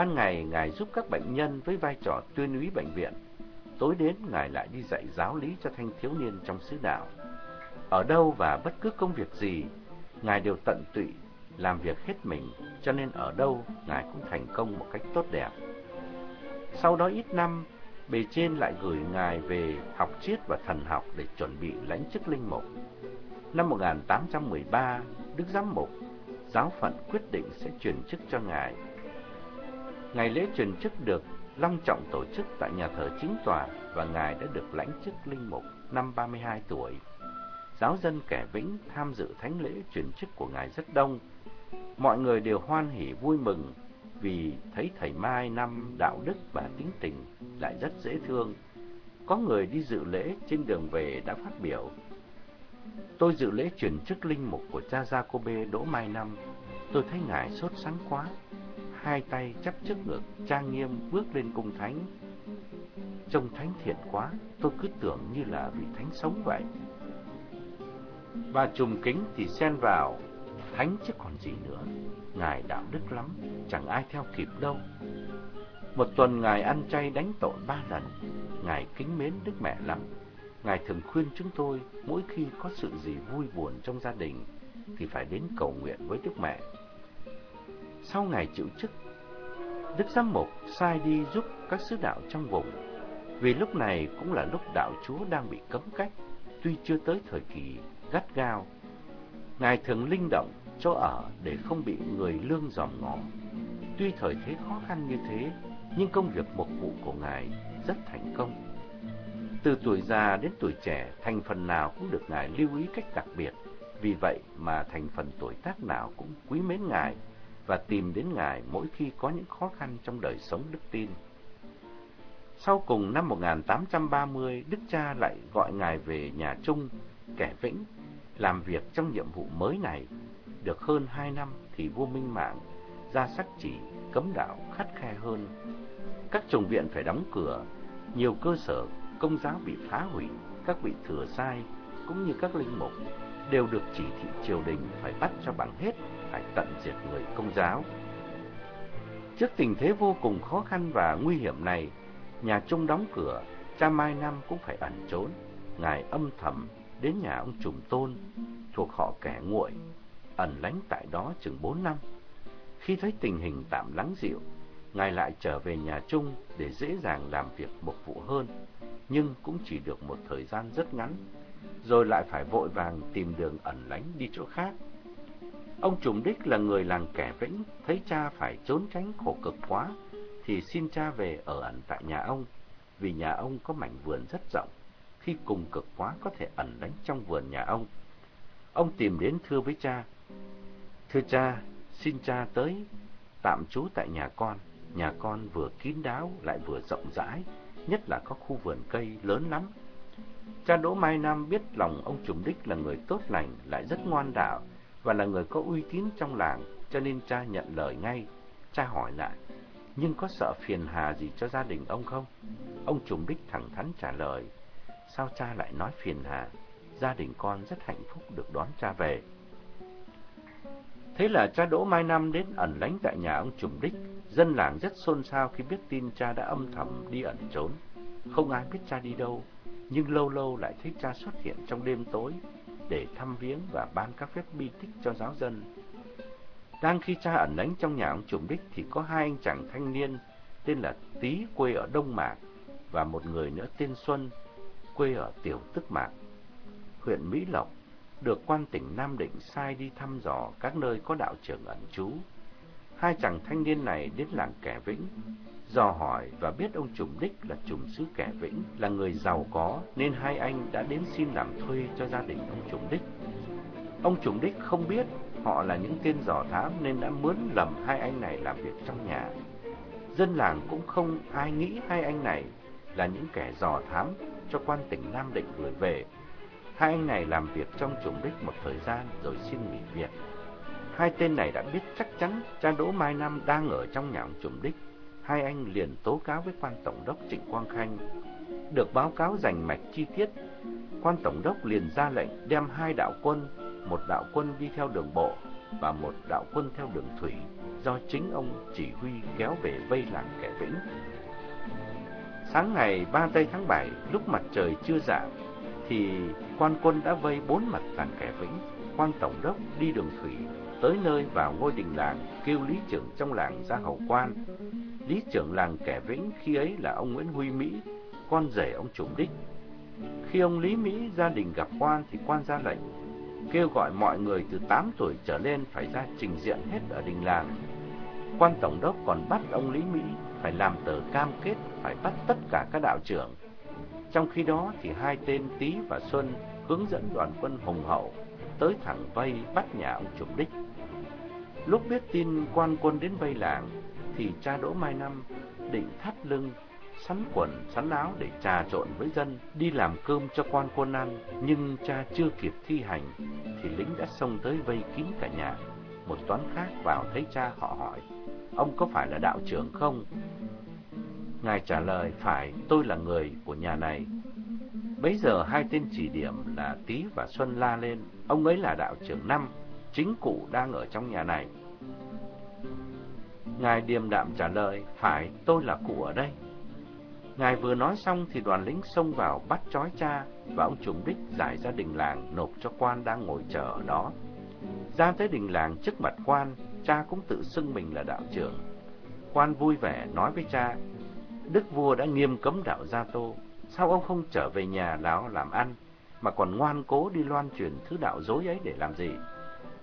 Ban ngày, Ngài giúp các bệnh nhân với vai trò tuyên úy bệnh viện. Tối đến, Ngài lại đi dạy giáo lý cho thanh thiếu niên trong xứ đạo. Ở đâu và bất cứ công việc gì, Ngài đều tận tụy làm việc hết mình, cho nên ở đâu Ngài cũng thành công một cách tốt đẹp. Sau đó ít năm, bề trên lại gửi Ngài về học triết và thần học để chuẩn bị lãnh chức linh mục. Năm 1813, Đức Giám Mục, giáo phận quyết định sẽ chuyển chức cho Ngài. Ngày lễ truyền chức được long trọng tổ chức tại nhà thờ chính tòa và Ngài đã được lãnh chức linh mục năm 32 tuổi. Giáo dân kẻ Vĩnh tham dự thánh lễ truyền chức của Ngài rất đông. Mọi người đều hoan hỉ vui mừng vì thấy thầy Mai năm đạo đức và tính tình lại rất dễ thương. Có người đi dự lễ trên đường về đã phát biểu, Tôi dự lễ chuyển chức linh mục của cha Jacobe Đỗ Mai Năm. Tôi thấy ngài sốt sắng quá. Hai tay chắp trước ngực, trang nghiêm bước lên cung thánh. Trông thánh thiện quá, tôi cứ tưởng như là vị thánh sống vậy. Bà trùm kính thì xen vào, thánh chứ còn gì nữa. Ngài đạo đức lắm, chẳng ai theo kịp đâu. Một tuần Ngài ăn chay đánh tội ba lần, Ngài kính mến Đức Mẹ lắm. Ngài thường khuyên chúng tôi mỗi khi có sự gì vui buồn trong gia đình thì phải đến cầu nguyện với Đức Mẹ. Sau ngày chịu chức, Đức Giám Mục sai đi giúp các sứ đạo trong vùng, vì lúc này cũng là lúc đạo Chúa đang bị cấm cách, tuy chưa tới thời kỳ gắt gao. Ngài thường linh động chỗ ở để không bị người lương dòm ngó. Tuy thời thế khó khăn như thế, nhưng công việc mục vụ của Ngài rất thành công. Từ tuổi già đến tuổi trẻ, thành phần nào cũng được Ngài lưu ý cách đặc biệt. Vì vậy mà thành phần tuổi tác nào cũng quý mến Ngài và tìm đến Ngài mỗi khi có những khó khăn trong đời sống đức tin. Sau cùng năm 1830, Đức Cha lại gọi Ngài về nhà Trung, kẻ Vĩnh, làm việc trong nhiệm vụ mới này. Được hơn hai năm thì vua Minh Mạng ra sắc chỉ cấm đạo khắt khe hơn. Các chủng viện phải đóng cửa, nhiều cơ sở công giáo bị phá hủy, các vị thừa sai cũng như các linh mục đều được chỉ thị triều đình phải bắt cho bằng hết, phải tận diệt người công giáo. Trước tình thế vô cùng khó khăn và nguy hiểm này, nhà Trung đóng cửa, cha Mai Năm cũng phải ẩn trốn. Ngài âm thầm đến nhà ông Trùm Tôn, thuộc họ kẻ nguội, ẩn lánh tại đó chừng bốn năm. Khi thấy tình hình tạm lắng dịu, Ngài lại trở về nhà Trung để dễ dàng làm việc mục vụ hơn nhưng cũng chỉ được một thời gian rất ngắn, rồi lại phải vội vàng tìm đường ẩn lánh đi chỗ khác. Ông Trùm Đích là người làng kẻ vĩnh, thấy cha phải trốn tránh khổ cực quá, thì xin cha về ở ẩn tại nhà ông, vì nhà ông có mảnh vườn rất rộng, khi cùng cực quá có thể ẩn đánh trong vườn nhà ông. Ông tìm đến thưa với cha, Thưa cha, xin cha tới tạm trú tại nhà con, nhà con vừa kín đáo lại vừa rộng rãi, nhất là có khu vườn cây lớn lắm. Cha Đỗ Mai Nam biết lòng ông Trùm Đích là người tốt lành, lại rất ngoan đạo và là người có uy tín trong làng, cho nên cha nhận lời ngay. Cha hỏi lại, nhưng có sợ phiền hà gì cho gia đình ông không? Ông Trùng Đích thẳng thắn trả lời, sao cha lại nói phiền hà? Gia đình con rất hạnh phúc được đón cha về. Thế là cha Đỗ Mai Năm đến ẩn lánh tại nhà ông Trùng Đích. Dân làng rất xôn xao khi biết tin cha đã âm thầm đi ẩn trốn. Không ai biết cha đi đâu, nhưng lâu lâu lại thấy cha xuất hiện trong đêm tối để thăm viếng và ban các phép bi tích cho giáo dân. Đang khi cha ẩn nánh trong nhà ông Trùm Đích thì có hai anh chàng thanh niên tên là Tý quê ở Đông Mạc và một người nữa tên Xuân, quê ở Tiểu Tức Mạc, huyện Mỹ Lộc, được quan tỉnh Nam Định sai đi thăm dò các nơi có đạo trưởng ẩn trú. Hai chàng thanh niên này đến làng Kẻ Vĩnh, dò hỏi và biết ông Trùng Đích là trùng sứ Kẻ Vĩnh, là người giàu có nên hai anh đã đến xin làm thuê cho gia đình ông Trùng Đích. Ông Trùng Đích không biết họ là những tên dò thám nên đã mướn lầm hai anh này làm việc trong nhà. Dân làng cũng không ai nghĩ hai anh này là những kẻ dò thám cho quan tỉnh Nam Định gửi về. Hai anh này làm việc trong trùng đích một thời gian rồi xin nghỉ việc. Hai tên này đã biết chắc chắn cha Đỗ Mai Năm đang ở trong nhà ông trùng đích. Hai anh liền tố cáo với quan tổng đốc Trịnh Quang Khanh. Được báo cáo rành mạch chi tiết, quan tổng đốc liền ra lệnh đem hai đạo quân, một đạo quân đi theo đường bộ và một đạo quân theo đường thủy do chính ông chỉ huy kéo về vây làng kẻ vĩnh. Sáng ngày 3 tây tháng 7, lúc mặt trời chưa giảm, thì quan quân đã vây bốn mặt làng kẻ vĩnh. Quan tổng đốc đi đường thủy tới nơi vào ngôi đình làng kêu lý trưởng trong làng ra hầu quan. Lý trưởng làng kẻ vĩnh khi ấy là ông Nguyễn Huy Mỹ, con rể ông Trùng Đích. Khi ông Lý Mỹ gia đình gặp quan thì quan ra lệnh kêu gọi mọi người từ 8 tuổi trở lên phải ra trình diện hết ở đình làng. Quan tổng đốc còn bắt ông Lý Mỹ phải làm tờ cam kết phải bắt tất cả các đạo trưởng. Trong khi đó thì hai tên Tý và Xuân hướng dẫn đoàn quân hùng hậu tới thẳng vây bắt nhà ông Trùng Đích. Lúc biết tin quan quân đến vây làng thì cha Đỗ Mai Năm định thắt lưng sắn quần, sắn áo để trà trộn với dân, đi làm cơm cho quan quân ăn, nhưng cha chưa kịp thi hành, thì lính đã xông tới vây kín cả nhà. Một toán khác vào thấy cha họ hỏi, ông có phải là đạo trưởng không? Ngài trả lời, phải, tôi là người của nhà này. Bấy giờ hai tên chỉ điểm là Tý và Xuân la lên, ông ấy là đạo trưởng năm, chính cụ đang ở trong nhà này. Ngài điềm đạm trả lời, phải, tôi là cụ ở đây. Ngài vừa nói xong thì đoàn lính xông vào bắt trói cha và ông trùng đích giải ra đình làng nộp cho quan đang ngồi chờ ở đó. Ra tới đình làng trước mặt quan, cha cũng tự xưng mình là đạo trưởng. Quan vui vẻ nói với cha, Đức vua đã nghiêm cấm đạo Gia Tô, sao ông không trở về nhà lão làm ăn, mà còn ngoan cố đi loan truyền thứ đạo dối ấy để làm gì?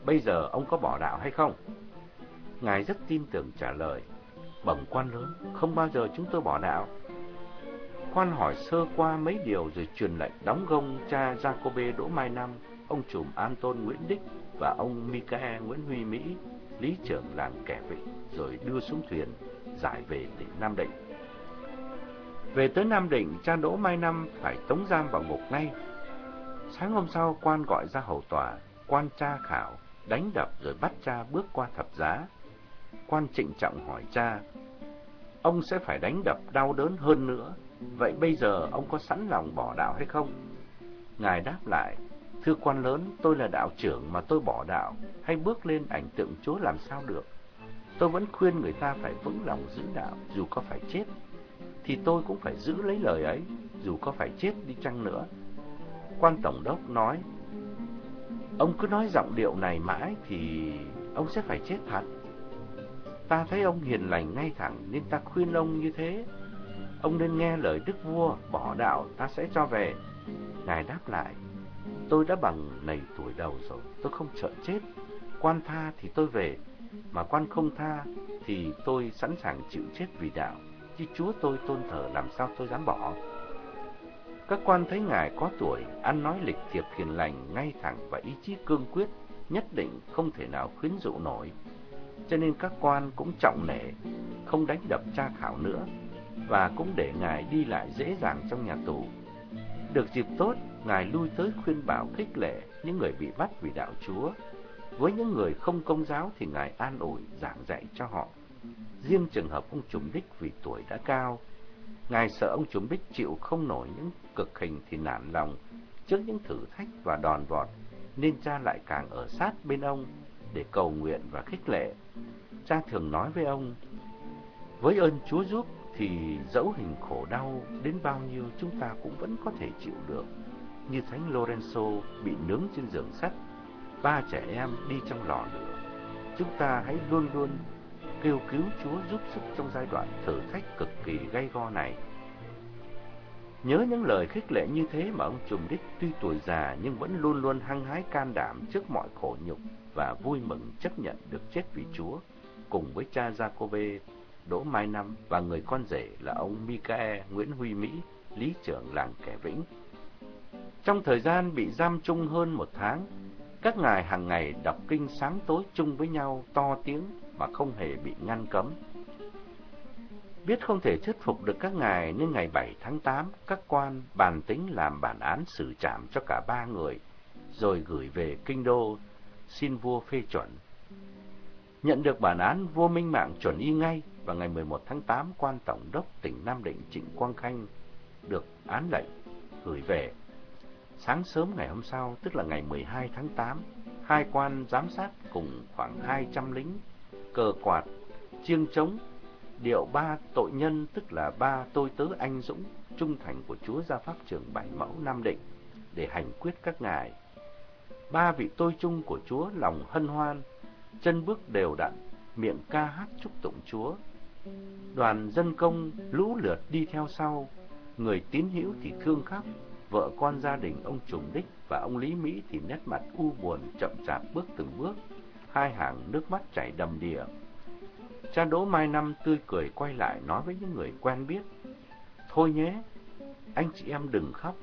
Bây giờ ông có bỏ đạo hay không? Ngài rất tin tưởng trả lời, bẩm quan lớn, không bao giờ chúng tôi bỏ đạo. Quan hỏi sơ qua mấy điều rồi truyền lệnh đóng gông cha Jacobe Đỗ Mai Năm, ông trùm Anton Nguyễn Đích và ông Michael Nguyễn Huy Mỹ, lý trưởng làng Kẻ vị, rồi đưa xuống thuyền, giải về tỉnh Nam Định. Về tới Nam Định, cha Đỗ Mai Năm phải tống giam vào ngục ngay. Sáng hôm sau, quan gọi ra hầu tòa, quan tra khảo, đánh đập rồi bắt cha bước qua thập giá. Quan trịnh trọng hỏi cha, ông sẽ phải đánh đập đau đớn hơn nữa Vậy bây giờ ông có sẵn lòng bỏ đạo hay không? Ngài đáp lại, thưa quan lớn, tôi là đạo trưởng mà tôi bỏ đạo, hay bước lên ảnh tượng Chúa làm sao được? Tôi vẫn khuyên người ta phải vững lòng giữ đạo, dù có phải chết. Thì tôi cũng phải giữ lấy lời ấy, dù có phải chết đi chăng nữa. Quan Tổng đốc nói, ông cứ nói giọng điệu này mãi thì ông sẽ phải chết thật. Ta thấy ông hiền lành ngay thẳng nên ta khuyên ông như thế. Ông nên nghe lời đức vua, bỏ đạo, ta sẽ cho về. Ngài đáp lại, tôi đã bằng nầy tuổi đầu rồi, tôi không sợ chết. Quan tha thì tôi về, mà quan không tha thì tôi sẵn sàng chịu chết vì đạo. Chứ Chúa tôi tôn thờ làm sao tôi dám bỏ. Các quan thấy Ngài có tuổi, ăn nói lịch thiệp hiền lành, ngay thẳng và ý chí cương quyết, nhất định không thể nào khuyến dụ nổi. Cho nên các quan cũng trọng nể, không đánh đập tra khảo nữa, và cũng để Ngài đi lại dễ dàng trong nhà tù. Được dịp tốt, Ngài lui tới khuyên bảo khích lệ những người bị bắt vì đạo Chúa. Với những người không công giáo thì Ngài an ủi, giảng dạy cho họ. Riêng trường hợp ông Trùng Đích vì tuổi đã cao, Ngài sợ ông Trùng bích chịu không nổi những cực hình thì nản lòng trước những thử thách và đòn vọt, nên cha lại càng ở sát bên ông để cầu nguyện và khích lệ. Cha thường nói với ông, với ơn Chúa giúp thì dẫu hình khổ đau đến bao nhiêu chúng ta cũng vẫn có thể chịu được. Như Thánh Lorenzo bị nướng trên giường sắt, ba trẻ em đi trong lò lửa. Chúng ta hãy luôn luôn kêu cứu Chúa giúp sức trong giai đoạn thử thách cực kỳ gay go này. Nhớ những lời khích lệ như thế mà ông Trùm Đích tuy tuổi già nhưng vẫn luôn luôn hăng hái can đảm trước mọi khổ nhục và vui mừng chấp nhận được chết vì Chúa, cùng với cha Jacobe, Đỗ Mai Năm và người con rể là ông Micae Nguyễn Huy Mỹ, lý trưởng làng Kẻ Vĩnh. Trong thời gian bị giam chung hơn một tháng, các ngài hàng ngày đọc kinh sáng tối chung với nhau to tiếng mà không hề bị ngăn cấm. Biết không thể thuyết phục được các ngài nên ngày 7 tháng 8, các quan bàn tính làm bản án xử trảm cho cả ba người, rồi gửi về kinh đô xin vua phê chuẩn. Nhận được bản án, vua Minh Mạng chuẩn y ngay và ngày 11 tháng 8, quan tổng đốc tỉnh Nam Định Trịnh Quang Khanh được án lệnh gửi về. Sáng sớm ngày hôm sau, tức là ngày 12 tháng 8, hai quan giám sát cùng khoảng 200 lính, cờ quạt, chiêng trống, điệu ba tội nhân tức là ba tôi tớ anh dũng, trung thành của Chúa Gia Pháp Trường Bảy Mẫu Nam Định để hành quyết các ngài. Ba vị tôi chung của Chúa lòng hân hoan, chân bước đều đặn, miệng ca hát chúc tụng Chúa. Đoàn dân công lũ lượt đi theo sau, người tín hữu thì thương khóc, vợ con gia đình ông Trùng Đích và ông Lý Mỹ thì nét mặt u buồn chậm chạp bước từng bước, hai hàng nước mắt chảy đầm đìa. Cha Đỗ Mai Năm tươi cười quay lại nói với những người quen biết, Thôi nhé, anh chị em đừng khóc,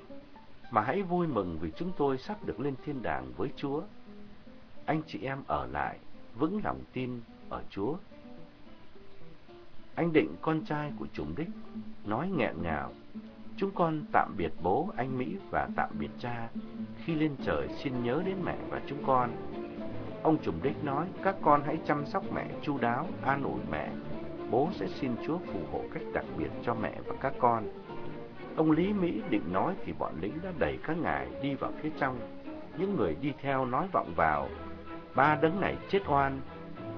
mà hãy vui mừng vì chúng tôi sắp được lên thiên đàng với Chúa. Anh chị em ở lại, vững lòng tin ở Chúa. Anh Định, con trai của chúng Đích, nói nghẹn ngào, Chúng con tạm biệt bố, anh Mỹ và tạm biệt cha. Khi lên trời xin nhớ đến mẹ và chúng con. Ông trùm Đích nói, các con hãy chăm sóc mẹ chu đáo, an ủi mẹ. Bố sẽ xin Chúa phù hộ cách đặc biệt cho mẹ và các con. Ông Lý Mỹ định nói thì bọn lính đã đẩy các ngài đi vào phía trong. Những người đi theo nói vọng vào, ba đấng này chết oan,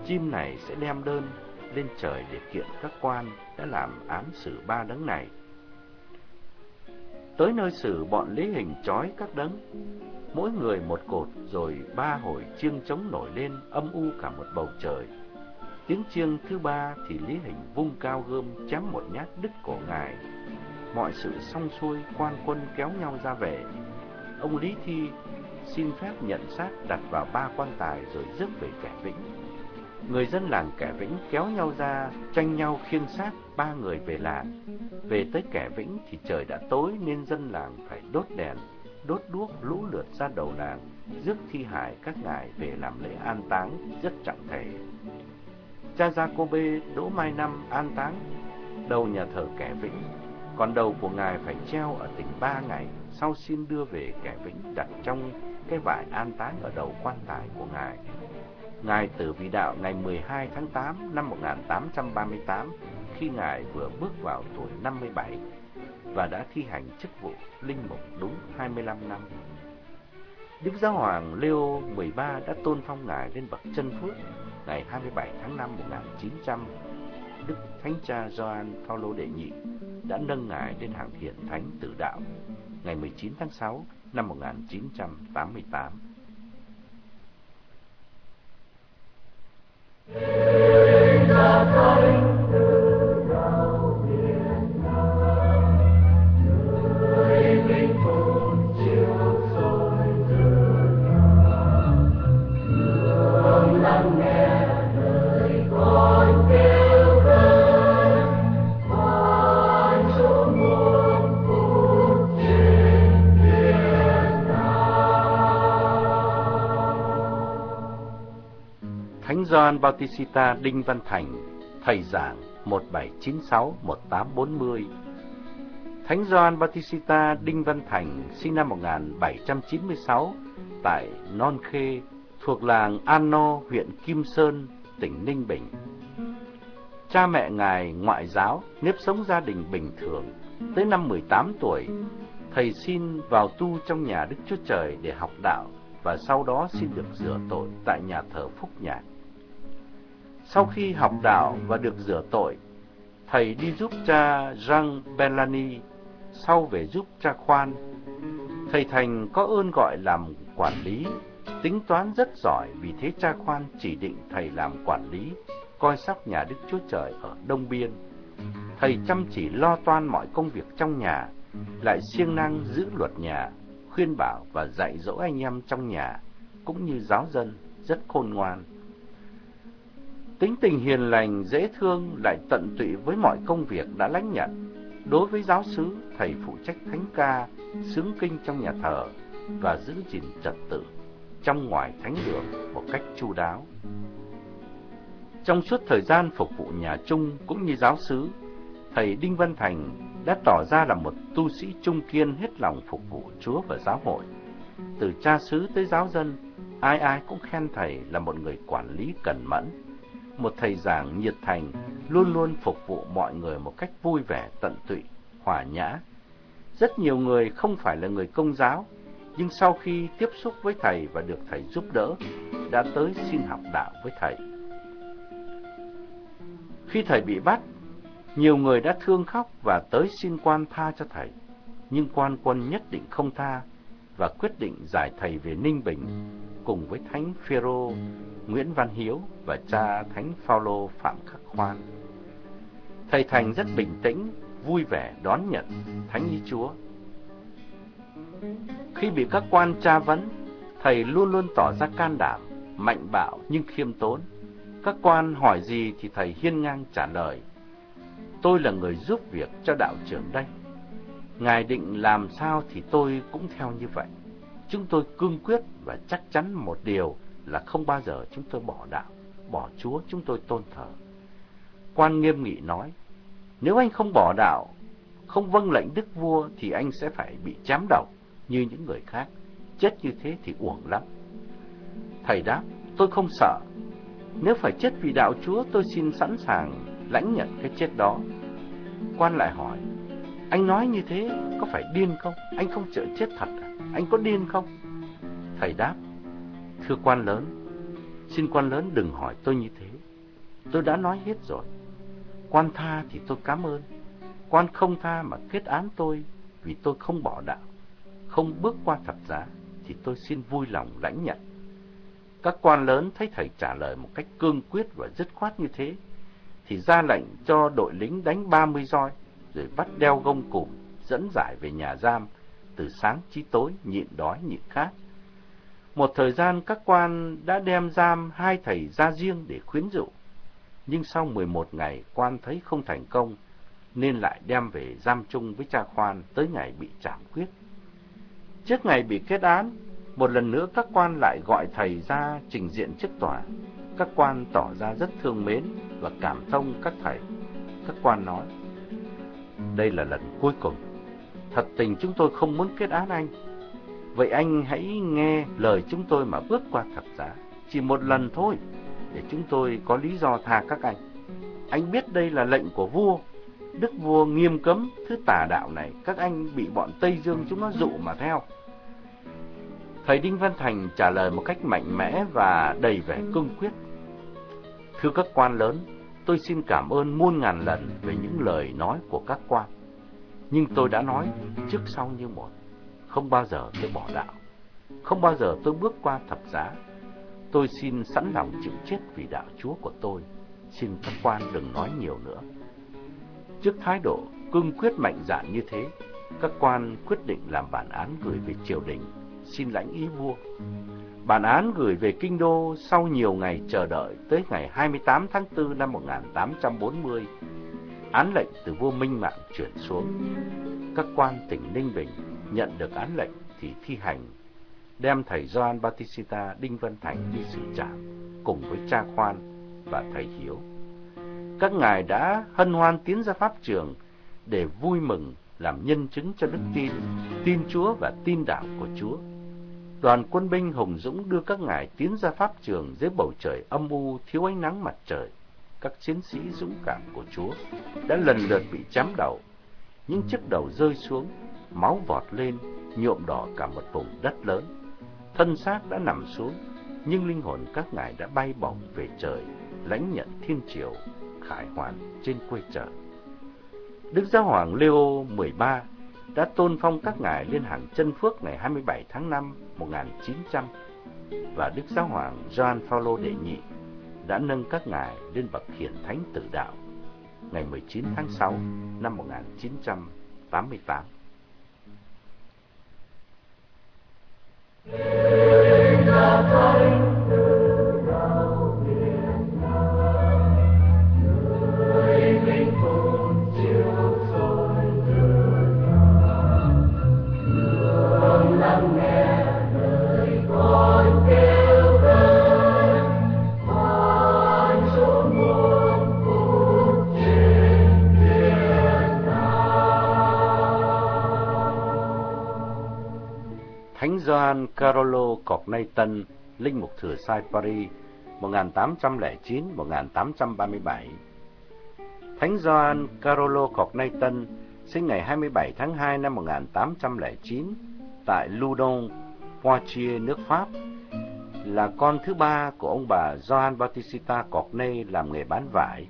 chim này sẽ đem đơn lên trời để kiện các quan đã làm án xử ba đấng này. Tới nơi xử bọn Lý Hình trói các đấng, mỗi người một cột rồi ba hồi chiêng trống nổi lên âm u cả một bầu trời. Tiếng chiêng thứ ba thì Lý Hình vung cao gươm chém một nhát đứt cổ ngài. Mọi sự xong xuôi, quan quân kéo nhau ra về. Ông Lý Thi xin phép nhận xác đặt vào ba quan tài rồi rước về kẻ vĩnh. Người dân làng kẻ vĩnh kéo nhau ra, tranh nhau khiêng xác ba người về làng. Về tới kẻ vĩnh thì trời đã tối nên dân làng phải đốt đèn, đốt đuốc lũ lượt ra đầu làng, rước thi hài các ngài về làm lễ an táng rất trọng thể. Cha Jacobe Đỗ Mai Năm an táng đầu nhà thờ kẻ vĩnh, còn đầu của ngài phải treo ở tỉnh ba ngày, sau xin đưa về kẻ vĩnh đặt trong cái vải an táng ở đầu quan tài của ngài. Ngài tử vị đạo ngày 12 tháng 8 năm 1838 khi Ngài vừa bước vào tuổi 57 và đã thi hành chức vụ linh mục đúng 25 năm. Đức Giáo Hoàng Leo XIII đã tôn phong Ngài lên bậc chân phước ngày 27 tháng 5 1900. Đức Thánh cha Gioan Paulo đệ nhị đã nâng Ngài lên hàng thiện thánh tử đạo ngày 19 tháng 6 năm 1988. In the Gioan Bautista Đinh Văn Thành, thầy giảng 1796-1840. Thánh Gioan Bautista Đinh Văn Thành sinh năm 1796 tại Non Khê, thuộc làng An No, huyện Kim Sơn, tỉnh Ninh Bình. Cha mẹ ngài ngoại giáo, nếp sống gia đình bình thường. Tới năm 18 tuổi, thầy xin vào tu trong nhà Đức Chúa Trời để học đạo và sau đó xin được rửa tội tại nhà thờ Phúc Nhạc. Sau khi học đạo và được rửa tội, thầy đi giúp cha Jean Bellani, sau về giúp cha Khoan. Thầy Thành có ơn gọi làm quản lý, tính toán rất giỏi vì thế cha Khoan chỉ định thầy làm quản lý, coi sóc nhà Đức Chúa Trời ở Đông Biên. Thầy chăm chỉ lo toan mọi công việc trong nhà, lại siêng năng giữ luật nhà, khuyên bảo và dạy dỗ anh em trong nhà, cũng như giáo dân, rất khôn ngoan. Tính tình hiền lành, dễ thương, lại tận tụy với mọi công việc đã lãnh nhận. Đối với giáo sứ, thầy phụ trách thánh ca, sướng kinh trong nhà thờ và giữ gìn trật tự trong ngoài thánh đường một cách chu đáo. Trong suốt thời gian phục vụ nhà chung cũng như giáo sứ, thầy Đinh Văn Thành đã tỏ ra là một tu sĩ trung kiên hết lòng phục vụ Chúa và giáo hội. Từ cha xứ tới giáo dân, ai ai cũng khen thầy là một người quản lý cẩn mẫn, một thầy giảng nhiệt thành, luôn luôn phục vụ mọi người một cách vui vẻ, tận tụy, hòa nhã. Rất nhiều người không phải là người công giáo, nhưng sau khi tiếp xúc với thầy và được thầy giúp đỡ, đã tới xin học đạo với thầy. Khi thầy bị bắt, nhiều người đã thương khóc và tới xin quan tha cho thầy, nhưng quan quân nhất định không tha và quyết định giải thầy về Ninh Bình cùng với Thánh Phêrô, Nguyễn Văn Hiếu và cha Thánh Phaolô Phạm Khắc Khoan. Thầy Thành rất bình tĩnh, vui vẻ đón nhận Thánh Ý Chúa. Khi bị các quan tra vấn, thầy luôn luôn tỏ ra can đảm, mạnh bạo nhưng khiêm tốn. Các quan hỏi gì thì thầy hiên ngang trả lời. Tôi là người giúp việc cho đạo trưởng đây. Ngài định làm sao thì tôi cũng theo như vậy. Chúng tôi cương quyết và chắc chắn một điều là không bao giờ chúng tôi bỏ đạo, bỏ Chúa chúng tôi tôn thờ. Quan nghiêm nghị nói, nếu anh không bỏ đạo, không vâng lệnh đức vua thì anh sẽ phải bị chém đầu như những người khác. Chết như thế thì uổng lắm. Thầy đáp, tôi không sợ. Nếu phải chết vì đạo Chúa, tôi xin sẵn sàng lãnh nhận cái chết đó. Quan lại hỏi, anh nói như thế có phải điên không? Anh không sợ chết thật à? Anh có điên không? Thầy đáp, thưa quan lớn, xin quan lớn đừng hỏi tôi như thế. Tôi đã nói hết rồi. Quan tha thì tôi cảm ơn. Quan không tha mà kết án tôi vì tôi không bỏ đạo, không bước qua thập giá, thì tôi xin vui lòng lãnh nhận. Các quan lớn thấy thầy trả lời một cách cương quyết và dứt khoát như thế, thì ra lệnh cho đội lính đánh ba mươi roi, rồi bắt đeo gông cùm, dẫn giải về nhà giam, từ sáng chí tối, nhịn đói nhịn khát. Một thời gian các quan đã đem giam hai thầy ra riêng để khuyến dụ, nhưng sau 11 ngày quan thấy không thành công, nên lại đem về giam chung với cha khoan tới ngày bị trảm quyết. Trước ngày bị kết án, một lần nữa các quan lại gọi thầy ra trình diện trước tòa. Các quan tỏ ra rất thương mến và cảm thông các thầy. Các quan nói, đây là lần cuối cùng. Thật tình chúng tôi không muốn kết án anh. Vậy anh hãy nghe lời chúng tôi mà bước qua thập giá. Chỉ một lần thôi, để chúng tôi có lý do tha các anh. Anh biết đây là lệnh của vua. Đức vua nghiêm cấm thứ tà đạo này. Các anh bị bọn Tây Dương chúng nó dụ mà theo. Thầy Đinh Văn Thành trả lời một cách mạnh mẽ và đầy vẻ cương quyết. Thưa các quan lớn, tôi xin cảm ơn muôn ngàn lần về những lời nói của các quan. Nhưng tôi đã nói trước sau như một, không bao giờ tôi bỏ đạo, không bao giờ tôi bước qua thập giá. Tôi xin sẵn lòng chịu chết vì đạo Chúa của tôi. Xin các quan đừng nói nhiều nữa. Trước thái độ cương quyết mạnh dạn như thế, các quan quyết định làm bản án gửi về triều đình, xin lãnh ý vua. Bản án gửi về kinh đô sau nhiều ngày chờ đợi tới ngày 28 tháng 4 năm 1840. Án lệnh từ vua Minh Mạng chuyển xuống. Các quan tỉnh Ninh Bình nhận được án lệnh thì thi hành, đem thầy Doan Batista Đinh Văn Thành đi xử trảm cùng với cha khoan và thầy Hiếu. Các ngài đã hân hoan tiến ra pháp trường để vui mừng làm nhân chứng cho đức tin, tin Chúa và tin đạo của Chúa. Đoàn quân binh hùng dũng đưa các ngài tiến ra pháp trường dưới bầu trời âm u thiếu ánh nắng mặt trời. Các chiến sĩ dũng cảm của Chúa đã lần lượt bị chém đầu. Những chiếc đầu rơi xuống, máu vọt lên, nhuộm đỏ cả một vùng đất lớn. Thân xác đã nằm xuống, nhưng linh hồn các ngài đã bay bổng về trời, lãnh nhận thiên triều, khải hoàn trên quê trời. Đức Giáo Hoàng Leo 13 đã tôn phong các ngài lên hàng chân phước ngày 27 tháng 5 1900 và Đức Giáo Hoàng Gioan Phaolô đệ nhị đã nâng các ngài lên bậc hiển thánh tử đạo ngày 19 tháng 6 năm 1988. Hãy subscribe Carolo Cornelian, linh mục thừa sai Paris, 1809-1837. Thánh Gioan Carolo Cornelian sinh ngày 27 tháng 2 năm 1809 tại Loudon, Poitiers, nước Pháp, là con thứ ba của ông bà Gioan Bautista Corneille làm nghề bán vải.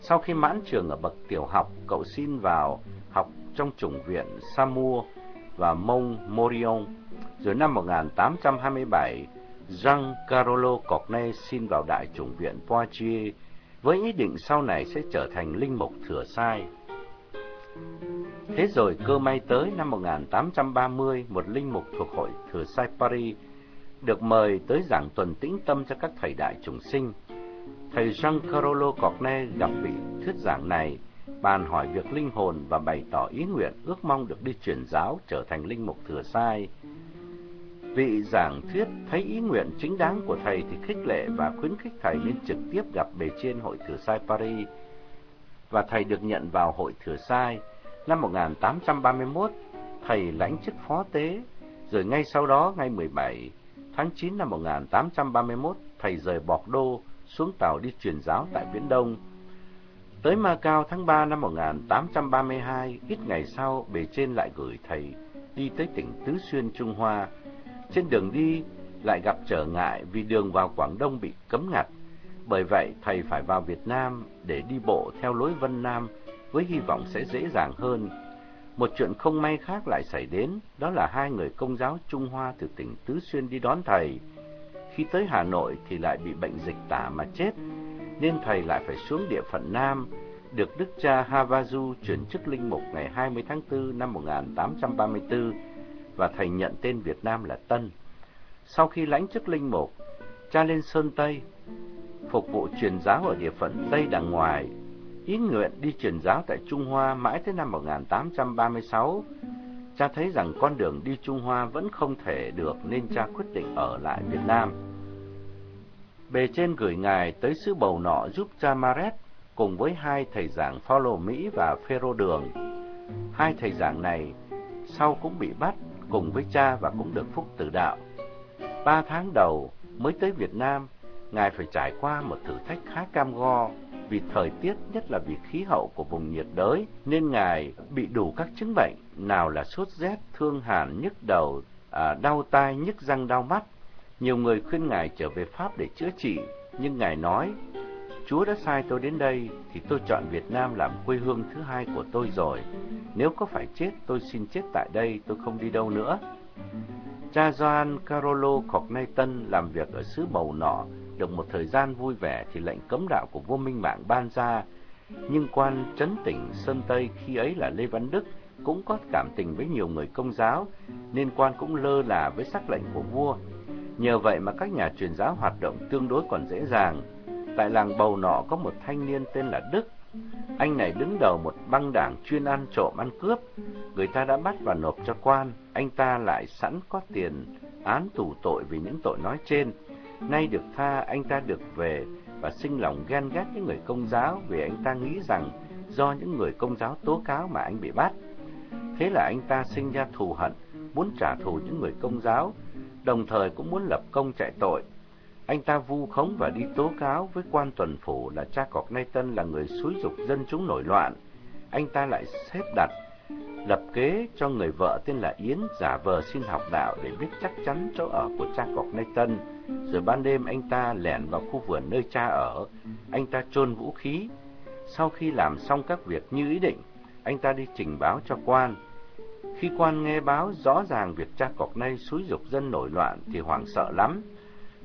Sau khi mãn trường ở bậc tiểu học, cậu xin vào học trong chủng viện Samour và Mont Morion rồi năm 1827, Jean Carolo Cornet xin vào Đại chủng viện Poitiers với ý định sau này sẽ trở thành linh mục thừa sai. Thế rồi cơ may tới năm 1830, một linh mục thuộc hội thừa sai Paris được mời tới giảng tuần tĩnh tâm cho các thầy đại chủng sinh. Thầy Jean Carolo Cornet gặp vị thuyết giảng này, bàn hỏi việc linh hồn và bày tỏ ý nguyện ước mong được đi truyền giáo trở thành linh mục thừa sai. Vị giảng thuyết thấy ý nguyện chính đáng của thầy thì khích lệ và khuyến khích thầy nên trực tiếp gặp bề trên hội thừa sai Paris. Và thầy được nhận vào hội thừa sai. Năm 1831, thầy lãnh chức phó tế, rồi ngay sau đó, ngày 17 tháng 9 năm 1831, thầy rời Bọc Đô xuống tàu đi truyền giáo tại Viễn Đông. Tới Macau tháng 3 năm 1832, ít ngày sau, bề trên lại gửi thầy đi tới tỉnh Tứ Xuyên, Trung Hoa, trên đường đi lại gặp trở ngại vì đường vào Quảng Đông bị cấm ngặt. Bởi vậy, thầy phải vào Việt Nam để đi bộ theo lối Vân Nam với hy vọng sẽ dễ dàng hơn. Một chuyện không may khác lại xảy đến, đó là hai người công giáo Trung Hoa từ tỉnh Tứ Xuyên đi đón thầy. Khi tới Hà Nội thì lại bị bệnh dịch tả mà chết, nên thầy lại phải xuống địa phận Nam, được Đức cha Havazu chuyển chức linh mục ngày 20 tháng 4 năm 1834 và thầy nhận tên Việt Nam là Tân. Sau khi lãnh chức linh mục, cha lên Sơn Tây, phục vụ truyền giáo ở địa phận Tây đàng Ngoài, ý nguyện đi truyền giáo tại Trung Hoa mãi tới năm 1836. Cha thấy rằng con đường đi Trung Hoa vẫn không thể được nên cha quyết định ở lại Việt Nam. Bề trên gửi ngài tới xứ bầu nọ giúp cha Maret cùng với hai thầy giảng Phaolô Mỹ và Phêrô Đường. Hai thầy giảng này sau cũng bị bắt cùng với cha và cũng được phúc tử đạo. Ba tháng đầu mới tới Việt Nam, Ngài phải trải qua một thử thách khá cam go vì thời tiết, nhất là vì khí hậu của vùng nhiệt đới, nên Ngài bị đủ các chứng bệnh, nào là sốt rét, thương hàn, nhức đầu, à, đau tai, nhức răng, đau mắt. Nhiều người khuyên Ngài trở về Pháp để chữa trị, nhưng Ngài nói, Chúa đã sai tôi đến đây, thì tôi chọn Việt Nam làm quê hương thứ hai của tôi rồi. Nếu có phải chết, tôi xin chết tại đây, tôi không đi đâu nữa. Cha Gioan Carolo Cornelian làm việc ở xứ Bầu Nọ, được một thời gian vui vẻ thì lệnh cấm đạo của vua Minh Mạng ban ra. Nhưng quan trấn tỉnh Sơn Tây khi ấy là Lê Văn Đức cũng có cảm tình với nhiều người công giáo, nên quan cũng lơ là với sắc lệnh của vua. Nhờ vậy mà các nhà truyền giáo hoạt động tương đối còn dễ dàng. Tại làng Bầu Nọ có một thanh niên tên là Đức, anh này đứng đầu một băng đảng chuyên ăn trộm ăn cướp. Người ta đã bắt và nộp cho quan. Anh ta lại sẵn có tiền án tù tội vì những tội nói trên. Nay được tha, anh ta được về và sinh lòng ghen ghét những người công giáo vì anh ta nghĩ rằng do những người công giáo tố cáo mà anh bị bắt. Thế là anh ta sinh ra thù hận, muốn trả thù những người công giáo, đồng thời cũng muốn lập công chạy tội. Anh ta vu khống và đi tố cáo với quan tuần phủ là cha cọc Nay Tân là người xúi dục dân chúng nổi loạn. Anh ta lại xếp đặt, lập kế cho người vợ tên là Yến giả vờ xin học đạo để biết chắc chắn chỗ ở của cha cọc Nay Tân. Rồi ban đêm anh ta lẻn vào khu vườn nơi cha ở, anh ta chôn vũ khí. Sau khi làm xong các việc như ý định, anh ta đi trình báo cho quan. Khi quan nghe báo rõ ràng việc cha cọc nay xúi dục dân nổi loạn thì hoảng sợ lắm.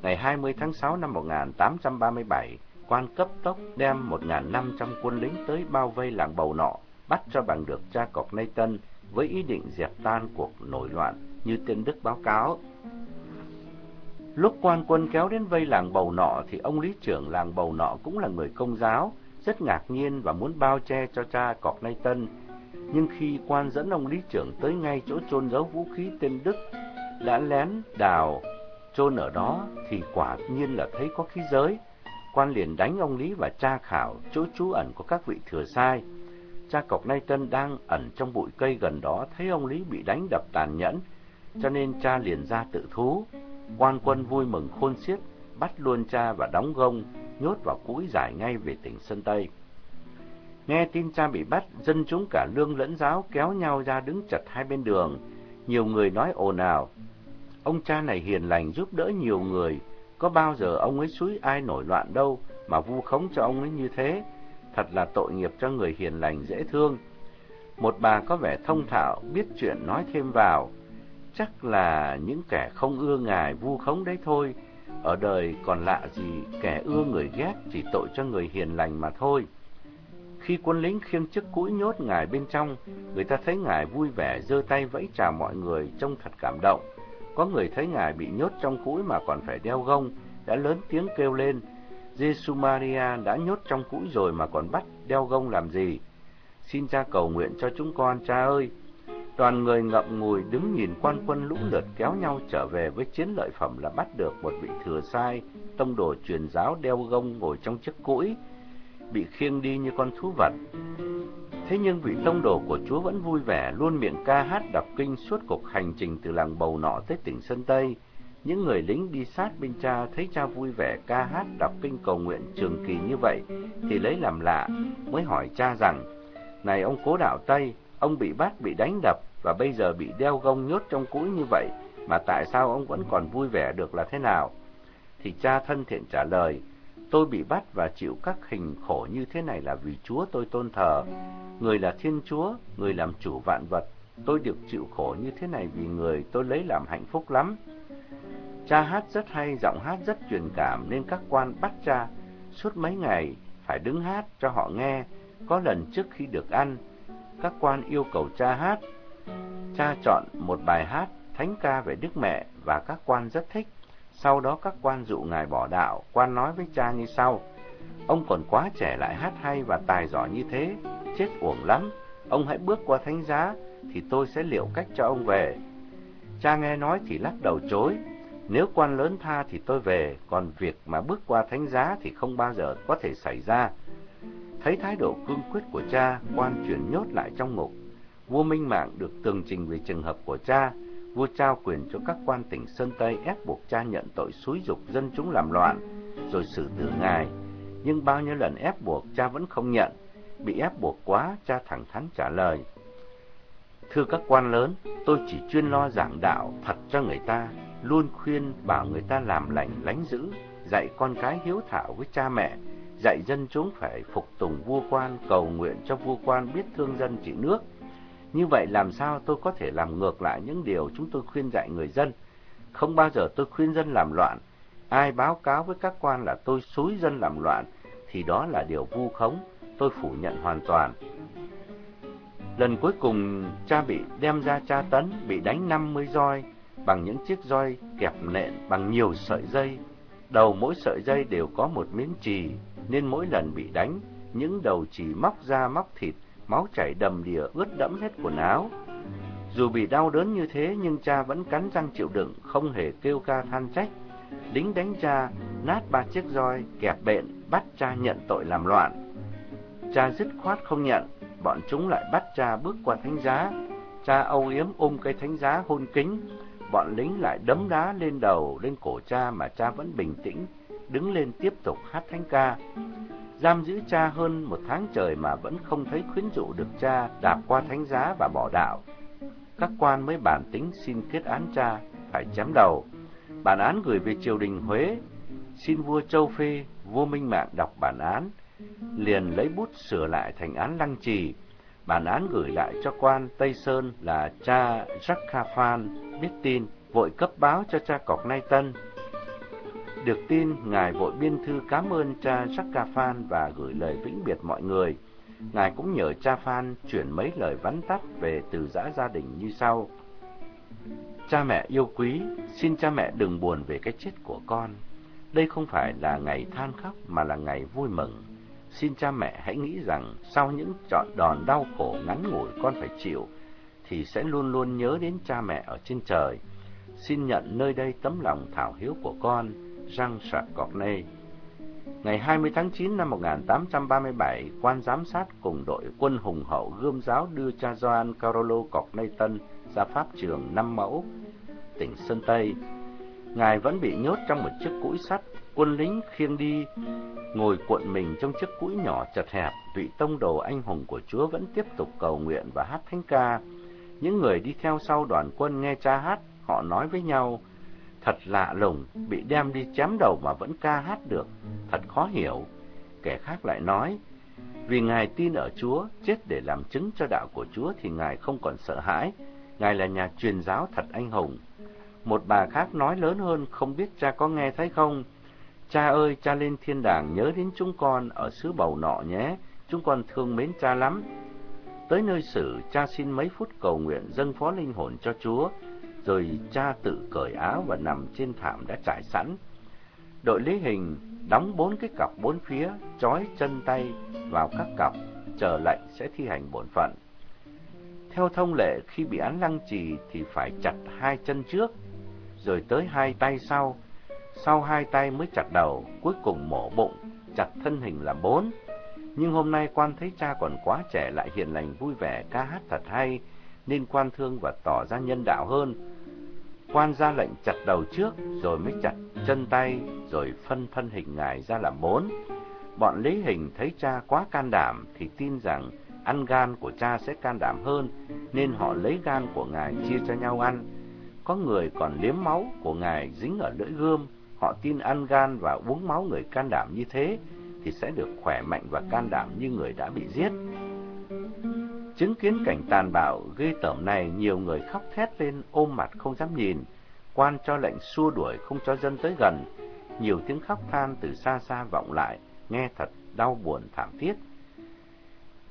Ngày 20 tháng 6 năm 1837, quan cấp tốc đem 1.500 quân lính tới bao vây làng bầu nọ, bắt cho bằng được cha cọc Nathan với ý định dẹp tan cuộc nổi loạn như tên Đức báo cáo. Lúc quan quân kéo đến vây làng bầu nọ thì ông lý trưởng làng bầu nọ cũng là người công giáo, rất ngạc nhiên và muốn bao che cho cha cọp nay tân. Nhưng khi quan dẫn ông lý trưởng tới ngay chỗ chôn giấu vũ khí tên Đức, đã lén đào chôn ở đó thì quả nhiên là thấy có khí giới. Quan liền đánh ông Lý và tra khảo chỗ trú ẩn của các vị thừa sai. Cha cọc nay tân đang ẩn trong bụi cây gần đó thấy ông Lý bị đánh đập tàn nhẫn, cho nên cha liền ra tự thú. Quan quân vui mừng khôn xiết, bắt luôn cha và đóng gông, nhốt vào cũi giải ngay về tỉnh Sơn Tây. Nghe tin cha bị bắt, dân chúng cả lương lẫn giáo kéo nhau ra đứng chật hai bên đường. Nhiều người nói ồn ào. Ông cha này hiền lành giúp đỡ nhiều người, có bao giờ ông ấy xúi ai nổi loạn đâu mà vu khống cho ông ấy như thế. Thật là tội nghiệp cho người hiền lành dễ thương. Một bà có vẻ thông thạo, biết chuyện nói thêm vào. Chắc là những kẻ không ưa ngài vu khống đấy thôi. Ở đời còn lạ gì kẻ ưa người ghét chỉ tội cho người hiền lành mà thôi. Khi quân lính khiêng chiếc cũi nhốt ngài bên trong, người ta thấy ngài vui vẻ giơ tay vẫy chào mọi người trông thật cảm động. Có người thấy ngài bị nhốt trong cũi mà còn phải đeo gông, đã lớn tiếng kêu lên, giê Maria đã nhốt trong cũi rồi mà còn bắt đeo gông làm gì? Xin cha cầu nguyện cho chúng con, cha ơi! Toàn người ngậm ngùi đứng nhìn quan quân lũ lượt kéo nhau trở về với chiến lợi phẩm là bắt được một vị thừa sai, tông đồ truyền giáo đeo gông ngồi trong chiếc cũi, bị khiêng đi như con thú vật. Thế nhưng vị tông đồ của Chúa vẫn vui vẻ, luôn miệng ca hát đọc kinh suốt cuộc hành trình từ làng bầu nọ tới tỉnh Sơn Tây. Những người lính đi sát bên cha thấy cha vui vẻ ca hát đọc kinh cầu nguyện trường kỳ như vậy thì lấy làm lạ, mới hỏi cha rằng, Này ông cố đạo Tây, ông bị bắt, bị đánh đập và bây giờ bị đeo gông nhốt trong cũi như vậy, mà tại sao ông vẫn còn vui vẻ được là thế nào? Thì cha thân thiện trả lời, Tôi bị bắt và chịu các hình khổ như thế này là vì Chúa tôi tôn thờ. Người là Thiên Chúa, người làm chủ vạn vật. Tôi được chịu khổ như thế này vì người tôi lấy làm hạnh phúc lắm. Cha hát rất hay, giọng hát rất truyền cảm nên các quan bắt cha suốt mấy ngày phải đứng hát cho họ nghe. Có lần trước khi được ăn, các quan yêu cầu cha hát. Cha chọn một bài hát thánh ca về Đức Mẹ và các quan rất thích. Sau đó các quan dụ ngài bỏ đạo, quan nói với cha như sau. Ông còn quá trẻ lại hát hay và tài giỏi như thế, chết uổng lắm. Ông hãy bước qua thánh giá, thì tôi sẽ liệu cách cho ông về. Cha nghe nói thì lắc đầu chối. Nếu quan lớn tha thì tôi về, còn việc mà bước qua thánh giá thì không bao giờ có thể xảy ra. Thấy thái độ cương quyết của cha, quan chuyển nhốt lại trong ngục. Vua Minh Mạng được tường trình về trường hợp của cha, vua trao quyền cho các quan tỉnh Sơn Tây ép buộc cha nhận tội xúi dục dân chúng làm loạn, rồi xử tử ngài. Nhưng bao nhiêu lần ép buộc cha vẫn không nhận, bị ép buộc quá, cha thẳng thắn trả lời. Thưa các quan lớn, tôi chỉ chuyên lo giảng đạo thật cho người ta, luôn khuyên bảo người ta làm lành lánh dữ, dạy con cái hiếu thảo với cha mẹ, dạy dân chúng phải phục tùng vua quan, cầu nguyện cho vua quan biết thương dân trị nước, như vậy làm sao tôi có thể làm ngược lại những điều chúng tôi khuyên dạy người dân? Không bao giờ tôi khuyên dân làm loạn. Ai báo cáo với các quan là tôi xúi dân làm loạn, thì đó là điều vu khống, tôi phủ nhận hoàn toàn. Lần cuối cùng cha bị đem ra tra tấn, bị đánh 50 roi bằng những chiếc roi kẹp nện bằng nhiều sợi dây. Đầu mỗi sợi dây đều có một miếng chì, nên mỗi lần bị đánh, những đầu chì móc ra móc thịt máu chảy đầm đìa ướt đẫm hết quần áo. Dù bị đau đớn như thế nhưng cha vẫn cắn răng chịu đựng, không hề kêu ca than trách. Lính đánh cha, nát ba chiếc roi, kẹp bện, bắt cha nhận tội làm loạn. Cha dứt khoát không nhận, bọn chúng lại bắt cha bước qua thánh giá. Cha âu yếm ôm cây thánh giá hôn kính, bọn lính lại đấm đá lên đầu, lên cổ cha mà cha vẫn bình tĩnh, đứng lên tiếp tục hát thánh ca giam giữ cha hơn một tháng trời mà vẫn không thấy khuyến dụ được cha đạp qua thánh giá và bỏ đạo. Các quan mới bản tính xin kết án cha, phải chém đầu. Bản án gửi về triều đình Huế, xin vua Châu Phê, vua Minh Mạng đọc bản án, liền lấy bút sửa lại thành án lăng trì. Bản án gửi lại cho quan Tây Sơn là cha Jacques Kha Phan biết tin, vội cấp báo cho cha Cọc Nay Tân được tin, Ngài vội biên thư cảm ơn cha Jacques Phan và gửi lời vĩnh biệt mọi người. Ngài cũng nhờ cha Phan chuyển mấy lời vắn tắt về từ giã gia đình như sau. Cha mẹ yêu quý, xin cha mẹ đừng buồn về cái chết của con. Đây không phải là ngày than khóc mà là ngày vui mừng. Xin cha mẹ hãy nghĩ rằng sau những trọn đòn đau khổ ngắn ngủi con phải chịu, thì sẽ luôn luôn nhớ đến cha mẹ ở trên trời. Xin nhận nơi đây tấm lòng thảo hiếu của con, Jean Jacques Ngày 20 tháng 9 năm 1837, quan giám sát cùng đội quân hùng hậu gươm giáo đưa cha Gioan Carolo Tân ra pháp trường năm mẫu, tỉnh Sơn Tây. Ngài vẫn bị nhốt trong một chiếc cũi sắt, quân lính khiêng đi, ngồi cuộn mình trong chiếc cũi nhỏ chật hẹp, vị tông đồ anh hùng của Chúa vẫn tiếp tục cầu nguyện và hát thánh ca. Những người đi theo sau đoàn quân nghe cha hát, họ nói với nhau, thật lạ lùng, bị đem đi chém đầu mà vẫn ca hát được, thật khó hiểu. Kẻ khác lại nói, vì Ngài tin ở Chúa, chết để làm chứng cho đạo của Chúa thì Ngài không còn sợ hãi, Ngài là nhà truyền giáo thật anh hùng. Một bà khác nói lớn hơn, không biết cha có nghe thấy không? Cha ơi, cha lên thiên đàng nhớ đến chúng con ở xứ bầu nọ nhé, chúng con thương mến cha lắm. Tới nơi xử, cha xin mấy phút cầu nguyện dâng phó linh hồn cho Chúa, rồi cha tự cởi áo và nằm trên thảm đã trải sẵn. Đội lý hình đóng bốn cái cặp bốn phía, trói chân tay vào các cặp, chờ lệnh sẽ thi hành bổn phận. Theo thông lệ, khi bị án lăng trì thì phải chặt hai chân trước, rồi tới hai tay sau, sau hai tay mới chặt đầu, cuối cùng mổ bụng, chặt thân hình là bốn. Nhưng hôm nay quan thấy cha còn quá trẻ lại hiền lành vui vẻ ca hát thật hay, nên quan thương và tỏ ra nhân đạo hơn. Quan ra lệnh chặt đầu trước, rồi mới chặt chân tay, rồi phân phân hình ngài ra làm bốn. Bọn lý hình thấy cha quá can đảm thì tin rằng ăn gan của cha sẽ can đảm hơn, nên họ lấy gan của ngài chia cho nhau ăn. Có người còn liếm máu của ngài dính ở lưỡi gươm, họ tin ăn gan và uống máu người can đảm như thế thì sẽ được khỏe mạnh và can đảm như người đã bị giết. Chứng kiến cảnh tàn bạo ghê tởm này, nhiều người khóc thét lên ôm mặt không dám nhìn. Quan cho lệnh xua đuổi không cho dân tới gần. Nhiều tiếng khóc than từ xa xa vọng lại, nghe thật đau buồn thảm thiết.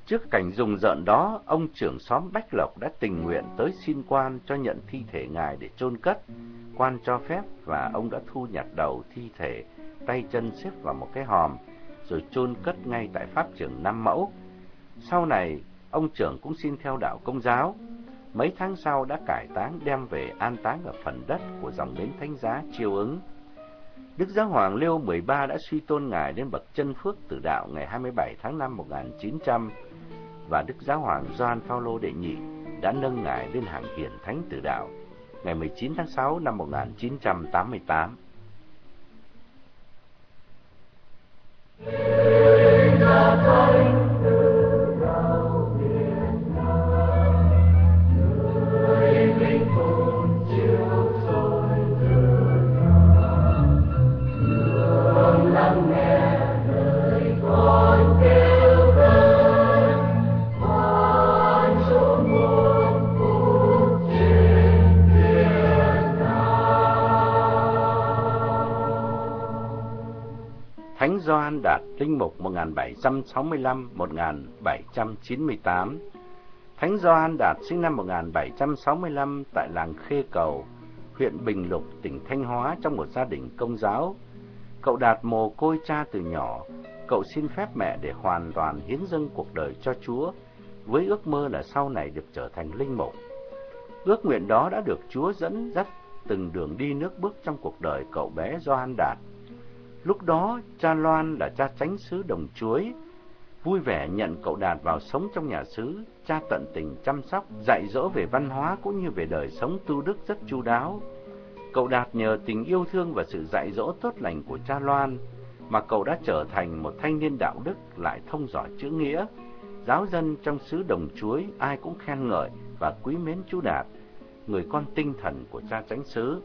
Trước cảnh rùng rợn đó, ông trưởng xóm Bách Lộc đã tình nguyện tới xin quan cho nhận thi thể ngài để chôn cất. Quan cho phép và ông đã thu nhặt đầu thi thể, tay chân xếp vào một cái hòm, rồi chôn cất ngay tại pháp trường Năm Mẫu. Sau này, ông trưởng cũng xin theo đạo công giáo. Mấy tháng sau đã cải táng, đem về an táng ở phần đất của dòng bến thánh giá, chiêu ứng. Đức Giáo Hoàng Leo 13 đã suy tôn ngài lên bậc chân phước tử đạo ngày 27 tháng 5 1900 và Đức Giáo Hoàng Gioan Phaolô đệ nhị đã nâng ngài lên hàng hiển thánh tử đạo ngày 19 tháng 6 năm 1988. Hãy subscribe cho kênh Ghiền Mì Gõ Để không bỏ lỡ những video hấp dẫn linh mục 1765-1798. Thánh Gioan đạt sinh năm 1765 tại làng Khê Cầu, huyện Bình Lục, tỉnh Thanh Hóa trong một gia đình công giáo. Cậu đạt mồ côi cha từ nhỏ, cậu xin phép mẹ để hoàn toàn hiến dâng cuộc đời cho Chúa, với ước mơ là sau này được trở thành linh mục. Ước nguyện đó đã được Chúa dẫn dắt từng đường đi nước bước trong cuộc đời cậu bé Gioan Đạt. Lúc đó, cha Loan là cha tránh xứ đồng chuối, vui vẻ nhận cậu Đạt vào sống trong nhà xứ, cha tận tình chăm sóc, dạy dỗ về văn hóa cũng như về đời sống tu đức rất chu đáo. Cậu Đạt nhờ tình yêu thương và sự dạy dỗ tốt lành của cha Loan, mà cậu đã trở thành một thanh niên đạo đức lại thông giỏi chữ nghĩa. Giáo dân trong xứ đồng chuối ai cũng khen ngợi và quý mến chú Đạt, người con tinh thần của cha tránh xứ.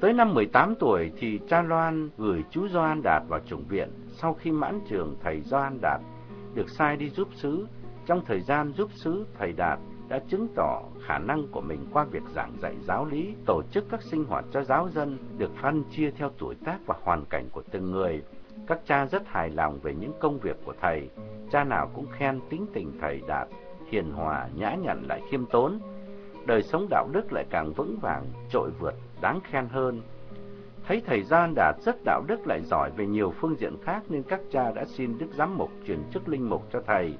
Tới năm 18 tuổi thì cha Loan gửi chú Doan Đạt vào chủng viện. Sau khi mãn trường, thầy Doan Đạt được sai đi giúp sứ. Trong thời gian giúp sứ, thầy Đạt đã chứng tỏ khả năng của mình qua việc giảng dạy giáo lý, tổ chức các sinh hoạt cho giáo dân, được phân chia theo tuổi tác và hoàn cảnh của từng người. Các cha rất hài lòng về những công việc của thầy, cha nào cũng khen tính tình thầy Đạt, hiền hòa, nhã nhặn lại khiêm tốn. đời sống đạo đức lại càng vững vàng, trội vượt, đáng khen hơn. Thấy thầy Gian Đạt rất đạo đức lại giỏi về nhiều phương diện khác nên các cha đã xin Đức Giám Mục chuyển chức linh mục cho thầy.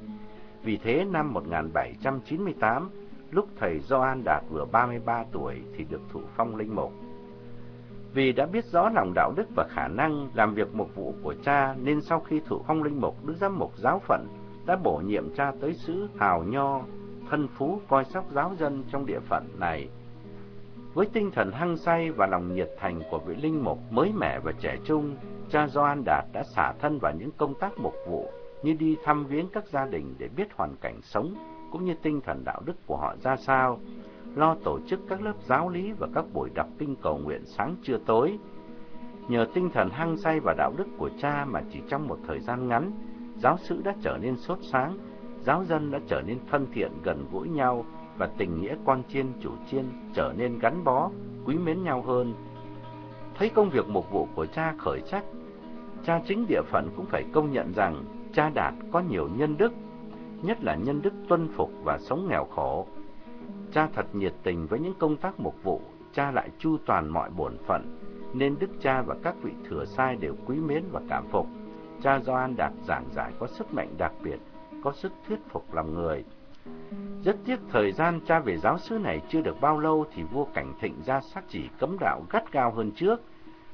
Vì thế năm 1798, lúc thầy Gioan Đạt vừa 33 tuổi thì được thụ phong linh mục. Vì đã biết rõ lòng đạo đức và khả năng làm việc mục vụ của cha nên sau khi thụ phong linh mục, Đức Giám Mục giáo phận đã bổ nhiệm cha tới xứ Hào Nho, thân phú coi sóc giáo dân trong địa phận này. Với tinh thần hăng say và lòng nhiệt thành của vị linh mục mới mẻ và trẻ trung, cha Doan Đạt đã xả thân vào những công tác mục vụ như đi thăm viếng các gia đình để biết hoàn cảnh sống cũng như tinh thần đạo đức của họ ra sao, lo tổ chức các lớp giáo lý và các buổi đọc kinh cầu nguyện sáng trưa tối. Nhờ tinh thần hăng say và đạo đức của cha mà chỉ trong một thời gian ngắn, giáo sứ đã trở nên sốt sáng, giáo dân đã trở nên thân thiện gần gũi nhau và tình nghĩa con chiên chủ chiên trở nên gắn bó, quý mến nhau hơn. Thấy công việc mục vụ của cha khởi sắc, cha chính địa phận cũng phải công nhận rằng cha Đạt có nhiều nhân đức, nhất là nhân đức tuân phục và sống nghèo khổ. Cha thật nhiệt tình với những công tác mục vụ, cha lại chu toàn mọi bổn phận, nên đức cha và các vị thừa sai đều quý mến và cảm phục. Cha Gioan Đạt giảng giải có sức mạnh đặc biệt, có sức thuyết phục lòng người. Rất tiếc thời gian cha về giáo xứ này chưa được bao lâu thì vua Cảnh Thịnh ra sắc chỉ cấm đạo gắt gao hơn trước.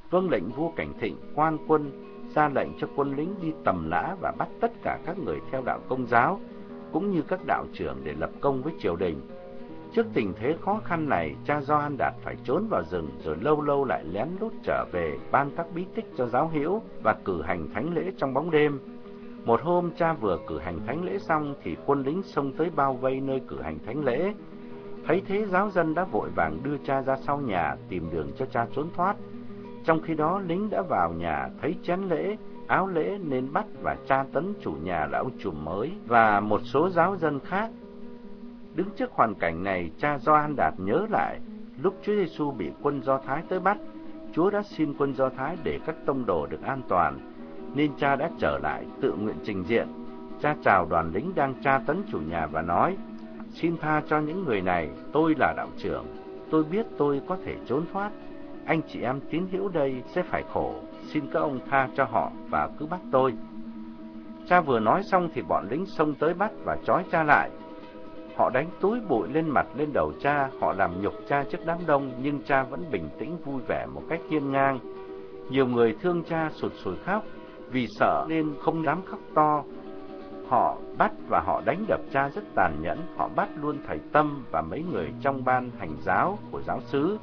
Vâng lệnh vua Cảnh Thịnh quan quân ra lệnh cho quân lính đi tầm lã và bắt tất cả các người theo đạo công giáo, cũng như các đạo trưởng để lập công với triều đình. Trước tình thế khó khăn này, cha Gioan Đạt phải trốn vào rừng rồi lâu lâu lại lén lút trở về ban các bí tích cho giáo hữu và cử hành thánh lễ trong bóng đêm. Một hôm cha vừa cử hành thánh lễ xong thì quân lính xông tới bao vây nơi cử hành thánh lễ. Thấy thế giáo dân đã vội vàng đưa cha ra sau nhà tìm đường cho cha trốn thoát. Trong khi đó lính đã vào nhà thấy chén lễ, áo lễ nên bắt và tra tấn chủ nhà là ông trùm mới và một số giáo dân khác. Đứng trước hoàn cảnh này, cha Gioan Đạt nhớ lại lúc Chúa Giêsu bị quân Do Thái tới bắt, Chúa đã xin quân Do Thái để các tông đồ được an toàn, nên cha đã trở lại tự nguyện trình diện. Cha chào đoàn lính đang tra tấn chủ nhà và nói: "Xin tha cho những người này, tôi là đạo trưởng, tôi biết tôi có thể trốn thoát, anh chị em tín hữu đây sẽ phải khổ, xin các ông tha cho họ và cứ bắt tôi. Cha vừa nói xong thì bọn lính xông tới bắt và trói cha lại. Họ đánh túi bụi lên mặt lên đầu cha, họ làm nhục cha trước đám đông, nhưng cha vẫn bình tĩnh vui vẻ một cách hiên ngang. Nhiều người thương cha sụt sùi khóc, vì sợ nên không dám khóc to. Họ bắt và họ đánh đập cha rất tàn nhẫn, họ bắt luôn thầy Tâm và mấy người trong ban hành giáo của giáo xứ.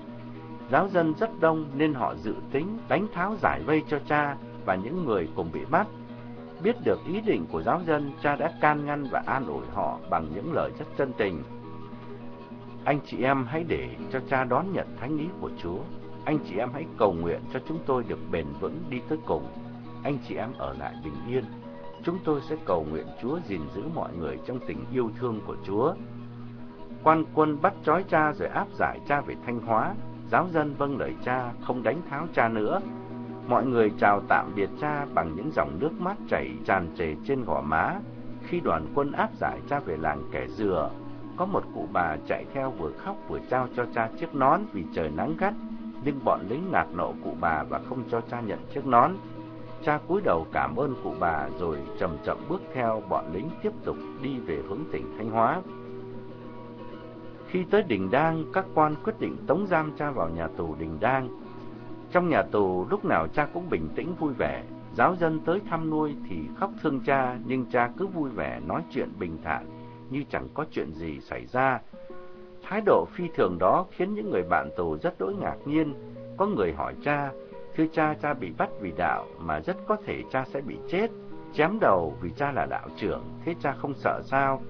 Giáo dân rất đông nên họ dự tính đánh tháo giải vây cho cha và những người cùng bị bắt. Biết được ý định của giáo dân, cha đã can ngăn và an ủi họ bằng những lời rất chân tình. Anh chị em hãy để cho cha đón nhận thánh ý của Chúa. Anh chị em hãy cầu nguyện cho chúng tôi được bền vững đi tới cùng. Anh chị em ở lại bình yên. Chúng tôi sẽ cầu nguyện Chúa gìn giữ mọi người trong tình yêu thương của Chúa. Quan quân bắt trói cha rồi áp giải cha về Thanh Hóa, Giáo dân vâng lời cha, không đánh tháo cha nữa. Mọi người chào tạm biệt cha bằng những dòng nước mắt chảy tràn trề trên gò má. Khi đoàn quân áp giải cha về làng kẻ dừa, có một cụ bà chạy theo vừa khóc vừa trao cho cha chiếc nón vì trời nắng gắt, nhưng bọn lính ngạt nộ cụ bà và không cho cha nhận chiếc nón. Cha cúi đầu cảm ơn cụ bà rồi chậm chậm bước theo bọn lính tiếp tục đi về hướng tỉnh Thanh Hóa. Khi tới Đình Đang, các quan quyết định tống giam cha vào nhà tù Đình Đang. Trong nhà tù, lúc nào cha cũng bình tĩnh vui vẻ. Giáo dân tới thăm nuôi thì khóc thương cha, nhưng cha cứ vui vẻ nói chuyện bình thản, như chẳng có chuyện gì xảy ra. Thái độ phi thường đó khiến những người bạn tù rất đỗi ngạc nhiên. Có người hỏi cha, thưa cha, cha bị bắt vì đạo, mà rất có thể cha sẽ bị chết. Chém đầu vì cha là đạo trưởng, thế cha không sợ sao?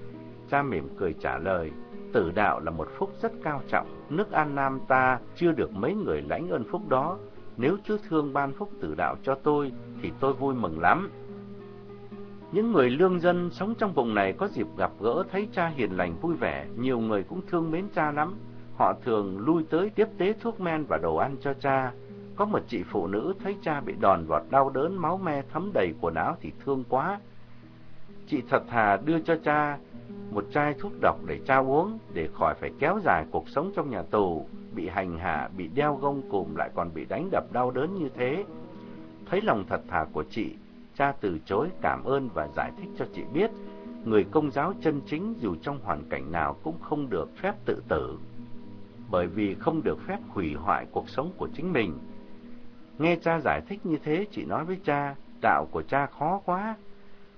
Cha mỉm cười trả lời, tử đạo là một phúc rất cao trọng, nước An Nam ta chưa được mấy người lãnh ơn phúc đó. Nếu Chúa thương ban phúc tử đạo cho tôi, thì tôi vui mừng lắm. Những người lương dân sống trong vùng này có dịp gặp gỡ thấy cha hiền lành vui vẻ, nhiều người cũng thương mến cha lắm. Họ thường lui tới tiếp tế thuốc men và đồ ăn cho cha. Có một chị phụ nữ thấy cha bị đòn vọt đau đớn, máu me thấm đầy quần áo thì thương quá. chị thật thà đưa cho cha một chai thuốc độc để cha uống để khỏi phải kéo dài cuộc sống trong nhà tù, bị hành hạ, bị đeo gông cùm lại còn bị đánh đập đau đớn như thế. Thấy lòng thật thà của chị, cha từ chối cảm ơn và giải thích cho chị biết, người công giáo chân chính dù trong hoàn cảnh nào cũng không được phép tự tử, bởi vì không được phép hủy hoại cuộc sống của chính mình. Nghe cha giải thích như thế, chị nói với cha, đạo của cha khó quá,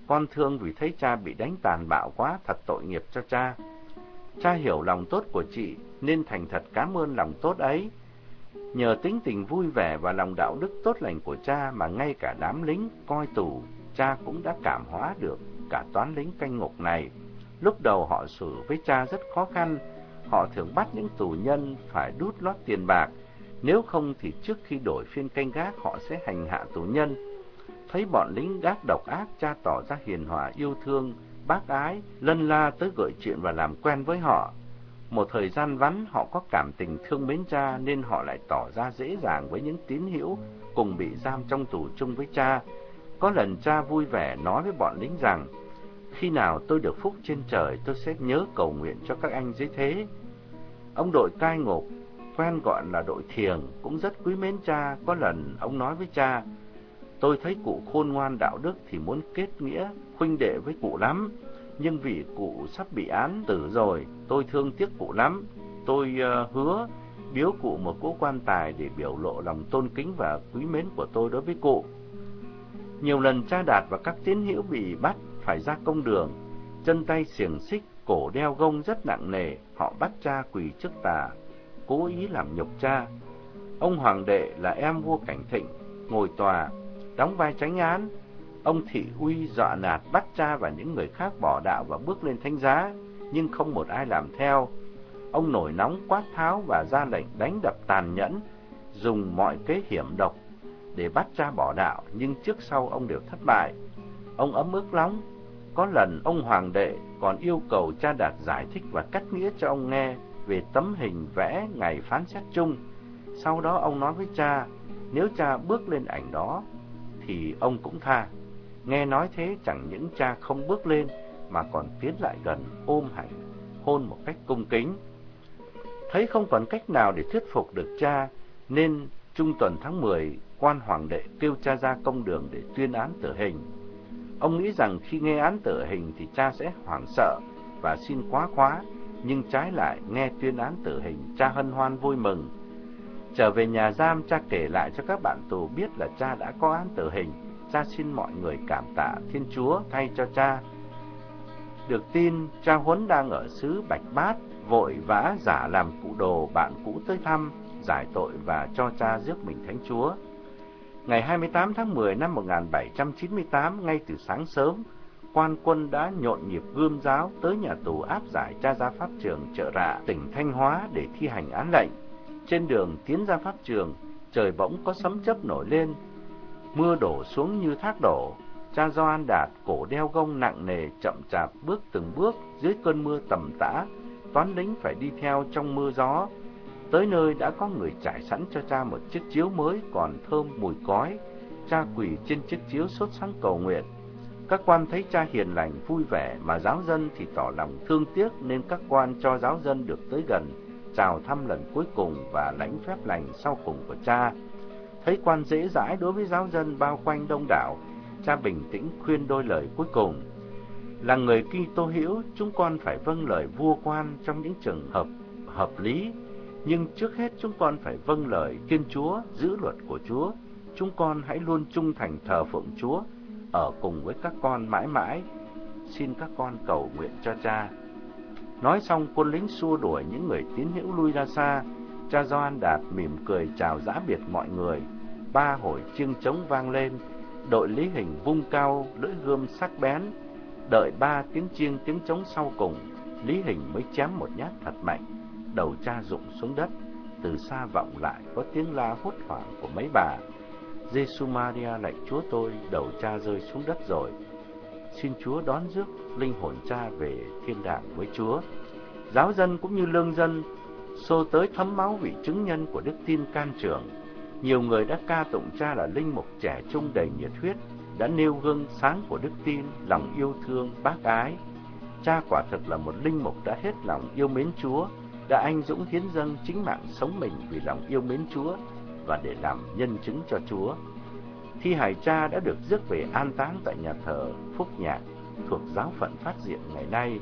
con thương vì thấy cha bị đánh tàn bạo quá, thật tội nghiệp cho cha. Cha hiểu lòng tốt của chị, nên thành thật cảm ơn lòng tốt ấy. Nhờ tính tình vui vẻ và lòng đạo đức tốt lành của cha mà ngay cả đám lính coi tù, cha cũng đã cảm hóa được cả toán lính canh ngục này. Lúc đầu họ xử với cha rất khó khăn, họ thường bắt những tù nhân phải đút lót tiền bạc, nếu không thì trước khi đổi phiên canh gác họ sẽ hành hạ tù nhân thấy bọn lính gác độc ác, cha tỏ ra hiền hòa yêu thương, bác ái, lân la tới gợi chuyện và làm quen với họ. Một thời gian vắn họ có cảm tình thương mến cha nên họ lại tỏ ra dễ dàng với những tín hữu cùng bị giam trong tù chung với cha. Có lần cha vui vẻ nói với bọn lính rằng, khi nào tôi được phúc trên trời tôi sẽ nhớ cầu nguyện cho các anh dưới thế. Ông đội cai ngục, quen gọi là đội thiền, cũng rất quý mến cha. Có lần ông nói với cha, Tôi thấy cụ khôn ngoan đạo đức thì muốn kết nghĩa, huynh đệ với cụ lắm. Nhưng vì cụ sắp bị án tử rồi, tôi thương tiếc cụ lắm. Tôi uh, hứa biếu cụ một cỗ quan tài để biểu lộ lòng tôn kính và quý mến của tôi đối với cụ. Nhiều lần cha đạt và các tín hữu bị bắt phải ra công đường, chân tay xiềng xích, cổ đeo gông rất nặng nề, họ bắt cha quỳ trước tà, cố ý làm nhục cha. Ông hoàng đệ là em vua cảnh thịnh, ngồi tòa đóng vai tránh án. Ông thị uy dọa nạt bắt cha và những người khác bỏ đạo và bước lên thánh giá, nhưng không một ai làm theo. Ông nổi nóng quát tháo và ra lệnh đánh đập tàn nhẫn, dùng mọi kế hiểm độc để bắt cha bỏ đạo, nhưng trước sau ông đều thất bại. Ông ấm ức lắm. Có lần ông hoàng đệ còn yêu cầu cha đạt giải thích và cắt nghĩa cho ông nghe về tấm hình vẽ ngày phán xét chung. Sau đó ông nói với cha, nếu cha bước lên ảnh đó thì ông cũng tha. Nghe nói thế chẳng những cha không bước lên mà còn tiến lại gần ôm hạnh, hôn một cách cung kính. Thấy không còn cách nào để thuyết phục được cha, nên trung tuần tháng 10, quan hoàng đệ kêu cha ra công đường để tuyên án tử hình. Ông nghĩ rằng khi nghe án tử hình thì cha sẽ hoảng sợ và xin quá khóa, nhưng trái lại nghe tuyên án tử hình, cha hân hoan vui mừng Trở về nhà giam, cha kể lại cho các bạn tù biết là cha đã có án tử hình. Cha xin mọi người cảm tạ Thiên Chúa thay cho cha. Được tin, cha Huấn đang ở xứ Bạch Bát, vội vã giả làm cụ đồ bạn cũ tới thăm, giải tội và cho cha rước mình Thánh Chúa. Ngày 28 tháng 10 năm 1798, ngay từ sáng sớm, quan quân đã nhộn nhịp gươm giáo tới nhà tù áp giải cha ra pháp trường chợ rạ tỉnh Thanh Hóa để thi hành án lệnh. Trên đường tiến ra pháp trường, trời bỗng có sấm chớp nổi lên, mưa đổ xuống như thác đổ. Cha Doan Đạt cổ đeo gông nặng nề chậm chạp bước từng bước dưới cơn mưa tầm tã, toán lính phải đi theo trong mưa gió. Tới nơi đã có người trải sẵn cho cha một chiếc chiếu mới còn thơm mùi cói. Cha quỳ trên chiếc chiếu sốt sáng cầu nguyện. Các quan thấy cha hiền lành, vui vẻ mà giáo dân thì tỏ lòng thương tiếc nên các quan cho giáo dân được tới gần chào thăm lần cuối cùng và lãnh phép lành sau cùng của cha. Thấy quan dễ dãi đối với giáo dân bao quanh đông đảo, cha bình tĩnh khuyên đôi lời cuối cùng. Là người Kitô hữu, chúng con phải vâng lời vua quan trong những trường hợp hợp lý, nhưng trước hết chúng con phải vâng lời Thiên Chúa, giữ luật của Chúa. Chúng con hãy luôn trung thành thờ phượng Chúa, ở cùng với các con mãi mãi. Xin các con cầu nguyện cho cha. Nói xong quân lính xua đuổi những người tín hữu lui ra xa. Cha Doan Đạt mỉm cười chào giã biệt mọi người. Ba hồi chiêng trống vang lên, đội lý hình vung cao lưỡi gươm sắc bén. Đợi ba tiếng chiêng tiếng trống sau cùng, lý hình mới chém một nhát thật mạnh. Đầu cha rụng xuống đất, từ xa vọng lại có tiếng la hốt hoảng của mấy bà. Giêsu Maria lạy Chúa tôi, đầu cha rơi xuống đất rồi. Xin Chúa đón rước linh hồn cha về thiên đàng với Chúa. Giáo dân cũng như lương dân xô tới thấm máu vị chứng nhân của đức tin can trường. Nhiều người đã ca tụng cha là linh mục trẻ trung đầy nhiệt huyết, đã nêu gương sáng của đức tin, lòng yêu thương, bác ái. Cha quả thật là một linh mục đã hết lòng yêu mến Chúa, đã anh dũng hiến dâng chính mạng sống mình vì lòng yêu mến Chúa và để làm nhân chứng cho Chúa. Thi hài cha đã được rước về an táng tại nhà thờ Phúc Nhạc thuộc giáo phận Phát Diệm ngày nay.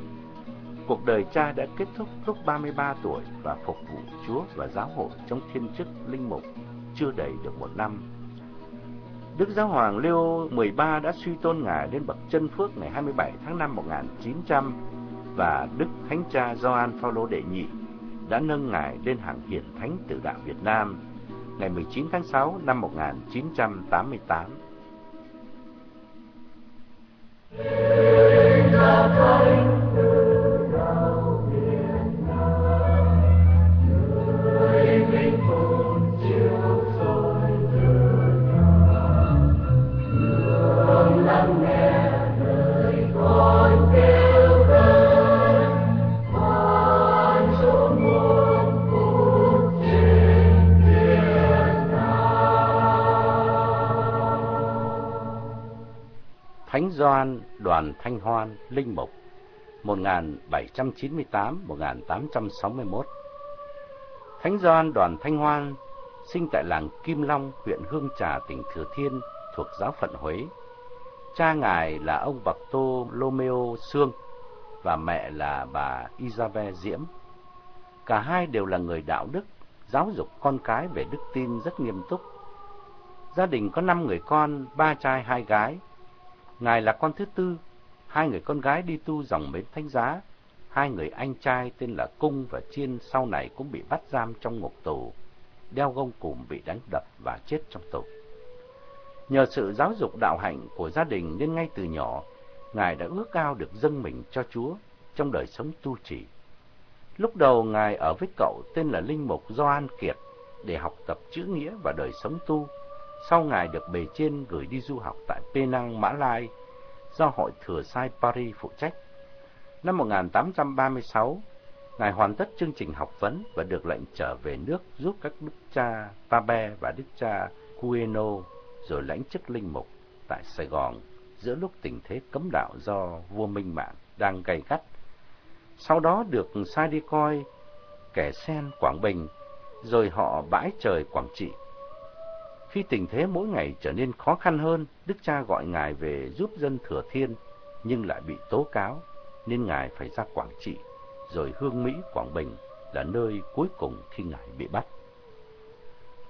Cuộc đời cha đã kết thúc lúc 33 tuổi và phục vụ Chúa và giáo hội trong thiên chức linh mục chưa đầy được một năm. Đức Giáo hoàng Leo XIII đã suy tôn ngài lên bậc chân phước ngày 27 tháng 5 1900 và Đức Thánh cha Gioan Phaolô đệ nhị đã nâng ngài lên hàng hiển thánh tử đạo Việt Nam ngày 19 tháng 6 năm 1988. Thanh Hoan Linh Mục 1798-1861 Thánh Gioan Đoàn Thanh Hoan sinh tại làng Kim Long, huyện Hương Trà, tỉnh Thừa Thiên, thuộc giáo phận Huế. Cha ngài là ông Bartolomeo Sương và mẹ là bà Isabel Diễm. Cả hai đều là người đạo đức, giáo dục con cái về đức tin rất nghiêm túc. Gia đình có năm người con, ba trai hai gái, Ngài là con thứ tư, hai người con gái đi tu dòng mến thánh giá, hai người anh trai tên là Cung và Chiên sau này cũng bị bắt giam trong ngục tù, đeo gông cùm bị đánh đập và chết trong tù. Nhờ sự giáo dục đạo hạnh của gia đình nên ngay từ nhỏ, Ngài đã ước ao được dâng mình cho Chúa trong đời sống tu trì. Lúc đầu Ngài ở với cậu tên là Linh Mục Doan Kiệt để học tập chữ nghĩa và đời sống tu sau Ngài được bề trên gửi đi du học tại Penang, Mã Lai, do Hội Thừa Sai Paris phụ trách. Năm 1836, Ngài hoàn tất chương trình học vấn và được lệnh trở về nước giúp các đức cha Tabe và đức cha Cueno rồi lãnh chức linh mục tại Sài Gòn giữa lúc tình thế cấm đạo do vua Minh Mạng đang gay gắt. Sau đó được sai đi coi kẻ sen Quảng Bình, rồi họ bãi trời Quảng Trị khi tình thế mỗi ngày trở nên khó khăn hơn, Đức cha gọi Ngài về giúp dân Thừa Thiên, nhưng lại bị tố cáo, nên Ngài phải ra Quảng Trị, rồi Hương Mỹ, Quảng Bình là nơi cuối cùng khi Ngài bị bắt.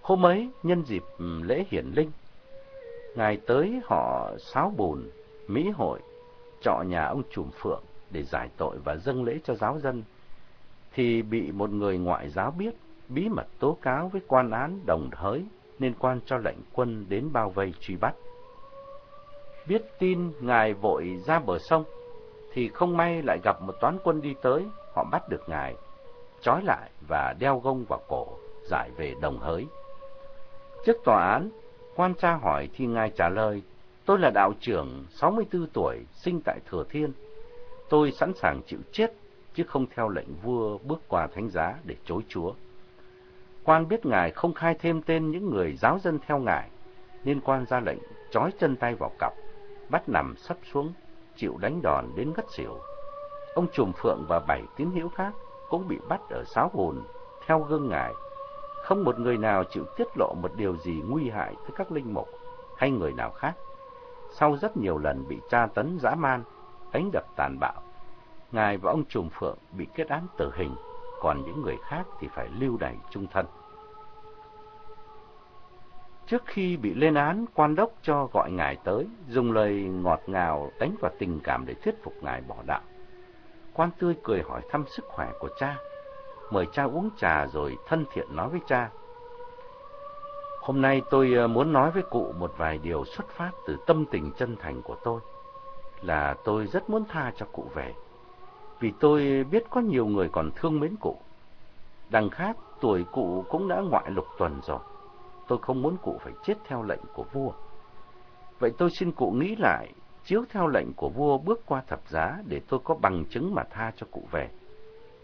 Hôm ấy, nhân dịp ừ, lễ hiển linh, Ngài tới họ Sáo Bùn, Mỹ Hội, trọ nhà ông Trùm Phượng để giải tội và dâng lễ cho giáo dân, thì bị một người ngoại giáo biết, bí mật tố cáo với quan án đồng hới nên quan cho lệnh quân đến bao vây truy bắt. Biết tin ngài vội ra bờ sông, thì không may lại gặp một toán quân đi tới, họ bắt được ngài, trói lại và đeo gông vào cổ, giải về đồng hới. Trước tòa án, quan tra hỏi thì ngài trả lời, tôi là đạo trưởng 64 tuổi, sinh tại Thừa Thiên. Tôi sẵn sàng chịu chết, chứ không theo lệnh vua bước qua thánh giá để chối chúa. Quan biết ngài không khai thêm tên những người giáo dân theo ngài, nên quan ra lệnh trói chân tay vào cặp, bắt nằm sấp xuống, chịu đánh đòn đến ngất xỉu. Ông Trùm Phượng và bảy tín hữu khác cũng bị bắt ở sáu hồn, theo gương ngài. Không một người nào chịu tiết lộ một điều gì nguy hại tới các linh mục hay người nào khác. Sau rất nhiều lần bị tra tấn dã man, đánh đập tàn bạo, ngài và ông Trùm Phượng bị kết án tử hình còn những người khác thì phải lưu đày trung thân. Trước khi bị lên án, quan đốc cho gọi ngài tới, dùng lời ngọt ngào đánh vào tình cảm để thuyết phục ngài bỏ đạo. Quan tươi cười hỏi thăm sức khỏe của cha, mời cha uống trà rồi thân thiện nói với cha. Hôm nay tôi ờ, muốn nói với cụ một vài điều xuất phát từ tâm tình chân thành của tôi, là tôi rất muốn tha cho cụ về vì tôi biết có nhiều người còn thương mến cụ. Đằng khác, tuổi cụ cũng đã ngoại lục tuần rồi. Tôi không muốn cụ phải chết theo lệnh của vua. Vậy tôi xin cụ nghĩ lại, chiếu theo lệnh của vua bước qua thập giá để tôi có bằng chứng mà tha cho cụ về.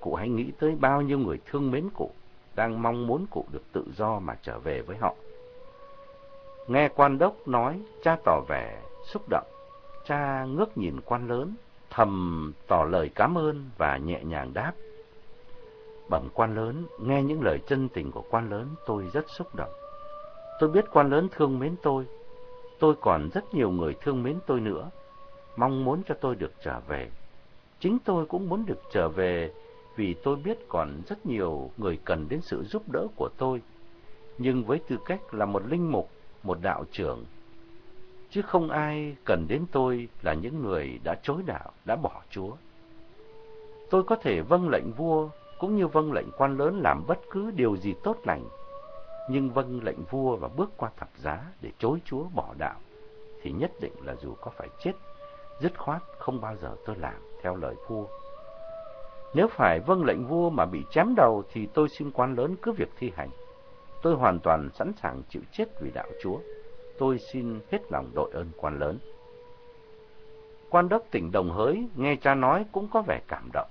Cụ hãy nghĩ tới bao nhiêu người thương mến cụ, đang mong muốn cụ được tự do mà trở về với họ. Nghe quan đốc nói, cha tỏ vẻ xúc động. Cha ngước nhìn quan lớn, thầm tỏ lời cảm ơn và nhẹ nhàng đáp. Bẩm quan lớn, nghe những lời chân tình của quan lớn tôi rất xúc động. Tôi biết quan lớn thương mến tôi, tôi còn rất nhiều người thương mến tôi nữa, mong muốn cho tôi được trở về. Chính tôi cũng muốn được trở về vì tôi biết còn rất nhiều người cần đến sự giúp đỡ của tôi. Nhưng với tư cách là một linh mục, một đạo trưởng, chứ không ai cần đến tôi là những người đã chối đạo, đã bỏ Chúa. Tôi có thể vâng lệnh vua cũng như vâng lệnh quan lớn làm bất cứ điều gì tốt lành, nhưng vâng lệnh vua và bước qua thập giá để chối Chúa bỏ đạo thì nhất định là dù có phải chết, dứt khoát không bao giờ tôi làm theo lời vua. Nếu phải vâng lệnh vua mà bị chém đầu thì tôi xin quan lớn cứ việc thi hành. Tôi hoàn toàn sẵn sàng chịu chết vì đạo Chúa. Tôi xin hết lòng đội ơn quan lớn. Quan đốc tỉnh Đồng Hới nghe cha nói cũng có vẻ cảm động.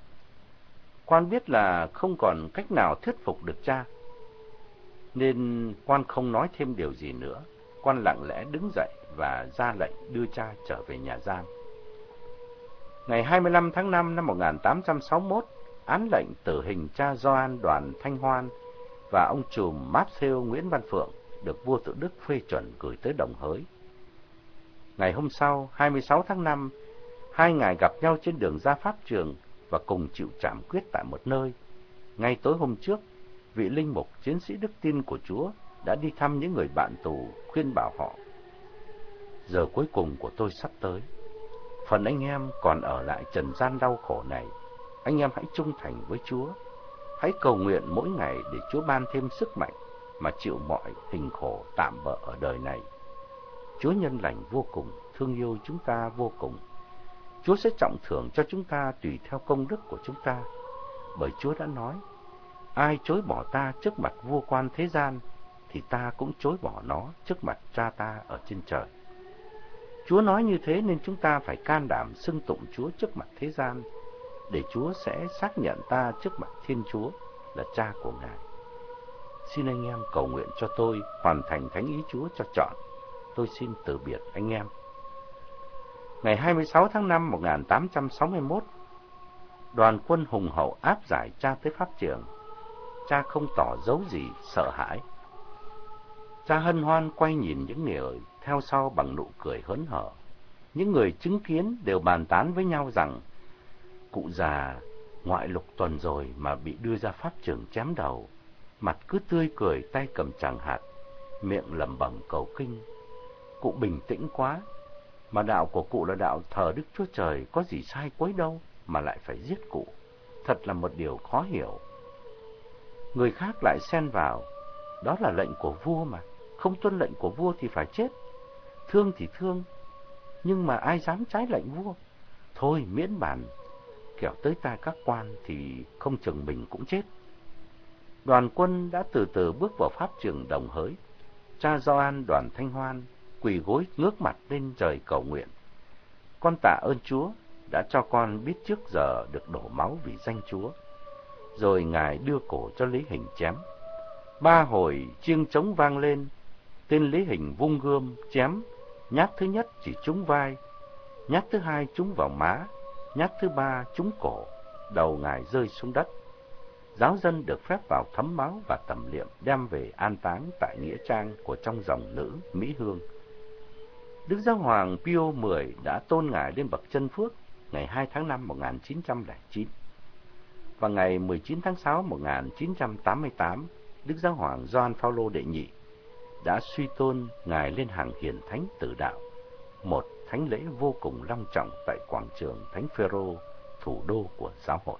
Quan biết là không còn cách nào thuyết phục được cha, nên quan không nói thêm điều gì nữa. Quan lặng lẽ đứng dậy và ra lệnh đưa cha trở về nhà giam. Ngày 25 tháng 5 năm 1861, án lệnh tử hình cha doan Đoàn Thanh Hoan và ông trùm Matthew Nguyễn Văn Phượng được vua tự Đức phê chuẩn gửi tới Đồng Hới. Ngày hôm sau, 26 tháng 5, hai ngài gặp nhau trên đường ra pháp trường và cùng chịu trảm quyết tại một nơi. Ngay tối hôm trước, vị linh mục chiến sĩ đức tin của Chúa đã đi thăm những người bạn tù, khuyên bảo họ. Giờ cuối cùng của tôi sắp tới. Phần anh em còn ở lại trần gian đau khổ này, anh em hãy trung thành với Chúa. Hãy cầu nguyện mỗi ngày để Chúa ban thêm sức mạnh mà chịu mọi hình khổ tạm bỡ ở đời này. Chúa nhân lành vô cùng, thương yêu chúng ta vô cùng. Chúa sẽ trọng thưởng cho chúng ta tùy theo công đức của chúng ta. Bởi Chúa đã nói, ai chối bỏ ta trước mặt vua quan thế gian, thì ta cũng chối bỏ nó trước mặt cha ta ở trên trời. Chúa nói như thế nên chúng ta phải can đảm xưng tụng Chúa trước mặt thế gian, để Chúa sẽ xác nhận ta trước mặt Thiên Chúa là cha của Ngài. Xin anh em cầu nguyện cho tôi hoàn thành thánh ý Chúa cho chọn. Tôi xin từ biệt anh em. Ngày 26 tháng 5 1861, đoàn quân hùng hậu áp giải cha tới pháp trường. Cha không tỏ dấu gì sợ hãi. Cha hân hoan quay nhìn những người theo sau bằng nụ cười hớn hở. Những người chứng kiến đều bàn tán với nhau rằng cụ già ngoại lục tuần rồi mà bị đưa ra pháp trường chém đầu, mặt cứ tươi cười tay cầm chẳng hạt, miệng lẩm bẩm cầu kinh. Cụ bình tĩnh quá, mà đạo của cụ là đạo thờ Đức Chúa Trời, có gì sai quấy đâu mà lại phải giết cụ. Thật là một điều khó hiểu. Người khác lại xen vào, đó là lệnh của vua mà, không tuân lệnh của vua thì phải chết. Thương thì thương, nhưng mà ai dám trái lệnh vua? Thôi miễn bản, kẻo tới tai các quan thì không chừng mình cũng chết. Đoàn quân đã từ từ bước vào pháp trường đồng hới. Cha Gioan đoàn Thanh Hoan quỳ gối ngước mặt lên trời cầu nguyện. Con tạ ơn Chúa đã cho con biết trước giờ được đổ máu vì danh Chúa. Rồi Ngài đưa cổ cho Lý Hình chém. Ba hồi chiêng trống vang lên, tên Lý Hình vung gươm chém, nhát thứ nhất chỉ trúng vai, nhát thứ hai trúng vào má, nhát thứ ba trúng cổ, đầu Ngài rơi xuống đất. Giáo dân được phép vào thấm máu và tẩm liệm đem về an táng tại nghĩa trang của trong dòng nữ Mỹ Hương. Đức Giáo Hoàng Pio X đã tôn ngài lên bậc chân phước ngày 2 tháng 5 1909. Và ngày 19 tháng 6 1988, Đức Giáo Hoàng Gioan Phaolô đệ nhị đã suy tôn ngài lên hàng hiền thánh tử đạo, một thánh lễ vô cùng long trọng tại quảng trường Thánh Phêrô, thủ đô của giáo hội.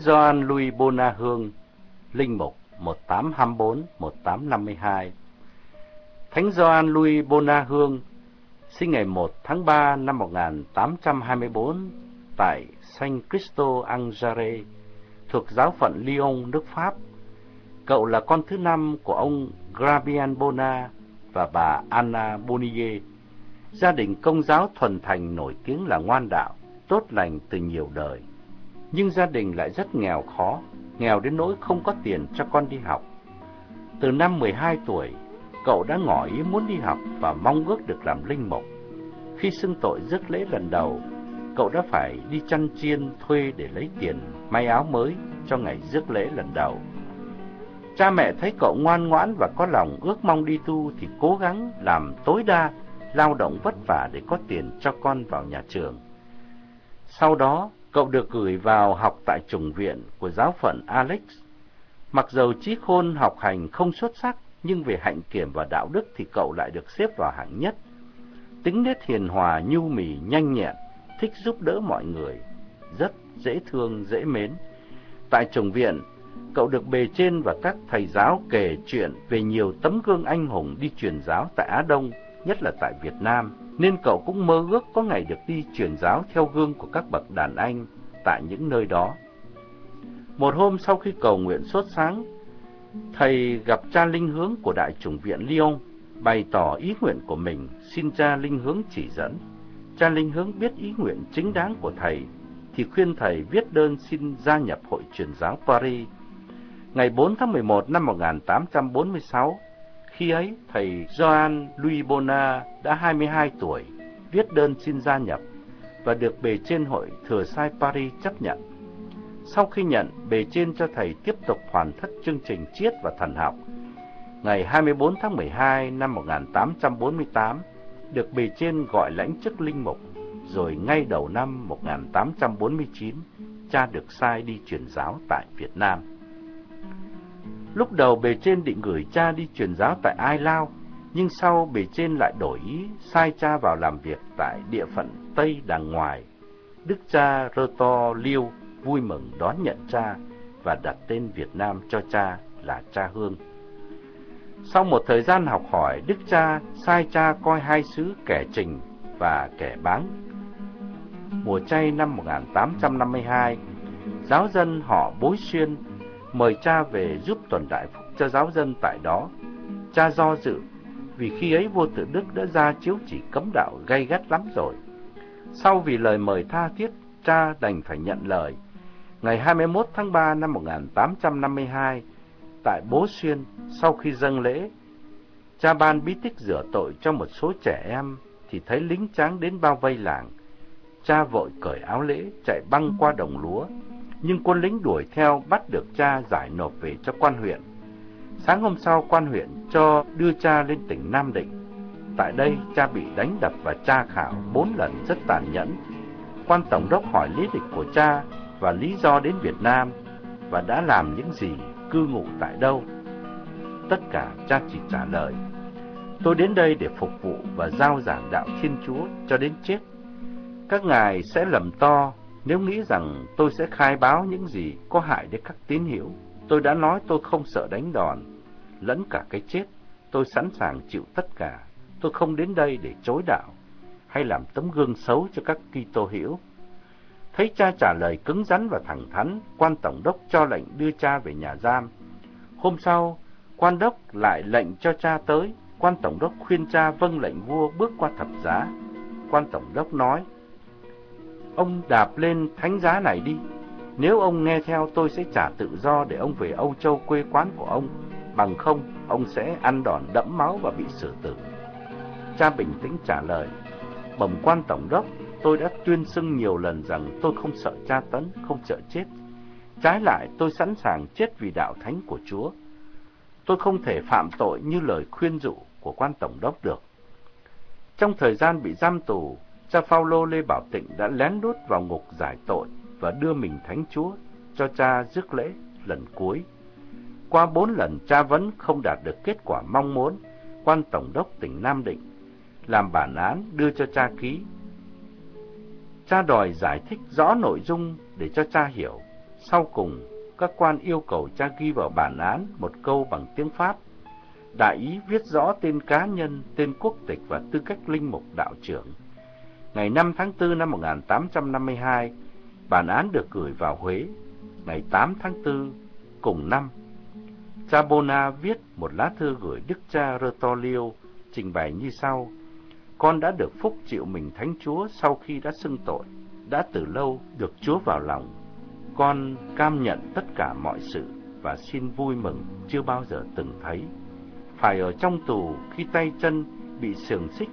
Gioan Louis Bonahương, linh mục 1824-1852. Thánh Gioan Louis Bonahương sinh ngày 1 tháng 3 năm 1824 tại Saint Cristo Angere, thuộc giáo phận Lyon, nước Pháp. Cậu là con thứ năm của ông Grabian Bona và bà Anna Bonnier. Gia đình công giáo thuần thành nổi tiếng là ngoan đạo, tốt lành từ nhiều đời. Nhưng gia đình lại rất nghèo khó, nghèo đến nỗi không có tiền cho con đi học. Từ năm 12 tuổi, cậu đã ngỏ ý muốn đi học và mong ước được làm linh mục. Khi xưng tội rước lễ lần đầu, cậu đã phải đi chăn chiên thuê để lấy tiền may áo mới cho ngày rước lễ lần đầu. Cha mẹ thấy cậu ngoan ngoãn và có lòng ước mong đi tu thì cố gắng làm tối đa, lao động vất vả để có tiền cho con vào nhà trường. Sau đó, cậu được gửi vào học tại chủng viện của giáo phận Alex. Mặc dầu trí khôn học hành không xuất sắc, nhưng về hạnh kiểm và đạo đức thì cậu lại được xếp vào hạng nhất. Tính nét hiền hòa, nhu mì, nhanh nhẹn, thích giúp đỡ mọi người, rất dễ thương, dễ mến. Tại chủng viện, cậu được bề trên và các thầy giáo kể chuyện về nhiều tấm gương anh hùng đi truyền giáo tại Á Đông, nhất là tại Việt Nam, nên cậu cũng mơ ước có ngày được đi truyền giáo theo gương của các bậc đàn anh tại những nơi đó. Một hôm sau khi cầu nguyện sốt sáng, thầy gặp cha linh hướng của Đại chủng viện Lyon, bày tỏ ý nguyện của mình, xin cha linh hướng chỉ dẫn. Cha linh hướng biết ý nguyện chính đáng của thầy, thì khuyên thầy viết đơn xin gia nhập Hội truyền giáo Paris. Ngày 4 tháng 11 năm 1846, khi ấy thầy Joan Louis Bona đã 22 tuổi, viết đơn xin gia nhập và được bề trên hội thừa sai Paris chấp nhận. Sau khi nhận, bề trên cho thầy tiếp tục hoàn thất chương trình triết và thần học. Ngày 24 tháng 12 năm 1848, được bề trên gọi lãnh chức linh mục, rồi ngay đầu năm 1849, cha được sai đi truyền giáo tại Việt Nam. Lúc đầu bề trên định gửi cha đi truyền giáo tại Ai Lao, nhưng sau bề trên lại đổi ý sai cha vào làm việc tại địa phận Tây đàng ngoài. Đức cha Rơ To Liêu vui mừng đón nhận cha và đặt tên Việt Nam cho cha là cha Hương. Sau một thời gian học hỏi, Đức cha sai cha coi hai sứ kẻ trình và kẻ bán. Mùa chay năm 1852, giáo dân họ Bối Xuyên mời cha về giúp tuần đại phúc cho giáo dân tại đó. Cha do dự, vì khi ấy vua tự Đức đã ra chiếu chỉ cấm đạo gay gắt lắm rồi. Sau vì lời mời tha thiết, cha đành phải nhận lời. Ngày 21 tháng 3 năm 1852, tại Bố Xuyên, sau khi dâng lễ, cha ban bí tích rửa tội cho một số trẻ em, thì thấy lính tráng đến bao vây làng. Cha vội cởi áo lễ, chạy băng qua đồng lúa, nhưng quân lính đuổi theo bắt được cha giải nộp về cho quan huyện. Sáng hôm sau, quan huyện cho đưa cha lên tỉnh Nam Định. Tại đây, cha bị đánh đập và tra khảo bốn lần rất tàn nhẫn. Quan tổng đốc hỏi lý lịch của cha và lý do đến Việt Nam và đã làm những gì, cư ngụ tại đâu. Tất cả cha chỉ trả lời, tôi đến đây để phục vụ và giao giảng đạo Thiên Chúa cho đến chết. Các ngài sẽ lầm to nếu nghĩ rằng tôi sẽ khai báo những gì có hại đến các tín hữu. Tôi đã nói tôi không sợ đánh đòn, lẫn cả cái chết. Tôi sẵn sàng chịu tất cả. Tôi không đến đây để chối đạo hay làm tấm gương xấu cho các Kitô hữu. Thấy cha trả lời cứng rắn và thẳng thắn, quan tổng đốc cho lệnh đưa cha về nhà giam. Hôm sau, quan đốc lại lệnh cho cha tới, quan tổng đốc khuyên cha vâng lệnh vua bước qua thập giá. Quan tổng đốc nói, ông đạp lên thánh giá này đi. Nếu ông nghe theo tôi sẽ trả tự do để ông về Âu Châu quê quán của ông, bằng không ông sẽ ăn đòn đẫm máu và bị xử tử. Cha bình tĩnh trả lời, bẩm quan tổng đốc, tôi đã tuyên xưng nhiều lần rằng tôi không sợ tra tấn, không sợ chết. Trái lại, tôi sẵn sàng chết vì đạo thánh của Chúa. Tôi không thể phạm tội như lời khuyên dụ của quan tổng đốc được. Trong thời gian bị giam tù, cha Phaolô Lê Bảo Tịnh đã lén đốt vào ngục giải tội và đưa mình thánh chúa cho cha rước lễ lần cuối. Qua bốn lần cha vẫn không đạt được kết quả mong muốn, quan tổng đốc tỉnh Nam Định làm bản án đưa cho cha ký. Cha đòi giải thích rõ nội dung để cho cha hiểu, sau cùng các quan yêu cầu cha ghi vào bản án một câu bằng tiếng Pháp. Đại ý viết rõ tên cá nhân, tên quốc tịch và tư cách linh mục đạo trưởng. Ngày 5 tháng 4 năm 1852, bản án được gửi vào Huế. Ngày 8 tháng 4 cùng năm, cha Bona viết một lá thư gửi đức cha Rotolio trình bày như sau: Con đã được phúc chịu mình Thánh Chúa sau khi đã xưng tội, đã từ lâu được Chúa vào lòng. Con cam nhận tất cả mọi sự và xin vui mừng chưa bao giờ từng thấy. Phải ở trong tù khi tay chân bị sườn xích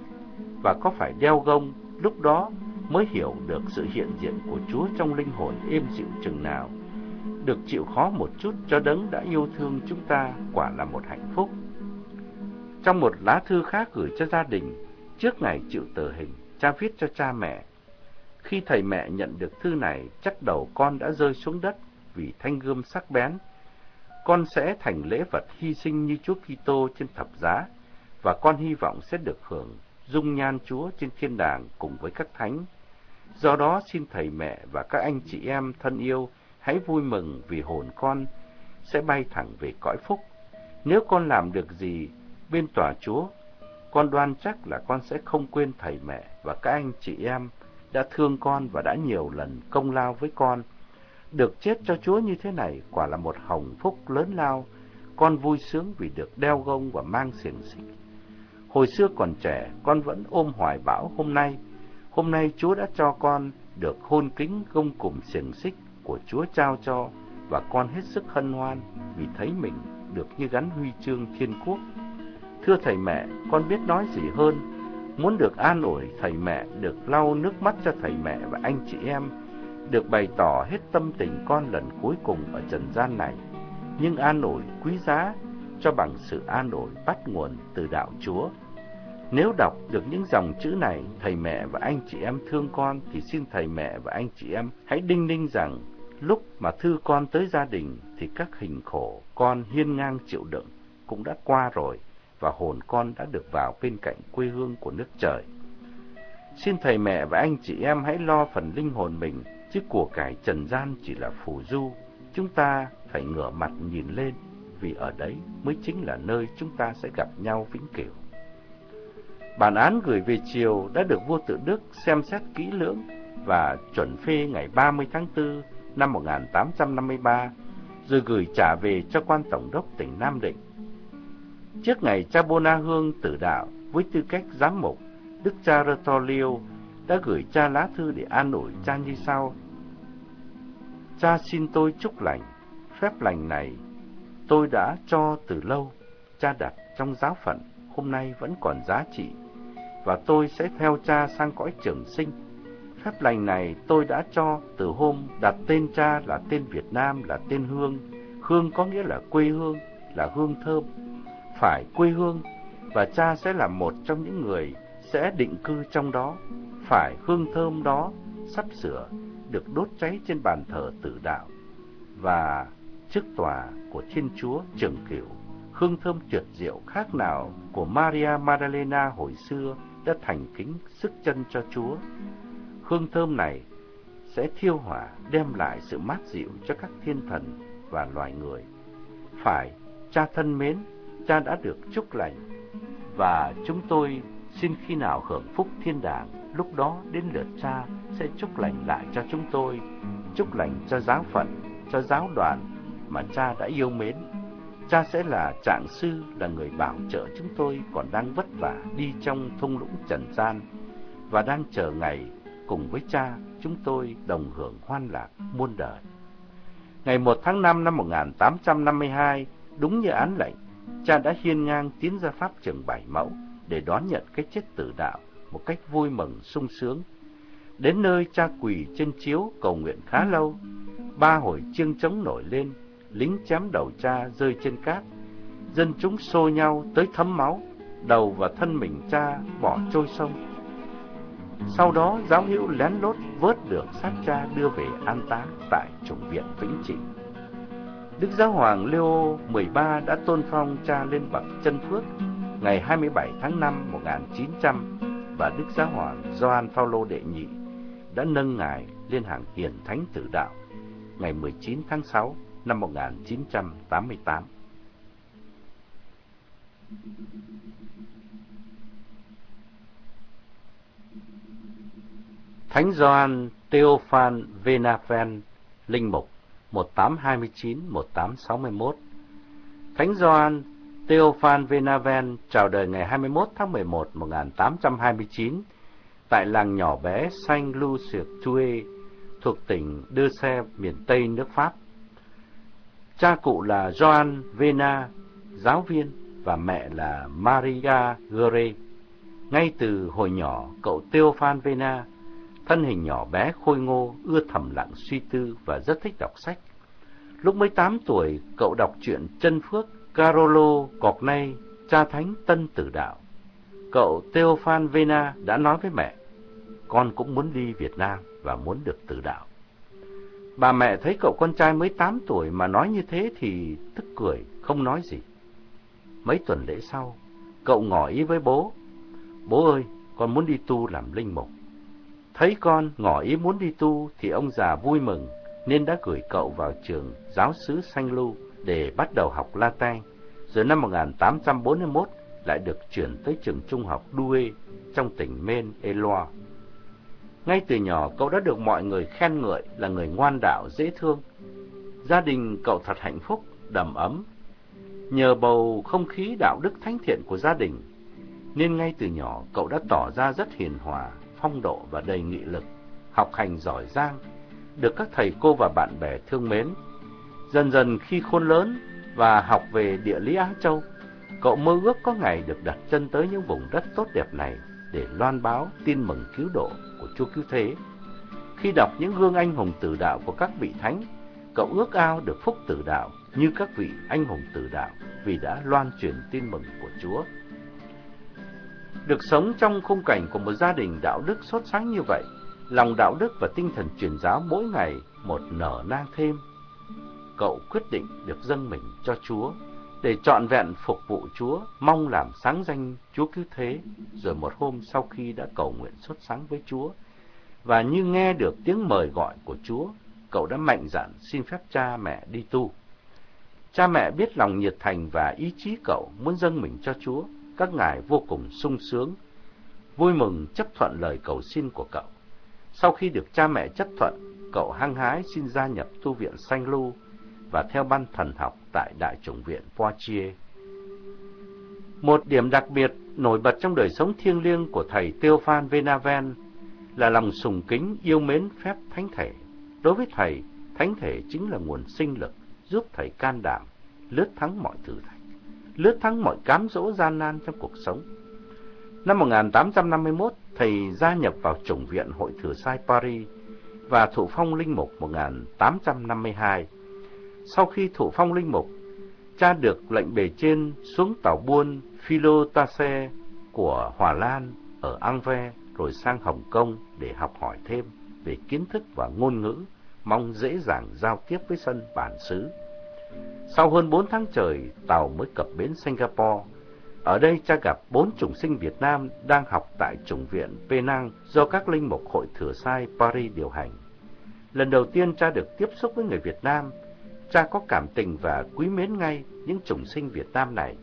và có phải đeo gông, lúc đó mới hiểu được sự hiện diện của Chúa trong linh hồn êm dịu chừng nào. Được chịu khó một chút cho đấng đã yêu thương chúng ta quả là một hạnh phúc. Trong một lá thư khác gửi cho gia đình, trước ngày chịu tử hình, cha viết cho cha mẹ. Khi thầy mẹ nhận được thư này, chắc đầu con đã rơi xuống đất vì thanh gươm sắc bén. Con sẽ thành lễ vật hy sinh như Chúa Kitô trên thập giá, và con hy vọng sẽ được hưởng dung nhan Chúa trên thiên đàng cùng với các thánh. Do đó xin thầy mẹ và các anh chị em thân yêu hãy vui mừng vì hồn con sẽ bay thẳng về cõi phúc. Nếu con làm được gì bên tòa Chúa, con đoan chắc là con sẽ không quên thầy mẹ và các anh chị em đã thương con và đã nhiều lần công lao với con. Được chết cho Chúa như thế này quả là một hồng phúc lớn lao. Con vui sướng vì được đeo gông và mang xiềng xích. Hồi xưa còn trẻ, con vẫn ôm hoài bão hôm nay. Hôm nay Chúa đã cho con được hôn kính gông cùng xiềng xích của Chúa trao cho và con hết sức hân hoan vì thấy mình được như gắn huy chương thiên quốc. Thưa thầy mẹ, con biết nói gì hơn, muốn được an ủi thầy mẹ, được lau nước mắt cho thầy mẹ và anh chị em, được bày tỏ hết tâm tình con lần cuối cùng ở trần gian này, nhưng an ủi quý giá cho bằng sự an ủi bắt nguồn từ đạo Chúa. Nếu đọc được những dòng chữ này, thầy mẹ và anh chị em thương con, thì xin thầy mẹ và anh chị em hãy đinh ninh rằng, lúc mà thư con tới gia đình, thì các hình khổ con hiên ngang chịu đựng cũng đã qua rồi, và hồn con đã được vào bên cạnh quê hương của nước trời. Xin thầy mẹ và anh chị em hãy lo phần linh hồn mình, chứ của cải trần gian chỉ là phù du. Chúng ta phải ngửa mặt nhìn lên, vì ở đấy mới chính là nơi chúng ta sẽ gặp nhau vĩnh cửu. Bản án gửi về chiều đã được vua tự Đức xem xét kỹ lưỡng và chuẩn phê ngày 30 tháng 4 năm 1853, rồi gửi trả về cho quan tổng đốc tỉnh Nam Định. Trước ngày cha Bona Hương tử đạo với tư cách giám mục, Đức cha Rotolio đã gửi cha lá thư để an ủi cha như sau. Cha xin tôi chúc lành, phép lành này tôi đã cho từ lâu, cha đặt trong giáo phận, hôm nay vẫn còn giá trị và tôi sẽ theo cha sang cõi trường sinh. Phép lành này tôi đã cho từ hôm đặt tên cha là tên Việt Nam là tên Hương. Hương có nghĩa là quê hương, là hương thơm. Phải quê hương và cha sẽ là một trong những người sẽ định cư trong đó. Phải hương thơm đó sắp sửa được đốt cháy trên bàn thờ tử đạo và trước tòa của Thiên Chúa Trường Cửu. Hương thơm tuyệt diệu khác nào của Maria Magdalena hồi xưa đã thành kính sức chân cho Chúa. Hương thơm này sẽ thiêu hỏa đem lại sự mát dịu cho các thiên thần và loài người. Phải, cha thân mến, cha đã được chúc lành và chúng tôi xin khi nào hưởng phúc thiên đàng, lúc đó đến lượt cha sẽ chúc lành lại cho chúng tôi, chúc lành cho giáo phận, cho giáo đoàn mà cha đã yêu mến Cha sẽ là trạng sư, là người bảo trợ chúng tôi còn đang vất vả đi trong thung lũng trần gian và đang chờ ngày cùng với cha chúng tôi đồng hưởng hoan lạc muôn đời. Ngày 1 tháng 5 năm 1852, đúng như án lệnh, cha đã hiên ngang tiến ra pháp trường Bảy Mẫu để đón nhận cái chết tử đạo một cách vui mừng sung sướng. Đến nơi cha quỳ trên chiếu cầu nguyện khá lâu, ba hồi chiêng trống nổi lên lính chém đầu cha rơi trên cát. Dân chúng xô nhau tới thấm máu, đầu và thân mình cha bỏ trôi sông. Sau đó giáo hữu lén lốt vớt được xác cha đưa về an táng tại chủng viện Vĩnh Trị. Đức Giáo hoàng Leo 13 đã tôn phong cha lên bậc chân phước ngày 27 tháng 5 1900 và Đức Giáo hoàng Gioan Phaolô đệ nhị đã nâng ngài lên hàng hiền thánh tử đạo ngày 19 tháng 6 năm 1988. Thánh Gioan Theophan Venaven, Linh Mục 1829-1861 Thánh Gioan Theophan Venaven chào đời ngày 21 tháng 11 1829 tại làng nhỏ bé Saint Lucie Tue thuộc tỉnh Đưa Xe, miền Tây nước Pháp. Cha cụ là Joan Vena, giáo viên, và mẹ là Maria Gore. Ngay từ hồi nhỏ, cậu Teofan Vena, thân hình nhỏ bé khôi ngô, ưa thầm lặng suy tư và rất thích đọc sách. Lúc mới 8 tuổi, cậu đọc truyện Chân Phước Carolo Cornay, cha thánh Tân Tử Đạo. Cậu Teofan Vena đã nói với mẹ, con cũng muốn đi Việt Nam và muốn được tử đạo. Bà mẹ thấy cậu con trai mới 8 tuổi mà nói như thế thì tức cười, không nói gì. Mấy tuần lễ sau, cậu ngỏ ý với bố. Bố ơi, con muốn đi tu làm linh mục. Thấy con ngỏ ý muốn đi tu thì ông già vui mừng nên đã gửi cậu vào trường giáo sứ Sanh Lu để bắt đầu học Latin. Rồi năm 1841 lại được chuyển tới trường trung học Douai trong tỉnh Maine-et-Loire. Ngay từ nhỏ cậu đã được mọi người khen ngợi là người ngoan đạo dễ thương. Gia đình cậu thật hạnh phúc, đầm ấm. Nhờ bầu không khí đạo đức thánh thiện của gia đình, nên ngay từ nhỏ cậu đã tỏ ra rất hiền hòa, phong độ và đầy nghị lực, học hành giỏi giang, được các thầy cô và bạn bè thương mến. Dần dần khi khôn lớn và học về địa lý Á Châu, cậu mơ ước có ngày được đặt chân tới những vùng đất tốt đẹp này để loan báo tin mừng cứu độ của Chúa Cứu Thế. Khi đọc những gương anh hùng tử đạo của các vị thánh, cậu ước ao được phúc tử đạo như các vị anh hùng tử đạo vì đã loan truyền tin mừng của Chúa. Được sống trong khung cảnh của một gia đình đạo đức sốt sáng như vậy, lòng đạo đức và tinh thần truyền giáo mỗi ngày một nở nang thêm. Cậu quyết định được dâng mình cho Chúa để trọn vẹn phục vụ Chúa, mong làm sáng danh Chúa cứ thế. Rồi một hôm sau khi đã cầu nguyện xuất sáng với Chúa, và như nghe được tiếng mời gọi của Chúa, cậu đã mạnh dạn xin phép cha mẹ đi tu. Cha mẹ biết lòng nhiệt thành và ý chí cậu muốn dâng mình cho Chúa, các ngài vô cùng sung sướng, vui mừng chấp thuận lời cầu xin của cậu. Sau khi được cha mẹ chấp thuận, cậu hăng hái xin gia nhập tu viện Sanh Lu và theo ban thần học tại Đại chủng viện Poitiers. Một điểm đặc biệt nổi bật trong đời sống thiêng liêng của thầy Theophan Venaven là lòng sùng kính yêu mến phép thánh thể. Đối với thầy, thánh thể chính là nguồn sinh lực giúp thầy can đảm lướt thắng mọi thử thách, lướt thắng mọi cám dỗ gian nan trong cuộc sống. Năm 1851, thầy gia nhập vào chủng viện Hội Thừa Sai Paris và thụ phong linh mục 1852 sau khi thụ phong linh mục, cha được lệnh bề trên xuống tàu buôn Philotase của Hòa Lan ở Angve rồi sang Hồng Kông để học hỏi thêm về kiến thức và ngôn ngữ, mong dễ dàng giao tiếp với sân bản xứ. Sau hơn 4 tháng trời, tàu mới cập bến Singapore. Ở đây cha gặp bốn chủng sinh Việt Nam đang học tại chủng viện Penang do các linh mục hội thừa sai Paris điều hành. Lần đầu tiên cha được tiếp xúc với người Việt Nam, cha có cảm tình và quý mến ngay những chủng sinh Việt Nam này.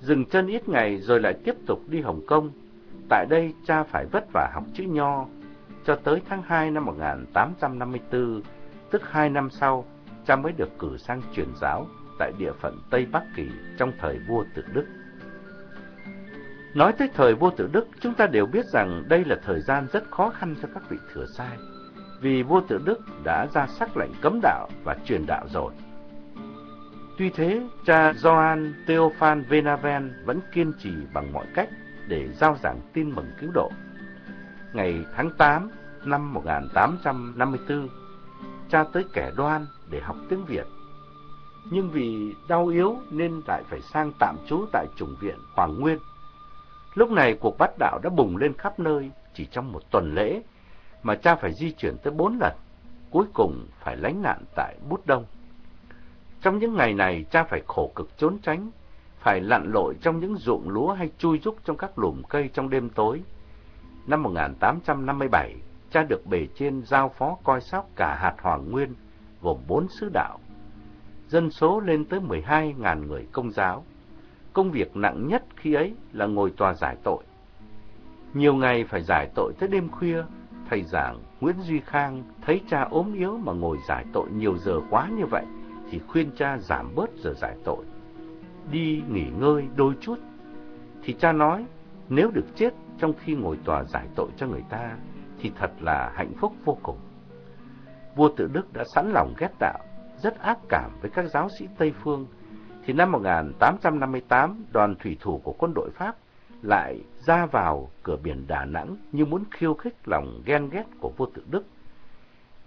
Dừng chân ít ngày rồi lại tiếp tục đi Hồng Kông. Tại đây cha phải vất vả học chữ nho cho tới tháng 2 năm 1854, tức hai năm sau, cha mới được cử sang truyền giáo tại địa phận Tây Bắc Kỳ trong thời vua Tự Đức. Nói tới thời vua Tự Đức, chúng ta đều biết rằng đây là thời gian rất khó khăn cho các vị thừa sai vì vua tự Đức đã ra sắc lệnh cấm đạo và truyền đạo rồi. Tuy thế, cha Gioan Theophan Venaven vẫn kiên trì bằng mọi cách để giao giảng tin mừng cứu độ. Ngày tháng 8 năm 1854, cha tới kẻ đoan để học tiếng Việt. Nhưng vì đau yếu nên lại phải sang tạm trú tại chủng viện Hoàng Nguyên. Lúc này cuộc bắt đạo đã bùng lên khắp nơi chỉ trong một tuần lễ mà cha phải di chuyển tới bốn lần, cuối cùng phải lánh nạn tại Bút Đông. Trong những ngày này, cha phải khổ cực trốn tránh, phải lặn lội trong những ruộng lúa hay chui rúc trong các lùm cây trong đêm tối. Năm 1857, cha được bề trên giao phó coi sóc cả hạt Hoàng Nguyên, gồm bốn sứ đạo, dân số lên tới 12.000 người công giáo. Công việc nặng nhất khi ấy là ngồi tòa giải tội. Nhiều ngày phải giải tội tới đêm khuya, thầy giảng Nguyễn Duy Khang thấy cha ốm yếu mà ngồi giải tội nhiều giờ quá như vậy, thì khuyên cha giảm bớt giờ giải tội. Đi nghỉ ngơi đôi chút, thì cha nói nếu được chết trong khi ngồi tòa giải tội cho người ta, thì thật là hạnh phúc vô cùng. Vua tự Đức đã sẵn lòng ghét đạo, rất ác cảm với các giáo sĩ Tây Phương, thì năm 1858, đoàn thủy thủ của quân đội Pháp lại ra vào cửa biển Đà Nẵng như muốn khiêu khích lòng ghen ghét của vua tự Đức.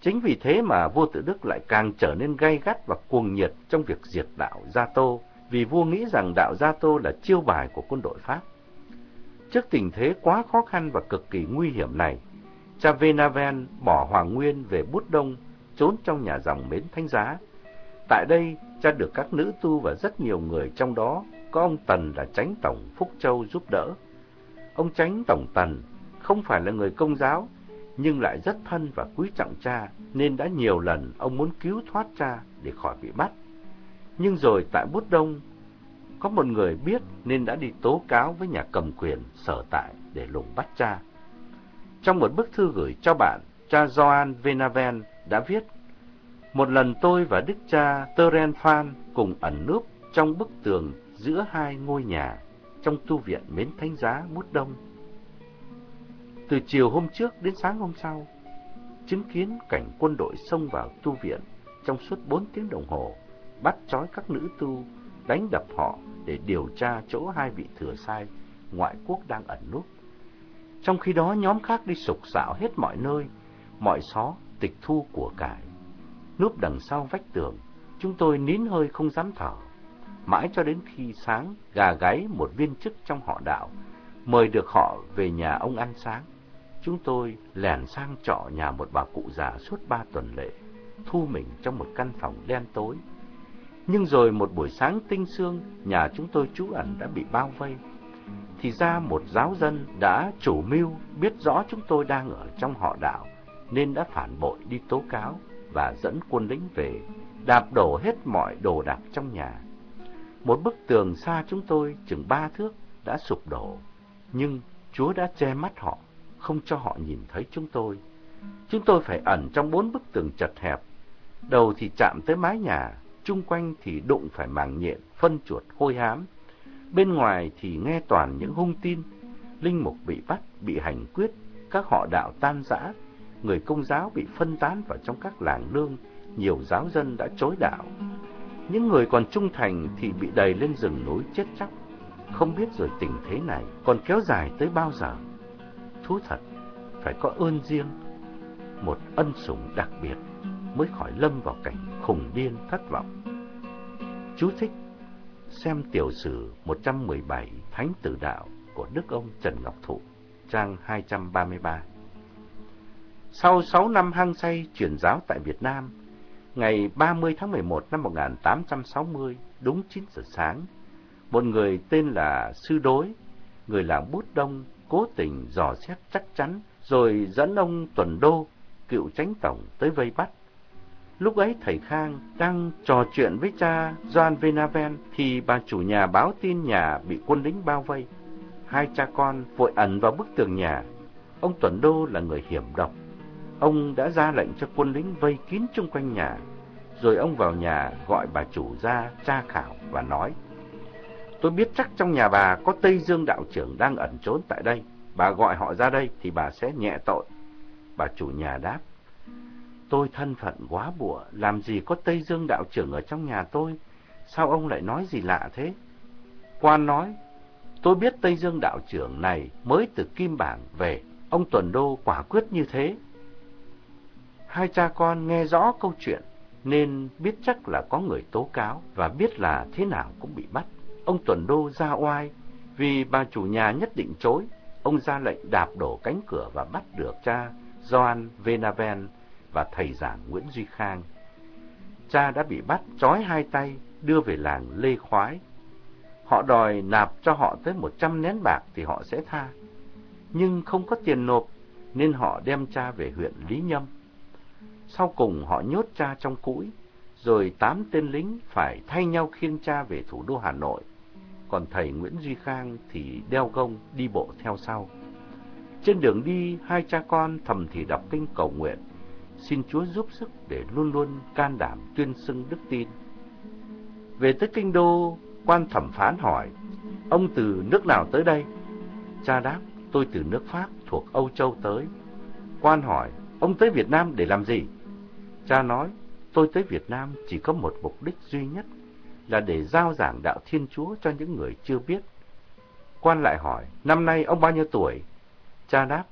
Chính vì thế mà vua tự Đức lại càng trở nên gay gắt và cuồng nhiệt trong việc diệt đạo Gia Tô, vì vua nghĩ rằng đạo Gia Tô là chiêu bài của quân đội Pháp. Trước tình thế quá khó khăn và cực kỳ nguy hiểm này, cha Venaven bỏ Hoàng Nguyên về Bút Đông, trốn trong nhà dòng Mến Thánh Giá. Tại đây, cha được các nữ tu và rất nhiều người trong đó có ông Tần là tránh tổng Phúc Châu giúp đỡ. Ông tránh tổng Tần không phải là người công giáo, nhưng lại rất thân và quý trọng cha, nên đã nhiều lần ông muốn cứu thoát cha để khỏi bị bắt. Nhưng rồi tại Bút Đông, có một người biết nên đã đi tố cáo với nhà cầm quyền sở tại để lùng bắt cha. Trong một bức thư gửi cho bạn, cha Joan Venaven đã viết Một lần tôi và đức cha Teren Phan cùng ẩn núp trong bức tường giữa hai ngôi nhà trong tu viện Mến Thánh Giá Bút Đông. Từ chiều hôm trước đến sáng hôm sau, chứng kiến cảnh quân đội xông vào tu viện trong suốt bốn tiếng đồng hồ, bắt trói các nữ tu, đánh đập họ để điều tra chỗ hai vị thừa sai ngoại quốc đang ẩn núp. Trong khi đó nhóm khác đi sục sạo hết mọi nơi, mọi xó tịch thu của cải. Núp đằng sau vách tường, chúng tôi nín hơi không dám thở. Mãi cho đến khi sáng, gà gáy một viên chức trong họ đạo, mời được họ về nhà ông ăn sáng. Chúng tôi lèn sang trọ nhà một bà cụ già suốt ba tuần lễ, thu mình trong một căn phòng đen tối. Nhưng rồi một buổi sáng tinh sương, nhà chúng tôi trú ẩn đã bị bao vây. Thì ra một giáo dân đã chủ mưu biết rõ chúng tôi đang ở trong họ đạo, nên đã phản bội đi tố cáo và dẫn quân lính về, đạp đổ hết mọi đồ đạc trong nhà. Một bức tường xa chúng tôi chừng ba thước đã sụp đổ, nhưng Chúa đã che mắt họ, không cho họ nhìn thấy chúng tôi. Chúng tôi phải ẩn trong bốn bức tường chật hẹp, đầu thì chạm tới mái nhà, chung quanh thì đụng phải màng nhện, phân chuột hôi hám. Bên ngoài thì nghe toàn những hung tin, linh mục bị bắt, bị hành quyết, các họ đạo tan rã, người công giáo bị phân tán vào trong các làng lương, nhiều giáo dân đã chối đạo. Những người còn trung thành thì bị đầy lên rừng núi chết chóc. Không biết rồi tình thế này còn kéo dài tới bao giờ. Thú thật, phải có ơn riêng, một ân sủng đặc biệt mới khỏi lâm vào cảnh khùng điên thất vọng. Chú thích xem tiểu sử 117 Thánh Tử Đạo của Đức ông Trần Ngọc Thụ, trang 233. Sau 6 năm hăng say truyền giáo tại Việt Nam, ngày 30 tháng 11 năm 1860, đúng 9 giờ sáng, một người tên là Sư Đối, người làng bút đông, cố tình dò xét chắc chắn, rồi dẫn ông Tuần Đô, cựu tránh tổng, tới vây bắt. Lúc ấy thầy Khang đang trò chuyện với cha Doan Venaven thì bà chủ nhà báo tin nhà bị quân lính bao vây. Hai cha con vội ẩn vào bức tường nhà. Ông Tuần Đô là người hiểm độc, Ông đã ra lệnh cho quân lính vây kín chung quanh nhà, rồi ông vào nhà gọi bà chủ ra tra khảo và nói: "Tôi biết chắc trong nhà bà có Tây Dương đạo trưởng đang ẩn trốn tại đây, bà gọi họ ra đây thì bà sẽ nhẹ tội." Bà chủ nhà đáp: "Tôi thân phận quá bụa, làm gì có Tây Dương đạo trưởng ở trong nhà tôi, sao ông lại nói gì lạ thế?" Quan nói: "Tôi biết Tây Dương đạo trưởng này mới từ Kim Bảng về, ông Tuần Đô quả quyết như thế." Hai cha con nghe rõ câu chuyện, nên biết chắc là có người tố cáo và biết là thế nào cũng bị bắt. Ông Tuần Đô ra oai, vì bà chủ nhà nhất định chối. Ông ra lệnh đạp đổ cánh cửa và bắt được cha Joan Venaven và thầy giảng Nguyễn Duy Khang. Cha đã bị bắt, trói hai tay, đưa về làng Lê Khoái. Họ đòi nạp cho họ tới một trăm nén bạc thì họ sẽ tha. Nhưng không có tiền nộp, nên họ đem cha về huyện Lý Nhâm. Sau cùng họ nhốt cha trong cũi, rồi tám tên lính phải thay nhau khiêng cha về thủ đô Hà Nội, còn thầy Nguyễn Duy Khang thì đeo gông đi bộ theo sau. Trên đường đi, hai cha con thầm thì đọc kinh cầu nguyện, xin Chúa giúp sức để luôn luôn can đảm tuyên xưng đức tin. Về tới kinh đô, quan thẩm phán hỏi, ông từ nước nào tới đây? Cha đáp, tôi từ nước Pháp thuộc Âu Châu tới. Quan hỏi, ông tới Việt Nam để làm gì? Cha nói, tôi tới Việt Nam chỉ có một mục đích duy nhất, là để giao giảng đạo Thiên Chúa cho những người chưa biết. Quan lại hỏi, năm nay ông bao nhiêu tuổi? Cha đáp,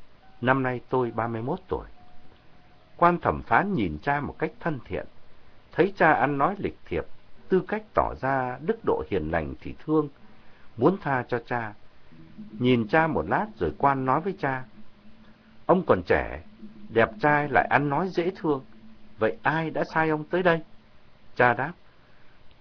năm nay tôi 31 tuổi. Quan thẩm phán nhìn cha một cách thân thiện, thấy cha ăn nói lịch thiệp, tư cách tỏ ra đức độ hiền lành thì thương, muốn tha cho cha. Nhìn cha một lát rồi quan nói với cha, ông còn trẻ, đẹp trai lại ăn nói dễ thương, vậy ai đã sai ông tới đây? Cha đáp,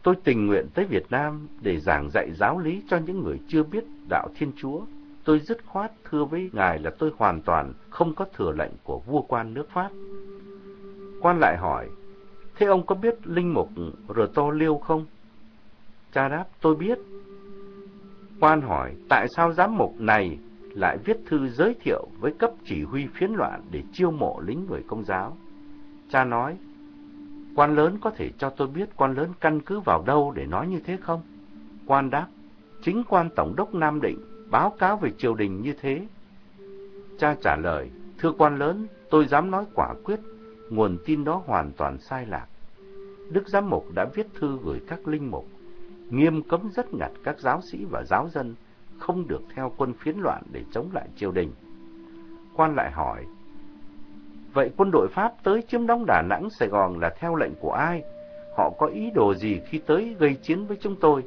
tôi tình nguyện tới Việt Nam để giảng dạy giáo lý cho những người chưa biết đạo Thiên Chúa. Tôi dứt khoát thưa với ngài là tôi hoàn toàn không có thừa lệnh của vua quan nước Pháp. Quan lại hỏi, thế ông có biết linh mục Rờ To Liêu không? Cha đáp, tôi biết. Quan hỏi, tại sao giám mục này lại viết thư giới thiệu với cấp chỉ huy phiến loạn để chiêu mộ lính người công giáo? Cha nói, quan lớn có thể cho tôi biết quan lớn căn cứ vào đâu để nói như thế không? Quan đáp, chính quan tổng đốc Nam Định báo cáo về triều đình như thế. Cha trả lời, thưa quan lớn, tôi dám nói quả quyết, nguồn tin đó hoàn toàn sai lạc. Đức Giám Mục đã viết thư gửi các linh mục, nghiêm cấm rất ngặt các giáo sĩ và giáo dân không được theo quân phiến loạn để chống lại triều đình. Quan lại hỏi, vậy quân đội Pháp tới chiếm đóng Đà Nẵng, Sài Gòn là theo lệnh của ai? Họ có ý đồ gì khi tới gây chiến với chúng tôi?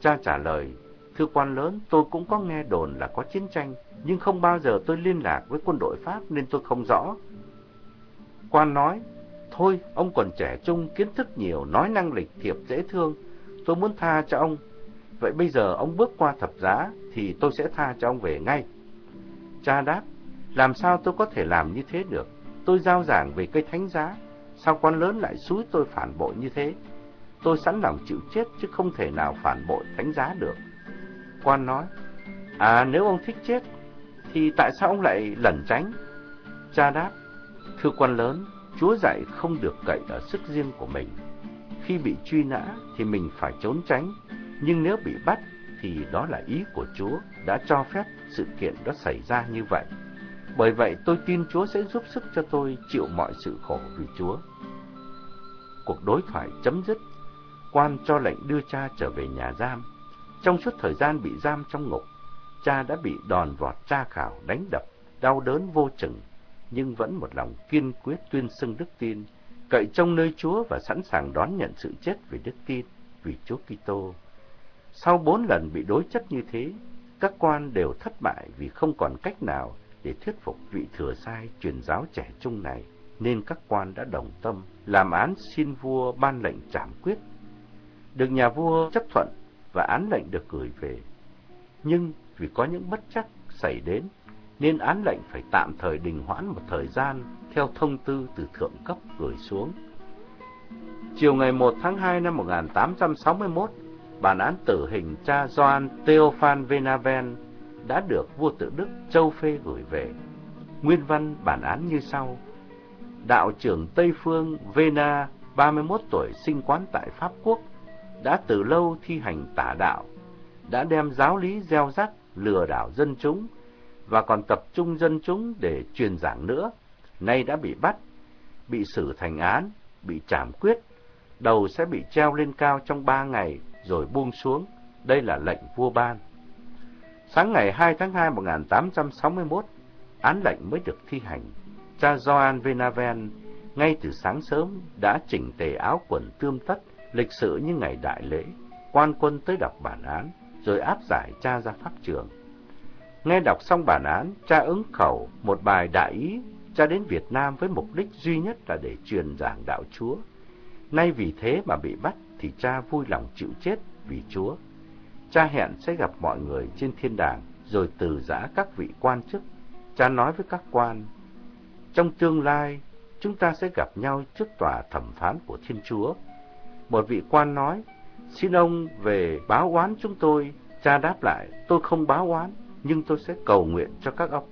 Cha trả lời, thưa quan lớn, tôi cũng có nghe đồn là có chiến tranh, nhưng không bao giờ tôi liên lạc với quân đội Pháp nên tôi không rõ. Quan nói, thôi, ông còn trẻ trung, kiến thức nhiều, nói năng lịch thiệp dễ thương, tôi muốn tha cho ông. Vậy bây giờ ông bước qua thập giá thì tôi sẽ tha cho ông về ngay. Cha đáp, làm sao tôi có thể làm như thế được? Tôi giao giảng về cây thánh giá, sao quan lớn lại xúi tôi phản bội như thế? Tôi sẵn lòng chịu chết chứ không thể nào phản bội thánh giá được. Quan nói, à nếu ông thích chết, thì tại sao ông lại lẩn tránh? Cha đáp, thưa quan lớn, Chúa dạy không được cậy ở sức riêng của mình. Khi bị truy nã thì mình phải trốn tránh, nhưng nếu bị bắt thì đó là ý của Chúa đã cho phép sự kiện đó xảy ra như vậy. Bởi vậy tôi tin Chúa sẽ giúp sức cho tôi chịu mọi sự khổ vì Chúa. Cuộc đối thoại chấm dứt, quan cho lệnh đưa cha trở về nhà giam. Trong suốt thời gian bị giam trong ngục, cha đã bị đòn vọt tra khảo, đánh đập, đau đớn vô chừng, nhưng vẫn một lòng kiên quyết tuyên xưng đức tin, cậy trong nơi Chúa và sẵn sàng đón nhận sự chết vì đức tin, vì Chúa Kitô. Sau bốn lần bị đối chất như thế, các quan đều thất bại vì không còn cách nào để thuyết phục vị thừa sai truyền giáo trẻ trung này, nên các quan đã đồng tâm làm án xin vua ban lệnh trảm quyết. Được nhà vua chấp thuận và án lệnh được gửi về. Nhưng vì có những bất chắc xảy đến, nên án lệnh phải tạm thời đình hoãn một thời gian theo thông tư từ thượng cấp gửi xuống. Chiều ngày 1 tháng 2 năm 1861, bản án tử hình cha Joan Theophan Venaven đã được vua tự Đức Châu Phê gửi về. Nguyên văn bản án như sau. Đạo trưởng Tây Phương Vena, 31 tuổi, sinh quán tại Pháp Quốc, đã từ lâu thi hành tả đạo, đã đem giáo lý gieo rắc, lừa đảo dân chúng, và còn tập trung dân chúng để truyền giảng nữa, nay đã bị bắt, bị xử thành án, bị trảm quyết, đầu sẽ bị treo lên cao trong ba ngày rồi buông xuống. Đây là lệnh vua ban. Sáng ngày 2 tháng 2 1861, án lệnh mới được thi hành. Cha Gioan Venaven ngay từ sáng sớm đã chỉnh tề áo quần tươm tất, lịch sự như ngày đại lễ, quan quân tới đọc bản án, rồi áp giải cha ra pháp trường. Nghe đọc xong bản án, cha ứng khẩu một bài đại ý, cha đến Việt Nam với mục đích duy nhất là để truyền giảng đạo Chúa. Nay vì thế mà bị bắt thì cha vui lòng chịu chết vì Chúa. Cha hẹn sẽ gặp mọi người trên thiên đàng, rồi từ giã các vị quan chức. Cha nói với các quan, trong tương lai, chúng ta sẽ gặp nhau trước tòa thẩm phán của Thiên Chúa. Một vị quan nói, xin ông về báo oán chúng tôi. Cha đáp lại, tôi không báo oán, nhưng tôi sẽ cầu nguyện cho các ông.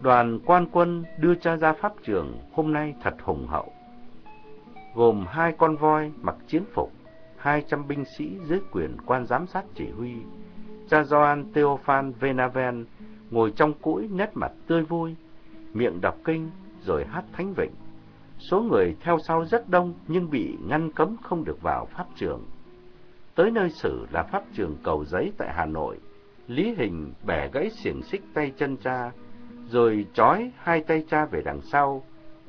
Đoàn quan quân đưa cha ra pháp trường hôm nay thật hùng hậu. Gồm hai con voi mặc chiến phục, hai trăm binh sĩ dưới quyền quan giám sát chỉ huy. Cha Gioan Theophan Venaven ngồi trong cũi nét mặt tươi vui, miệng đọc kinh rồi hát thánh vịnh. Số người theo sau rất đông nhưng bị ngăn cấm không được vào pháp trường. Tới nơi xử là pháp trường cầu giấy tại Hà Nội, Lý Hình bẻ gãy xiềng xích tay chân cha, rồi trói hai tay cha về đằng sau,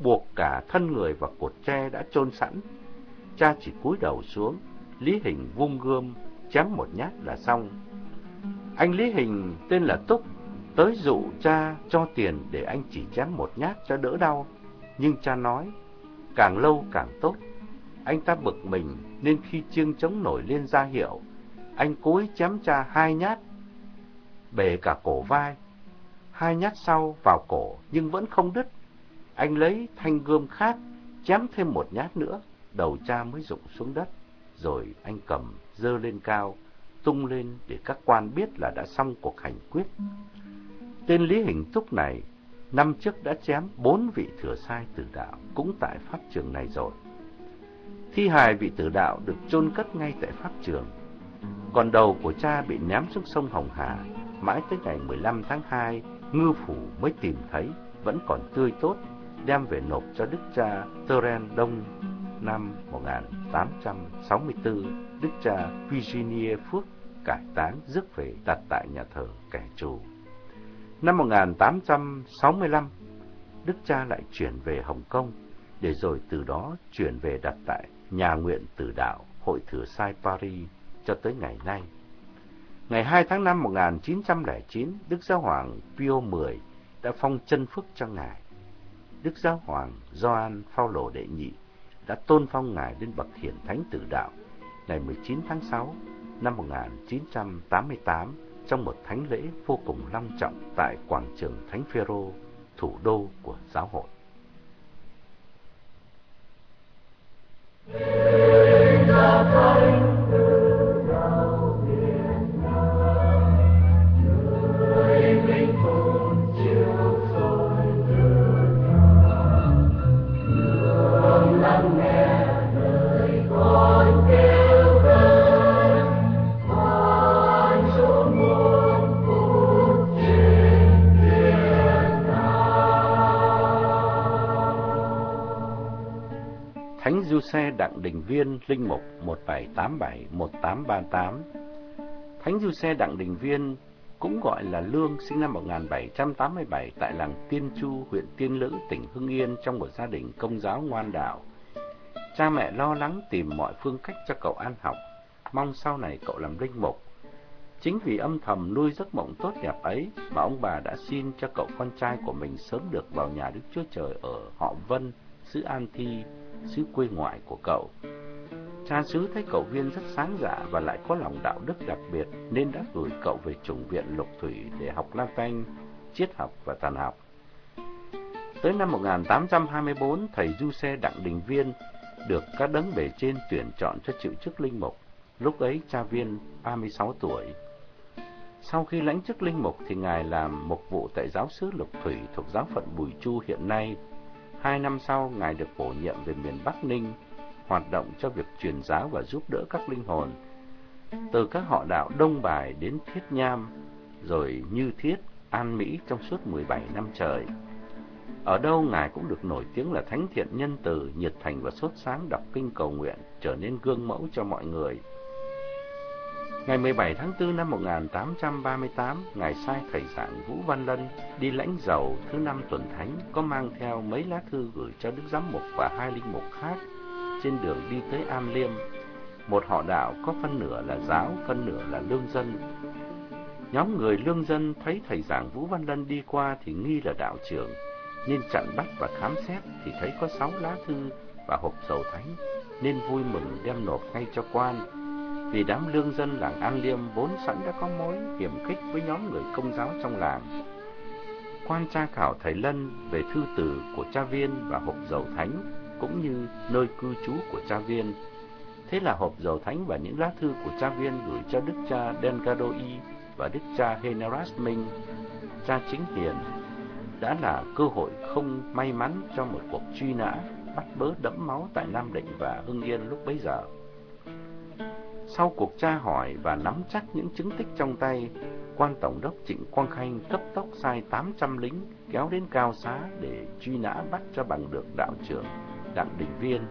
buộc cả thân người vào cột tre đã chôn sẵn. Cha chỉ cúi đầu xuống, Lý Hình vung gươm, chém một nhát là xong. Anh Lý Hình tên là Túc, tới dụ cha cho tiền để anh chỉ chém một nhát cho đỡ đau. Nhưng cha nói, càng lâu càng tốt. Anh ta bực mình nên khi chiêng chống nổi lên ra hiệu, anh cúi chém cha hai nhát, bề cả cổ vai. Hai nhát sau vào cổ nhưng vẫn không đứt. Anh lấy thanh gươm khác, chém thêm một nhát nữa, đầu cha mới rụng xuống đất. Rồi anh cầm, dơ lên cao, tung lên để các quan biết là đã xong cuộc hành quyết. Tên Lý Hình Túc này, năm trước đã chém bốn vị thừa sai tử đạo, cũng tại pháp trường này rồi. Thi hài vị tử đạo được chôn cất ngay tại pháp trường. Còn đầu của cha bị ném xuống sông Hồng Hà, mãi tới ngày 15 tháng 2, ngư phủ mới tìm thấy, vẫn còn tươi tốt, đem về nộp cho đức cha Teren Đông năm 1864, đức cha Virginia Phước cải táng rước về đặt tại nhà thờ kẻ trù. Năm 1865, đức cha lại chuyển về Hồng Kông, để rồi từ đó chuyển về đặt tại nhà nguyện tử đạo Hội Thừa Sai Paris cho tới ngày nay. Ngày 2 tháng 5 1909, Đức Giáo Hoàng Pio X đã phong chân phước cho Ngài. Đức Giáo Hoàng Gioan Phaolô đệ nhị đã tôn phong Ngài lên bậc hiển thánh tử đạo ngày 19 tháng 6 năm 1988 trong một thánh lễ vô cùng long trọng tại quảng trường Thánh Phêrô, thủ đô của giáo hội. xe Đặng Đình Viên, Linh Mục 1787-1838. Thánh Du Xe Đặng Đình Viên cũng gọi là Lương sinh năm 1787 tại làng Tiên Chu, huyện Tiên Lữ, tỉnh Hưng Yên trong một gia đình công giáo ngoan đạo. Cha mẹ lo lắng tìm mọi phương cách cho cậu ăn học, mong sau này cậu làm linh mục. Chính vì âm thầm nuôi giấc mộng tốt đẹp ấy mà ông bà đã xin cho cậu con trai của mình sớm được vào nhà Đức Chúa Trời ở họ Vân, xứ An Thi, xứ quê ngoại của cậu. Cha xứ thấy cậu Viên rất sáng dạ và lại có lòng đạo đức đặc biệt nên đã gửi cậu về chủng viện Lục Thủy để học Latin, triết học và tàn học. Tới năm 1824, thầy Du Xe Đặng Đình Viên được các đấng bề trên tuyển chọn cho chịu chức linh mục. Lúc ấy cha Viên 36 tuổi. Sau khi lãnh chức linh mục thì ngài làm mục vụ tại giáo xứ Lục Thủy thuộc giáo phận Bùi Chu hiện nay Hai năm sau, Ngài được bổ nhiệm về miền Bắc Ninh, hoạt động cho việc truyền giáo và giúp đỡ các linh hồn. Từ các họ đạo Đông Bài đến Thiết Nham, rồi Như Thiết, An Mỹ trong suốt 17 năm trời. Ở đâu Ngài cũng được nổi tiếng là thánh thiện nhân từ, nhiệt thành và sốt sáng đọc kinh cầu nguyện, trở nên gương mẫu cho mọi người. Ngày 17 tháng 4 năm 1838, Ngài sai thầy giảng Vũ Văn Lân đi lãnh dầu thứ năm tuần thánh có mang theo mấy lá thư gửi cho Đức Giám Mục và hai linh mục khác trên đường đi tới Am Liêm. Một họ đạo có phân nửa là giáo, phân nửa là lương dân. Nhóm người lương dân thấy thầy giảng Vũ Văn Lân đi qua thì nghi là đạo trưởng, nên chặn bắt và khám xét thì thấy có sáu lá thư và hộp dầu thánh, nên vui mừng đem nộp ngay cho quan vì đám lương dân làng An Liêm vốn sẵn đã có mối hiểm khích với nhóm người công giáo trong làng. Quan tra khảo thầy Lân về thư từ của cha viên và hộp dầu thánh, cũng như nơi cư trú của cha viên. Thế là hộp dầu thánh và những lá thư của cha viên gửi cho đức cha Dengadoi và đức cha Heneras Minh, cha chính hiền, đã là cơ hội không may mắn cho một cuộc truy nã bắt bớ đẫm máu tại Nam Định và Hưng Yên lúc bấy giờ. Sau cuộc tra hỏi và nắm chắc những chứng tích trong tay, quan tổng đốc Trịnh Quang Khanh cấp tốc sai 800 lính kéo đến Cao Xá để truy nã bắt cho bằng được đạo trưởng Đặng Đình Viên.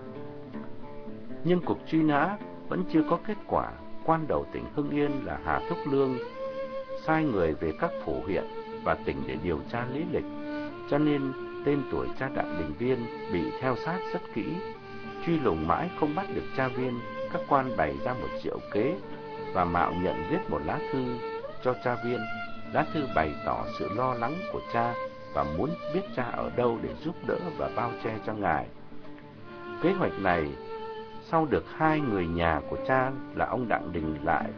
Nhưng cuộc truy nã vẫn chưa có kết quả. Quan đầu tỉnh Hưng Yên là Hà Thúc Lương sai người về các phủ huyện và tỉnh để điều tra lý lịch, cho nên tên tuổi cha Đặng Đình Viên bị theo sát rất kỹ. Truy lùng mãi không bắt được cha Viên, các quan bày ra một triệu kế và mạo nhận viết một lá thư cho cha Viên. Lá thư bày tỏ sự lo lắng của cha và muốn biết cha ở đâu để giúp đỡ và bao che cho ngài. Kế hoạch này, sau được hai người nhà của cha là ông Đặng Đình Lại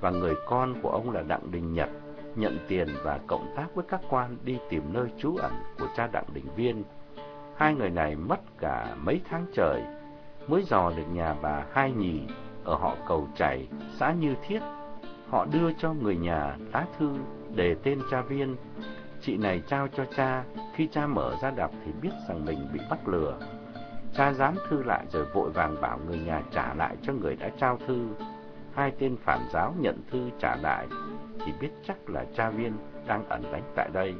và người con của ông là Đặng Đình Nhật, nhận tiền và cộng tác với các quan đi tìm nơi trú ẩn của cha Đặng Đình Viên. Hai người này mất cả mấy tháng trời mới dò được nhà bà Hai Nhì ở họ Cầu Chảy, xã Như Thiết. Họ đưa cho người nhà lá thư đề tên cha Viên. Chị này trao cho cha, khi cha mở ra đọc thì biết rằng mình bị bắt lừa. Cha dám thư lại rồi vội vàng bảo người nhà trả lại cho người đã trao thư. Hai tên phản giáo nhận thư trả lại thì biết chắc là cha viên đang ẩn đánh tại đây.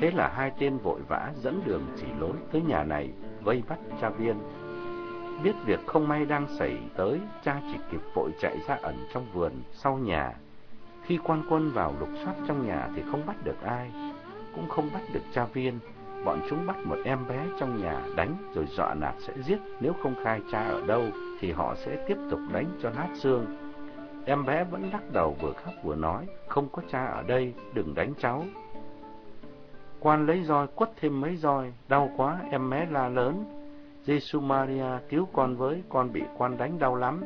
Thế là hai tên vội vã dẫn đường chỉ lối tới nhà này vây bắt cha viên. Biết việc không may đang xảy tới, cha chỉ kịp vội chạy ra ẩn trong vườn sau nhà. Khi quan quân vào lục soát trong nhà thì không bắt được ai, cũng không bắt được cha viên. Bọn chúng bắt một em bé trong nhà đánh rồi dọa nạt sẽ giết nếu không khai cha ở đâu thì họ sẽ tiếp tục đánh cho nát xương. Em bé vẫn lắc đầu vừa khóc vừa nói, không có cha ở đây, đừng đánh cháu. Quan lấy roi quất thêm mấy roi, đau quá, em bé la lớn. Giêsu Maria cứu con với, con bị quan đánh đau lắm.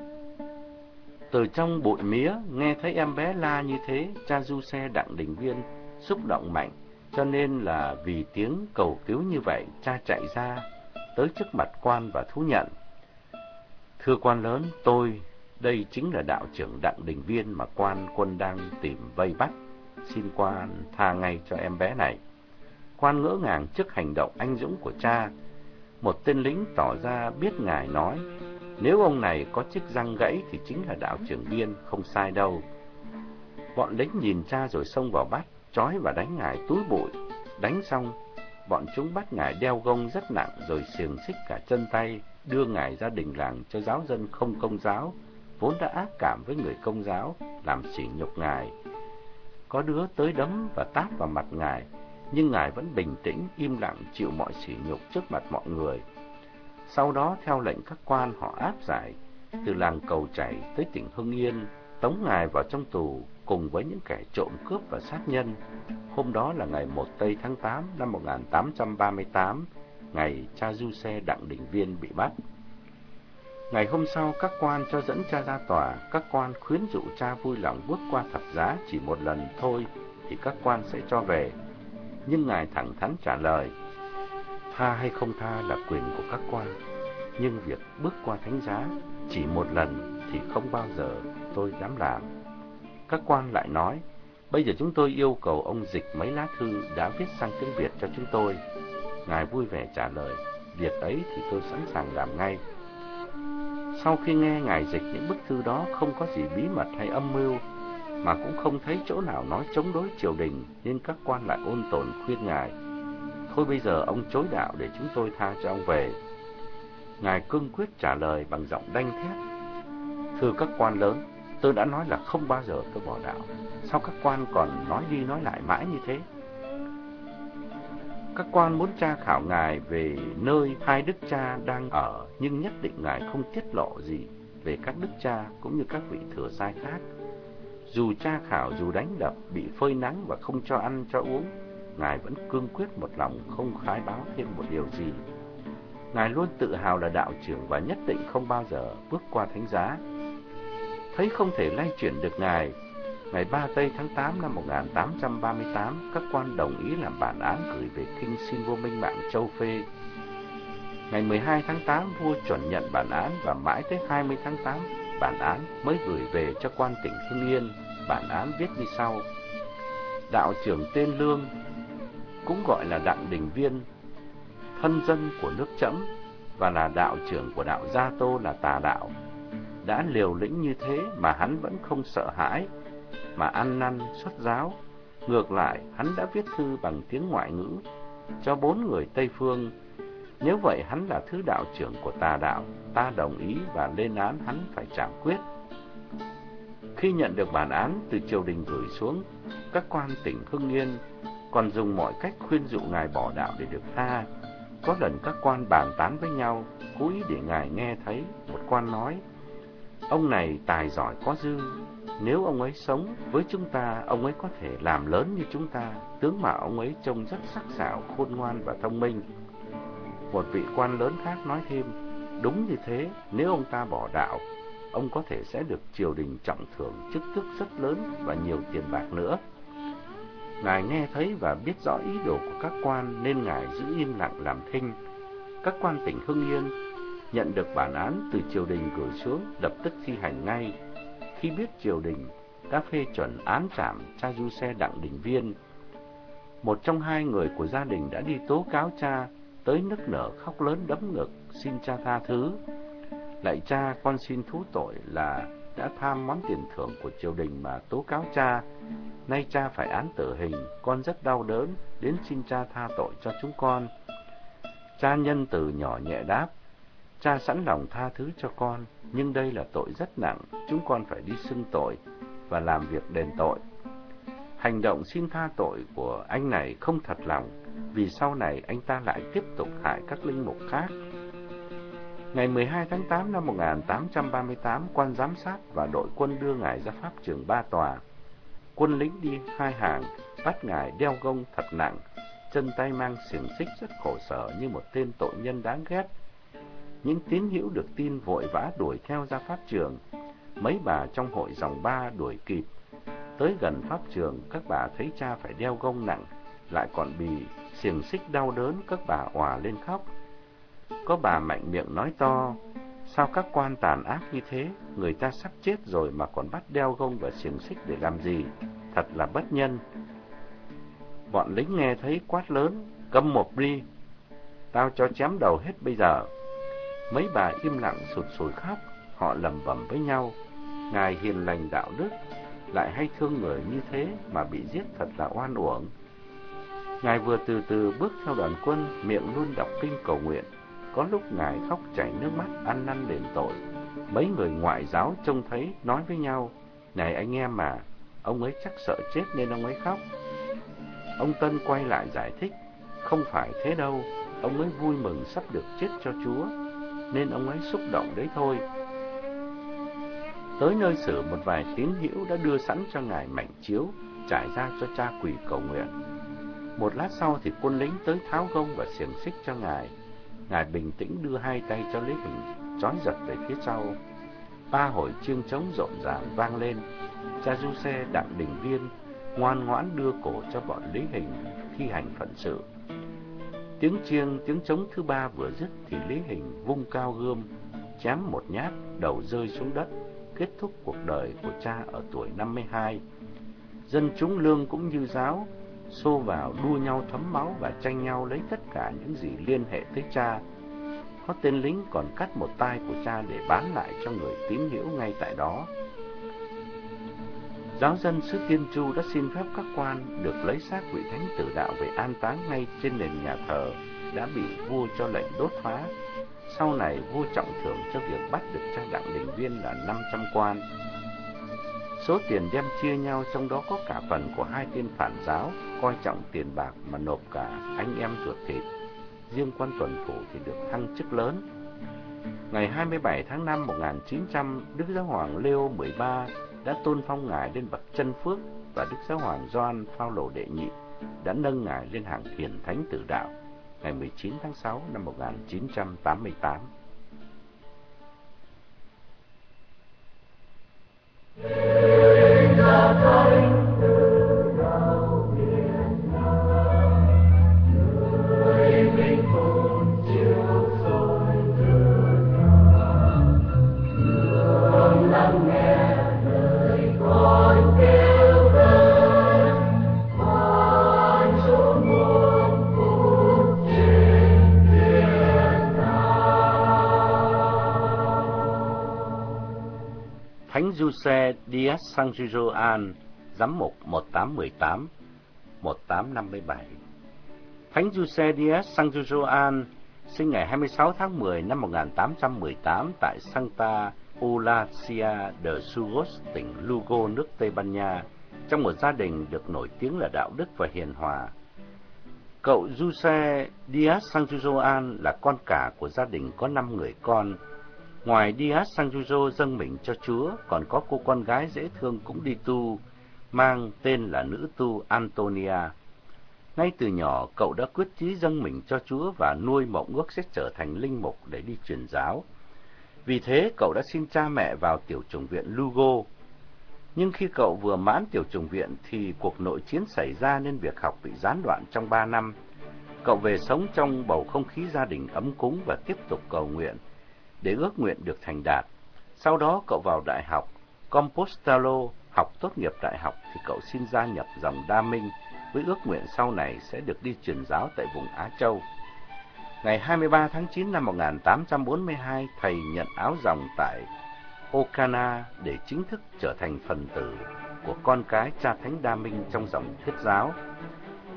Từ trong bụi mía, nghe thấy em bé la như thế, cha du xe đặng đình viên, xúc động mạnh, cho nên là vì tiếng cầu cứu như vậy, cha chạy ra, tới trước mặt quan và thú nhận. Thưa quan lớn, tôi, đây chính là đạo trưởng Đặng Đình Viên mà quan quân đang tìm vây bắt. Xin quan tha ngay cho em bé này. Quan ngỡ ngàng trước hành động anh dũng của cha. Một tên lính tỏ ra biết ngài nói, nếu ông này có chiếc răng gãy thì chính là đạo trưởng Viên, không sai đâu. Bọn lính nhìn cha rồi xông vào bắt, trói và đánh ngài túi bụi. Đánh xong, bọn chúng bắt ngài đeo gông rất nặng rồi xiềng xích cả chân tay, đưa ngài ra đình làng cho giáo dân không công giáo, vốn đã ác cảm với người công giáo, làm sỉ nhục ngài. Có đứa tới đấm và tát vào mặt ngài, nhưng ngài vẫn bình tĩnh, im lặng chịu mọi sỉ nhục trước mặt mọi người. Sau đó theo lệnh các quan họ áp giải từ làng Cầu Chảy tới tỉnh Hưng Yên, tống ngài vào trong tù cùng với những kẻ trộm cướp và sát nhân. Hôm đó là ngày 1 tây tháng 8 năm 1838, ngày cha du xe Đặng Đình Viên bị bắt. Ngày hôm sau, các quan cho dẫn cha ra tòa, các quan khuyến dụ cha vui lòng bước qua thập giá chỉ một lần thôi thì các quan sẽ cho về. Nhưng ngài thẳng thắn trả lời, tha hay không tha là quyền của các quan, nhưng việc bước qua thánh giá chỉ một lần thì không bao giờ tôi dám làm. Các quan lại nói, bây giờ chúng tôi yêu cầu ông dịch mấy lá thư đã viết sang tiếng Việt cho chúng tôi. Ngài vui vẻ trả lời, việc ấy thì tôi sẵn sàng làm ngay. Sau khi nghe Ngài dịch những bức thư đó không có gì bí mật hay âm mưu, mà cũng không thấy chỗ nào nói chống đối triều đình, nên các quan lại ôn tồn khuyên Ngài. Thôi bây giờ ông chối đạo để chúng tôi tha cho ông về. Ngài cương quyết trả lời bằng giọng đanh thép. Thưa các quan lớn, tôi đã nói là không bao giờ tôi bỏ đạo. Sao các quan còn nói đi nói lại mãi như thế? Các quan muốn tra khảo ngài về nơi hai đức cha đang ở, nhưng nhất định ngài không tiết lộ gì về các đức cha cũng như các vị thừa sai khác. Dù tra khảo, dù đánh đập, bị phơi nắng và không cho ăn cho uống, ngài vẫn cương quyết một lòng không khai báo thêm một điều gì. Ngài luôn tự hào là đạo trưởng và nhất định không bao giờ bước qua thánh giá. Thấy không thể lay chuyển được ngài, Ngày 3 tây tháng 8 năm 1838, các quan đồng ý làm bản án gửi về kinh xin vua Minh Mạng châu Phê. Ngày 12 tháng 8, vua chuẩn nhận bản án và mãi tới 20 tháng 8, bản án mới gửi về cho quan tỉnh Hưng Yên. Bản án viết như sau. Đạo trưởng tên Lương, cũng gọi là Đặng Đình Viên, thân dân của nước Chấm và là đạo trưởng của đạo Gia Tô là tà đạo. Đã liều lĩnh như thế mà hắn vẫn không sợ hãi, mà ăn năn xuất giáo. Ngược lại, hắn đã viết thư bằng tiếng ngoại ngữ cho bốn người Tây Phương nếu vậy hắn là thứ đạo trưởng của tà đạo, ta đồng ý và lên án hắn phải trả quyết. Khi nhận được bản án từ triều đình gửi xuống, các quan tỉnh Hưng Yên còn dùng mọi cách khuyên dụ ngài bỏ đạo để được tha. Có lần các quan bàn tán với nhau, cố ý để ngài nghe thấy. Một quan nói, ông này tài giỏi có dư, nếu ông ấy sống với chúng ta, ông ấy có thể làm lớn như chúng ta. Tướng mà ông ấy trông rất sắc sảo, khôn ngoan và thông minh. Một vị quan lớn khác nói thêm, đúng như thế, nếu ông ta bỏ đạo, ông có thể sẽ được triều đình trọng thưởng chức tước rất lớn và nhiều tiền bạc nữa. Ngài nghe thấy và biết rõ ý đồ của các quan nên Ngài giữ im lặng làm thinh. Các quan tỉnh Hưng Yên nhận được bản án từ triều đình gửi xuống lập tức thi hành ngay. Khi biết triều đình đã phê chuẩn án trảm cha du xe Đặng Đình Viên, một trong hai người của gia đình đã đi tố cáo cha tới nức nở khóc lớn đấm ngực xin cha tha thứ. Lại cha con xin thú tội là đã tham món tiền thưởng của triều đình mà tố cáo cha. Nay cha phải án tử hình, con rất đau đớn, đến xin cha tha tội cho chúng con. Cha nhân từ nhỏ nhẹ đáp, cha sẵn lòng tha thứ cho con, nhưng đây là tội rất nặng, chúng con phải đi xưng tội và làm việc đền tội. Hành động xin tha tội của anh này không thật lòng, vì sau này anh ta lại tiếp tục hại các linh mục khác. Ngày 12 tháng 8 năm 1838, quan giám sát và đội quân đưa ngài ra pháp trường ba tòa. Quân lính đi hai hàng, bắt ngài đeo gông thật nặng, chân tay mang xiềng xích rất khổ sở như một tên tội nhân đáng ghét. Những tín hữu được tin vội vã đuổi theo ra pháp trường. Mấy bà trong hội dòng ba đuổi kịp. Tới gần pháp trường, các bà thấy cha phải đeo gông nặng, lại còn bị xiềng xích đau đớn, các bà òa lên khóc. Có bà mạnh miệng nói to, sao các quan tàn ác như thế, người ta sắp chết rồi mà còn bắt đeo gông và xiềng xích để làm gì, thật là bất nhân. Bọn lính nghe thấy quát lớn, câm một đi, tao cho chém đầu hết bây giờ. Mấy bà im lặng sụt sùi khóc, họ lầm bầm với nhau, ngài hiền lành đạo đức, lại hay thương người như thế mà bị giết thật là oan uổng. Ngài vừa từ từ bước theo đoàn quân, miệng luôn đọc kinh cầu nguyện. Có lúc Ngài khóc chảy nước mắt, ăn năn đền tội. Mấy người ngoại giáo trông thấy, nói với nhau, Này anh em mà, ông ấy chắc sợ chết nên ông ấy khóc. Ông Tân quay lại giải thích, không phải thế đâu, ông ấy vui mừng sắp được chết cho Chúa, nên ông ấy xúc động đấy thôi. Tới nơi xử một vài tín hữu đã đưa sẵn cho Ngài mảnh chiếu, trải ra cho cha quỷ cầu nguyện. Một lát sau thì quân lính tới tháo gông và xiềng xích cho ngài. Ngài bình tĩnh đưa hai tay cho Lý Hình, trói giật về phía sau. Ba hồi chiêng trống rộn ràng vang lên. Cha du xe đặng đình viên ngoan ngoãn đưa cổ cho bọn Lý Hình thi hành phận sự. Tiếng chiêng, tiếng trống thứ ba vừa dứt thì Lý Hình vung cao gươm, chém một nhát, đầu rơi xuống đất, kết thúc cuộc đời của cha ở tuổi 52. Dân chúng lương cũng như giáo, xô vào đua nhau thấm máu và tranh nhau lấy tất cả những gì liên hệ tới cha. Có tên lính còn cắt một tay của cha để bán lại cho người tín hiểu ngay tại đó. Giáo dân xứ Tiên Chu đã xin phép các quan được lấy xác vị thánh tử đạo về an táng ngay trên nền nhà thờ đã bị vua cho lệnh đốt phá. Sau này, vua trọng thưởng cho việc bắt được cha Đặng Đình Viên là 500 quan. Số tiền đem chia nhau trong đó có cả phần của hai tên phản giáo, coi trọng tiền bạc mà nộp cả anh em ruột thịt. Riêng quan tuần phủ thì được thăng chức lớn. Ngày 27 tháng 5 1900, Đức Giáo Hoàng Leo 13 đã tôn phong ngài lên bậc chân phước và Đức Giáo Hoàng Gioan Phaolô đệ nhị đã nâng ngài lên hàng thiền thánh tử đạo ngày 19 tháng 6 năm 1988. Giuse Diaz Sanjujoan, giám mục 1818 1857. Thánh Giuse Diaz Sanjujoan sinh ngày 26 tháng 10 năm 1818 tại Santa Eulacia de Sugos, tỉnh Lugo, nước Tây Ban Nha, trong một gia đình được nổi tiếng là đạo đức và hiền hòa. Cậu Giuse Diaz Sanjujoan là con cả của gia đình có 5 người con. Ngoài Dias Sanjujo dâng mình cho Chúa, còn có cô con gái dễ thương cũng đi tu, mang tên là nữ tu Antonia. Ngay từ nhỏ, cậu đã quyết chí dâng mình cho Chúa và nuôi mộng ước sẽ trở thành linh mục để đi truyền giáo. Vì thế, cậu đã xin cha mẹ vào tiểu chủng viện Lugo. Nhưng khi cậu vừa mãn tiểu chủng viện thì cuộc nội chiến xảy ra nên việc học bị gián đoạn trong ba năm. Cậu về sống trong bầu không khí gia đình ấm cúng và tiếp tục cầu nguyện để ước nguyện được thành đạt. Sau đó cậu vào đại học Compostelo học tốt nghiệp đại học thì cậu xin gia nhập dòng Đa Minh với ước nguyện sau này sẽ được đi truyền giáo tại vùng Á Châu. Ngày 23 tháng 9 năm 1842, thầy nhận áo dòng tại Okana để chính thức trở thành phần tử của con cái cha thánh Đa Minh trong dòng thuyết giáo.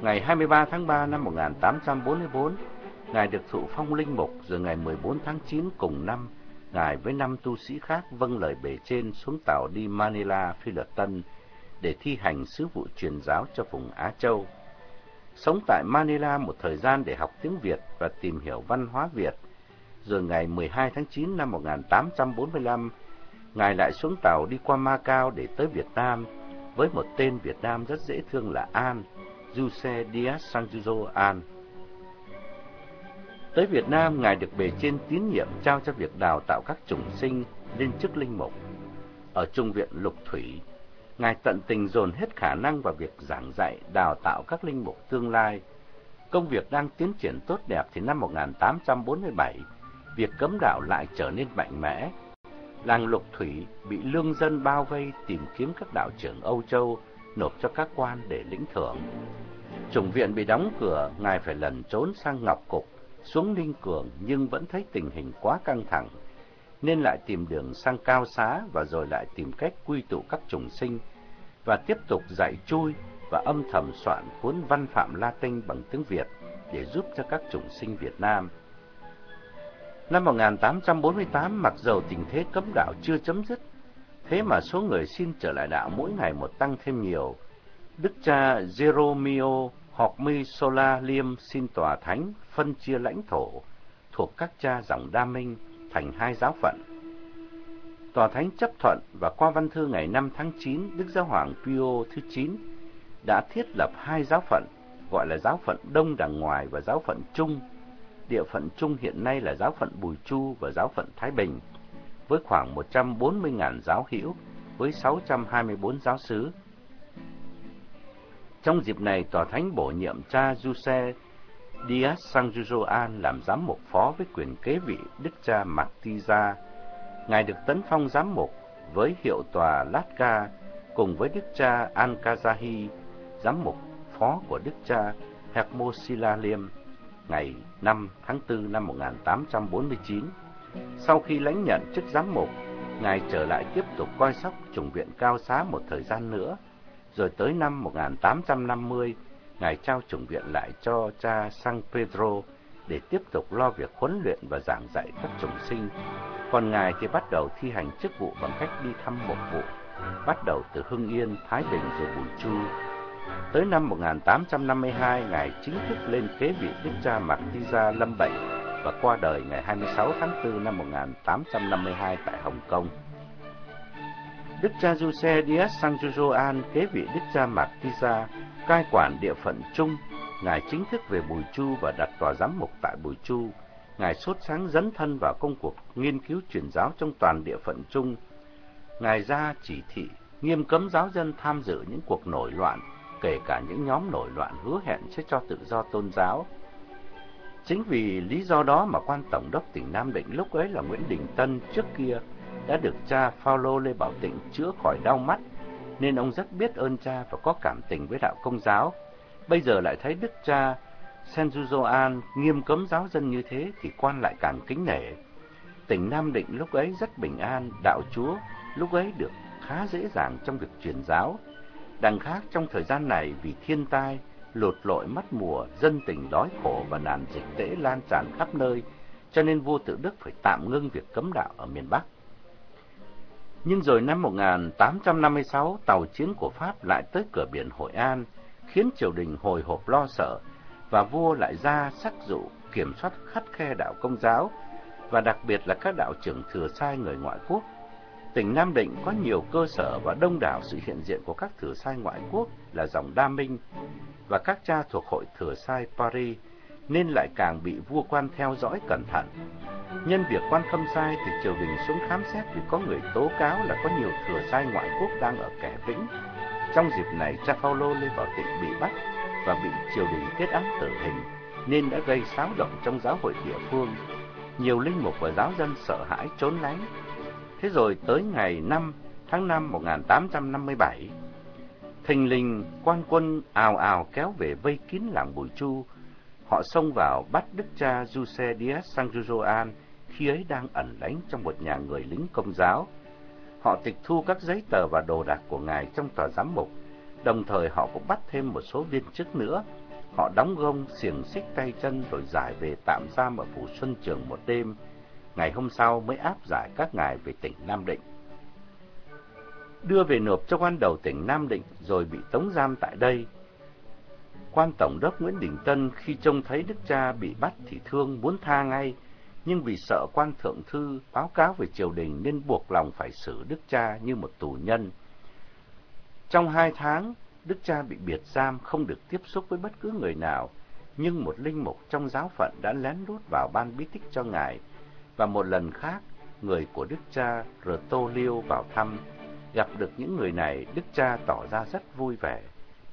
Ngày 23 tháng 3 năm 1844, Ngài được thụ phong linh mục, rồi ngày 14 tháng 9 cùng năm, Ngài với năm tu sĩ khác vâng lời bề trên xuống tàu đi Manila, Phi Luật Tân, để thi hành sứ vụ truyền giáo cho vùng Á Châu. Sống tại Manila một thời gian để học tiếng Việt và tìm hiểu văn hóa Việt. Rồi ngày 12 tháng 9 năm 1845, Ngài lại xuống tàu đi qua Macau để tới Việt Nam với một tên Việt Nam rất dễ thương là An, Giuse Diaz Sanjuzo An. Tới Việt Nam, Ngài được bề trên tín nhiệm trao cho việc đào tạo các chủng sinh lên chức linh mục. Ở Trung viện Lục Thủy, Ngài tận tình dồn hết khả năng vào việc giảng dạy, đào tạo các linh mục tương lai. Công việc đang tiến triển tốt đẹp thì năm 1847, việc cấm đạo lại trở nên mạnh mẽ. Làng Lục Thủy bị lương dân bao vây tìm kiếm các đạo trưởng Âu Châu nộp cho các quan để lĩnh thưởng. Chủng viện bị đóng cửa, Ngài phải lần trốn sang Ngọc Cục, xuống Ninh Cường nhưng vẫn thấy tình hình quá căng thẳng, nên lại tìm đường sang Cao Xá và rồi lại tìm cách quy tụ các chủng sinh và tiếp tục dạy chui và âm thầm soạn cuốn văn phạm Latin bằng tiếng Việt để giúp cho các chủng sinh Việt Nam. Năm 1848, mặc dầu tình thế cấm đạo chưa chấm dứt, thế mà số người xin trở lại đạo mỗi ngày một tăng thêm nhiều. Đức cha Jeromeo Học Mi Sola Liêm xin tòa thánh phân chia lãnh thổ thuộc các cha dòng Đa Minh thành hai giáo phận. Tòa thánh chấp thuận và qua văn thư ngày 5 tháng 9, Đức Giáo hoàng Pio thứ 9 đã thiết lập hai giáo phận, gọi là giáo phận Đông đằng ngoài và giáo phận Trung. Địa phận Trung hiện nay là giáo phận Bùi Chu và giáo phận Thái Bình, với khoảng 140.000 giáo hữu, với 624 giáo sứ. Trong dịp này, Tòa Thánh bổ nhiệm cha Giuse Dias Sanjujoan làm giám mục phó với quyền kế vị Đức cha Martiza. Ngài được tấn phong giám mục với hiệu tòa Latka cùng với Đức cha Ankazahi, giám mục phó của Đức cha Hermosila Liêm, ngày 5 tháng 4 năm 1849. Sau khi lãnh nhận chức giám mục, Ngài trở lại tiếp tục coi sóc chủng viện cao xá một thời gian nữa, rồi tới năm 1850, Ngài trao chủng viện lại cho cha San Pedro để tiếp tục lo việc huấn luyện và giảng dạy các chủng sinh. Còn Ngài thì bắt đầu thi hành chức vụ bằng cách đi thăm một vụ, bắt đầu từ Hưng Yên, Thái Bình rồi Bùi Chu. Tới năm 1852, Ngài chính thức lên kế vị Đức cha Martiza lâm bệnh và qua đời ngày 26 tháng 4 năm 1852 tại Hồng Kông. Đức cha Giuse Dias Sanjujoan kế vị Đức cha Martiza cai quản địa phận Chung. Ngài chính thức về Bùi Chu và đặt tòa giám mục tại Bùi Chu. Ngài sốt sáng dấn thân vào công cuộc nghiên cứu truyền giáo trong toàn địa phận Chung. Ngài ra chỉ thị nghiêm cấm giáo dân tham dự những cuộc nổi loạn, kể cả những nhóm nổi loạn hứa hẹn sẽ cho tự do tôn giáo. Chính vì lý do đó mà quan tổng đốc tỉnh Nam Định lúc ấy là Nguyễn Đình Tân trước kia đã được cha Phaolô Lê Bảo Tịnh chữa khỏi đau mắt nên ông rất biết ơn cha và có cảm tình với đạo công giáo. Bây giờ lại thấy đức cha Senjuzoan nghiêm cấm giáo dân như thế thì quan lại càng kính nể. Tỉnh Nam Định lúc ấy rất bình an, đạo chúa lúc ấy được khá dễ dàng trong việc truyền giáo. Đằng khác trong thời gian này vì thiên tai, lụt lội mất mùa, dân tình đói khổ và nạn dịch tễ lan tràn khắp nơi, cho nên vua tự Đức phải tạm ngưng việc cấm đạo ở miền Bắc. Nhưng rồi năm 1856, tàu chiến của Pháp lại tới cửa biển Hội An, khiến triều đình hồi hộp lo sợ, và vua lại ra sắc dụ kiểm soát khắt khe đạo công giáo, và đặc biệt là các đạo trưởng thừa sai người ngoại quốc. Tỉnh Nam Định có nhiều cơ sở và đông đảo sự hiện diện của các thừa sai ngoại quốc là dòng Đa Minh và các cha thuộc hội thừa sai Paris, nên lại càng bị vua quan theo dõi cẩn thận. Nhân việc quan khâm sai thì triều đình xuống khám xét vì có người tố cáo là có nhiều thừa sai ngoại quốc đang ở Kẻ Vĩnh. Trong dịp này, cha Paulo lên vào tỉnh bị bắt và bị triều đình kết án tử hình, nên đã gây xáo động trong giáo hội địa phương. Nhiều linh mục và giáo dân sợ hãi trốn lánh. Thế rồi tới ngày 5 tháng 5 1857, thình lình quan quân ào ào kéo về vây kín làng Bùi Chu. Họ xông vào bắt đức cha Jose Diaz San Juan khi ấy đang ẩn lánh trong một nhà người lính công giáo. Họ tịch thu các giấy tờ và đồ đạc của ngài trong tòa giám mục, đồng thời họ cũng bắt thêm một số viên chức nữa. Họ đóng gông, xiềng xích tay chân rồi giải về tạm giam ở phủ Xuân Trường một đêm. Ngày hôm sau mới áp giải các ngài về tỉnh Nam Định. Đưa về nộp cho quan đầu tỉnh Nam Định rồi bị tống giam tại đây. Quan Tổng đốc Nguyễn Đình Tân khi trông thấy đức cha bị bắt thì thương muốn tha ngay, nhưng vì sợ quan thượng thư báo cáo về triều đình nên buộc lòng phải xử đức cha như một tù nhân. Trong hai tháng, đức cha bị biệt giam không được tiếp xúc với bất cứ người nào, nhưng một linh mục trong giáo phận đã lén lút vào ban bí tích cho ngài, và một lần khác, người của đức cha Rờ Tô Liêu vào thăm, gặp được những người này, đức cha tỏ ra rất vui vẻ,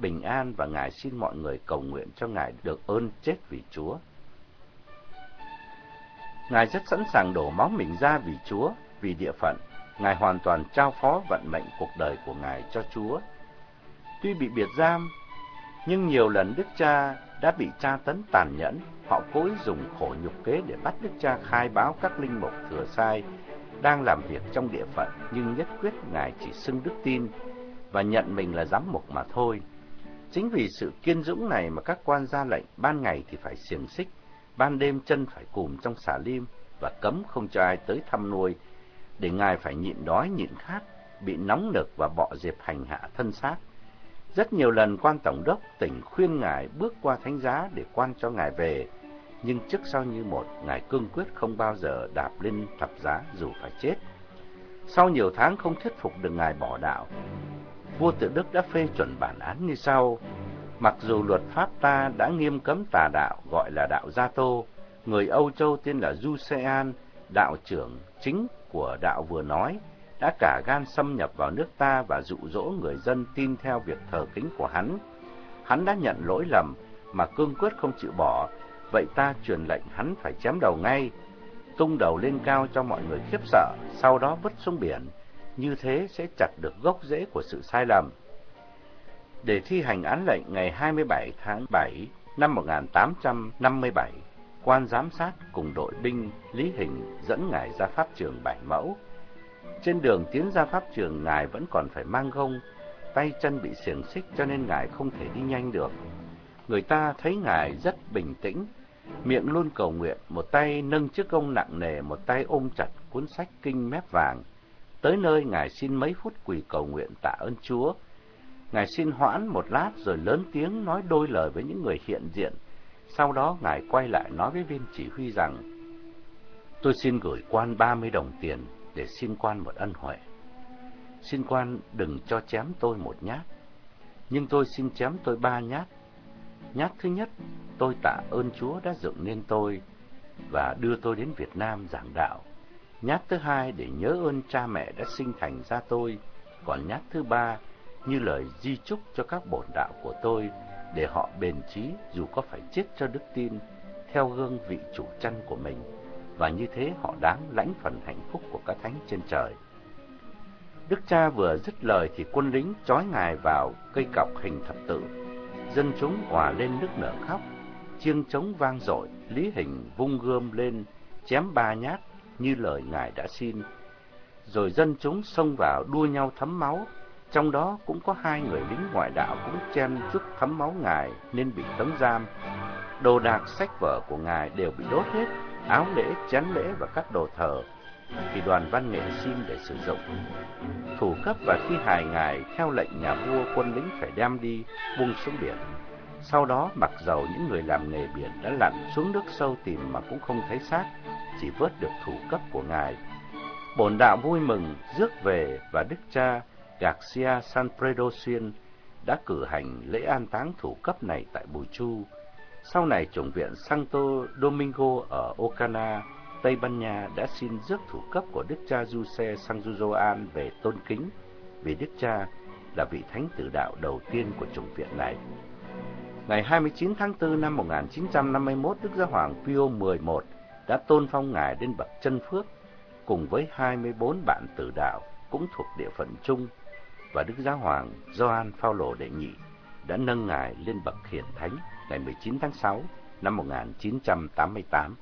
bình an và ngài xin mọi người cầu nguyện cho ngài được ơn chết vì Chúa. Ngài rất sẵn sàng đổ máu mình ra vì Chúa, vì địa phận. Ngài hoàn toàn trao phó vận mệnh cuộc đời của Ngài cho Chúa. Tuy bị biệt giam, nhưng nhiều lần Đức Cha đã bị tra tấn tàn nhẫn. Họ cố ý dùng khổ nhục kế để bắt Đức Cha khai báo các linh mục thừa sai đang làm việc trong địa phận, nhưng nhất quyết Ngài chỉ xưng đức tin và nhận mình là giám mục mà thôi. Chính vì sự kiên dũng này mà các quan ra lệnh ban ngày thì phải xiềng xích, ban đêm chân phải cùm trong xà lim và cấm không cho ai tới thăm nuôi, để ngài phải nhịn đói nhịn khát, bị nóng nực và bọ diệp hành hạ thân xác. Rất nhiều lần quan tổng đốc tỉnh khuyên ngài bước qua thánh giá để quan cho ngài về, nhưng trước sau như một, ngài cương quyết không bao giờ đạp lên thập giá dù phải chết. Sau nhiều tháng không thuyết phục được ngài bỏ đạo, vua tự Đức đã phê chuẩn bản án như sau: Mặc dù luật pháp ta đã nghiêm cấm tà đạo gọi là đạo Gia Tô, người Âu Châu tên là Du Sean, đạo trưởng chính của đạo vừa nói, đã cả gan xâm nhập vào nước ta và dụ dỗ người dân tin theo việc thờ kính của hắn. Hắn đã nhận lỗi lầm mà cương quyết không chịu bỏ, vậy ta truyền lệnh hắn phải chém đầu ngay, tung đầu lên cao cho mọi người khiếp sợ, sau đó vứt xuống biển. Như thế sẽ chặt được gốc rễ của sự sai lầm để thi hành án lệnh ngày 27 tháng 7 năm 1857, quan giám sát cùng đội binh Lý Hình dẫn ngài ra pháp trường Bảy Mẫu. Trên đường tiến ra pháp trường, ngài vẫn còn phải mang gông, tay chân bị xiềng xích cho nên ngài không thể đi nhanh được. Người ta thấy ngài rất bình tĩnh, miệng luôn cầu nguyện, một tay nâng chiếc gông nặng nề, một tay ôm chặt cuốn sách kinh mép vàng. Tới nơi ngài xin mấy phút quỳ cầu nguyện tạ ơn Chúa, Ngài xin hoãn một lát rồi lớn tiếng nói đôi lời với những người hiện diện. Sau đó Ngài quay lại nói với viên chỉ huy rằng, Tôi xin gửi quan 30 đồng tiền để xin quan một ân huệ. Xin quan đừng cho chém tôi một nhát, nhưng tôi xin chém tôi ba nhát. Nhát thứ nhất, tôi tạ ơn Chúa đã dựng nên tôi và đưa tôi đến Việt Nam giảng đạo. Nhát thứ hai để nhớ ơn cha mẹ đã sinh thành ra tôi. Còn nhát thứ ba như lời di chúc cho các bổn đạo của tôi để họ bền chí dù có phải chết cho đức tin theo gương vị chủ chăn của mình và như thế họ đáng lãnh phần hạnh phúc của các thánh trên trời. Đức cha vừa dứt lời thì quân lính trói ngài vào cây cọc hình thập tự. Dân chúng hòa lên nước nở khóc, chiêng trống vang dội, Lý Hình vung gươm lên chém ba nhát như lời ngài đã xin rồi dân chúng xông vào đua nhau thấm máu. Trong đó cũng có hai người lính ngoại đạo cũng chen chúc thấm máu ngài nên bị tống giam. Đồ đạc sách vở của ngài đều bị đốt hết, áo lễ, chén lễ và các đồ thờ thì đoàn văn nghệ xin để sử dụng. Thủ cấp và thi hài ngài theo lệnh nhà vua quân lính phải đem đi buông xuống biển. Sau đó mặc dầu những người làm nghề biển đã lặn xuống nước sâu tìm mà cũng không thấy xác, gì vớt được thủ cấp của ngài. Bổn đạo vui mừng rước về và đức cha Garcia Sanfredo Xuyên đã cử hành lễ an táng thủ cấp này tại Bùi Chu. Sau này chủng viện Santo Domingo ở Ocana, Tây Ban Nha đã xin rước thủ cấp của đức cha Giuse Sanjujoan về tôn kính vì đức cha là vị thánh tử đạo đầu tiên của chủng viện này. Ngày 29 tháng 4 năm 1951, Đức Giáo hoàng Pio 11 đã tôn phong ngài lên bậc chân phước, cùng với 24 bạn tử đạo cũng thuộc địa phận chung, và Đức Giáo hoàng Gioan Phaolô đệ nhị đã nâng ngài lên bậc hiển thánh ngày 19 tháng 6 năm 1988.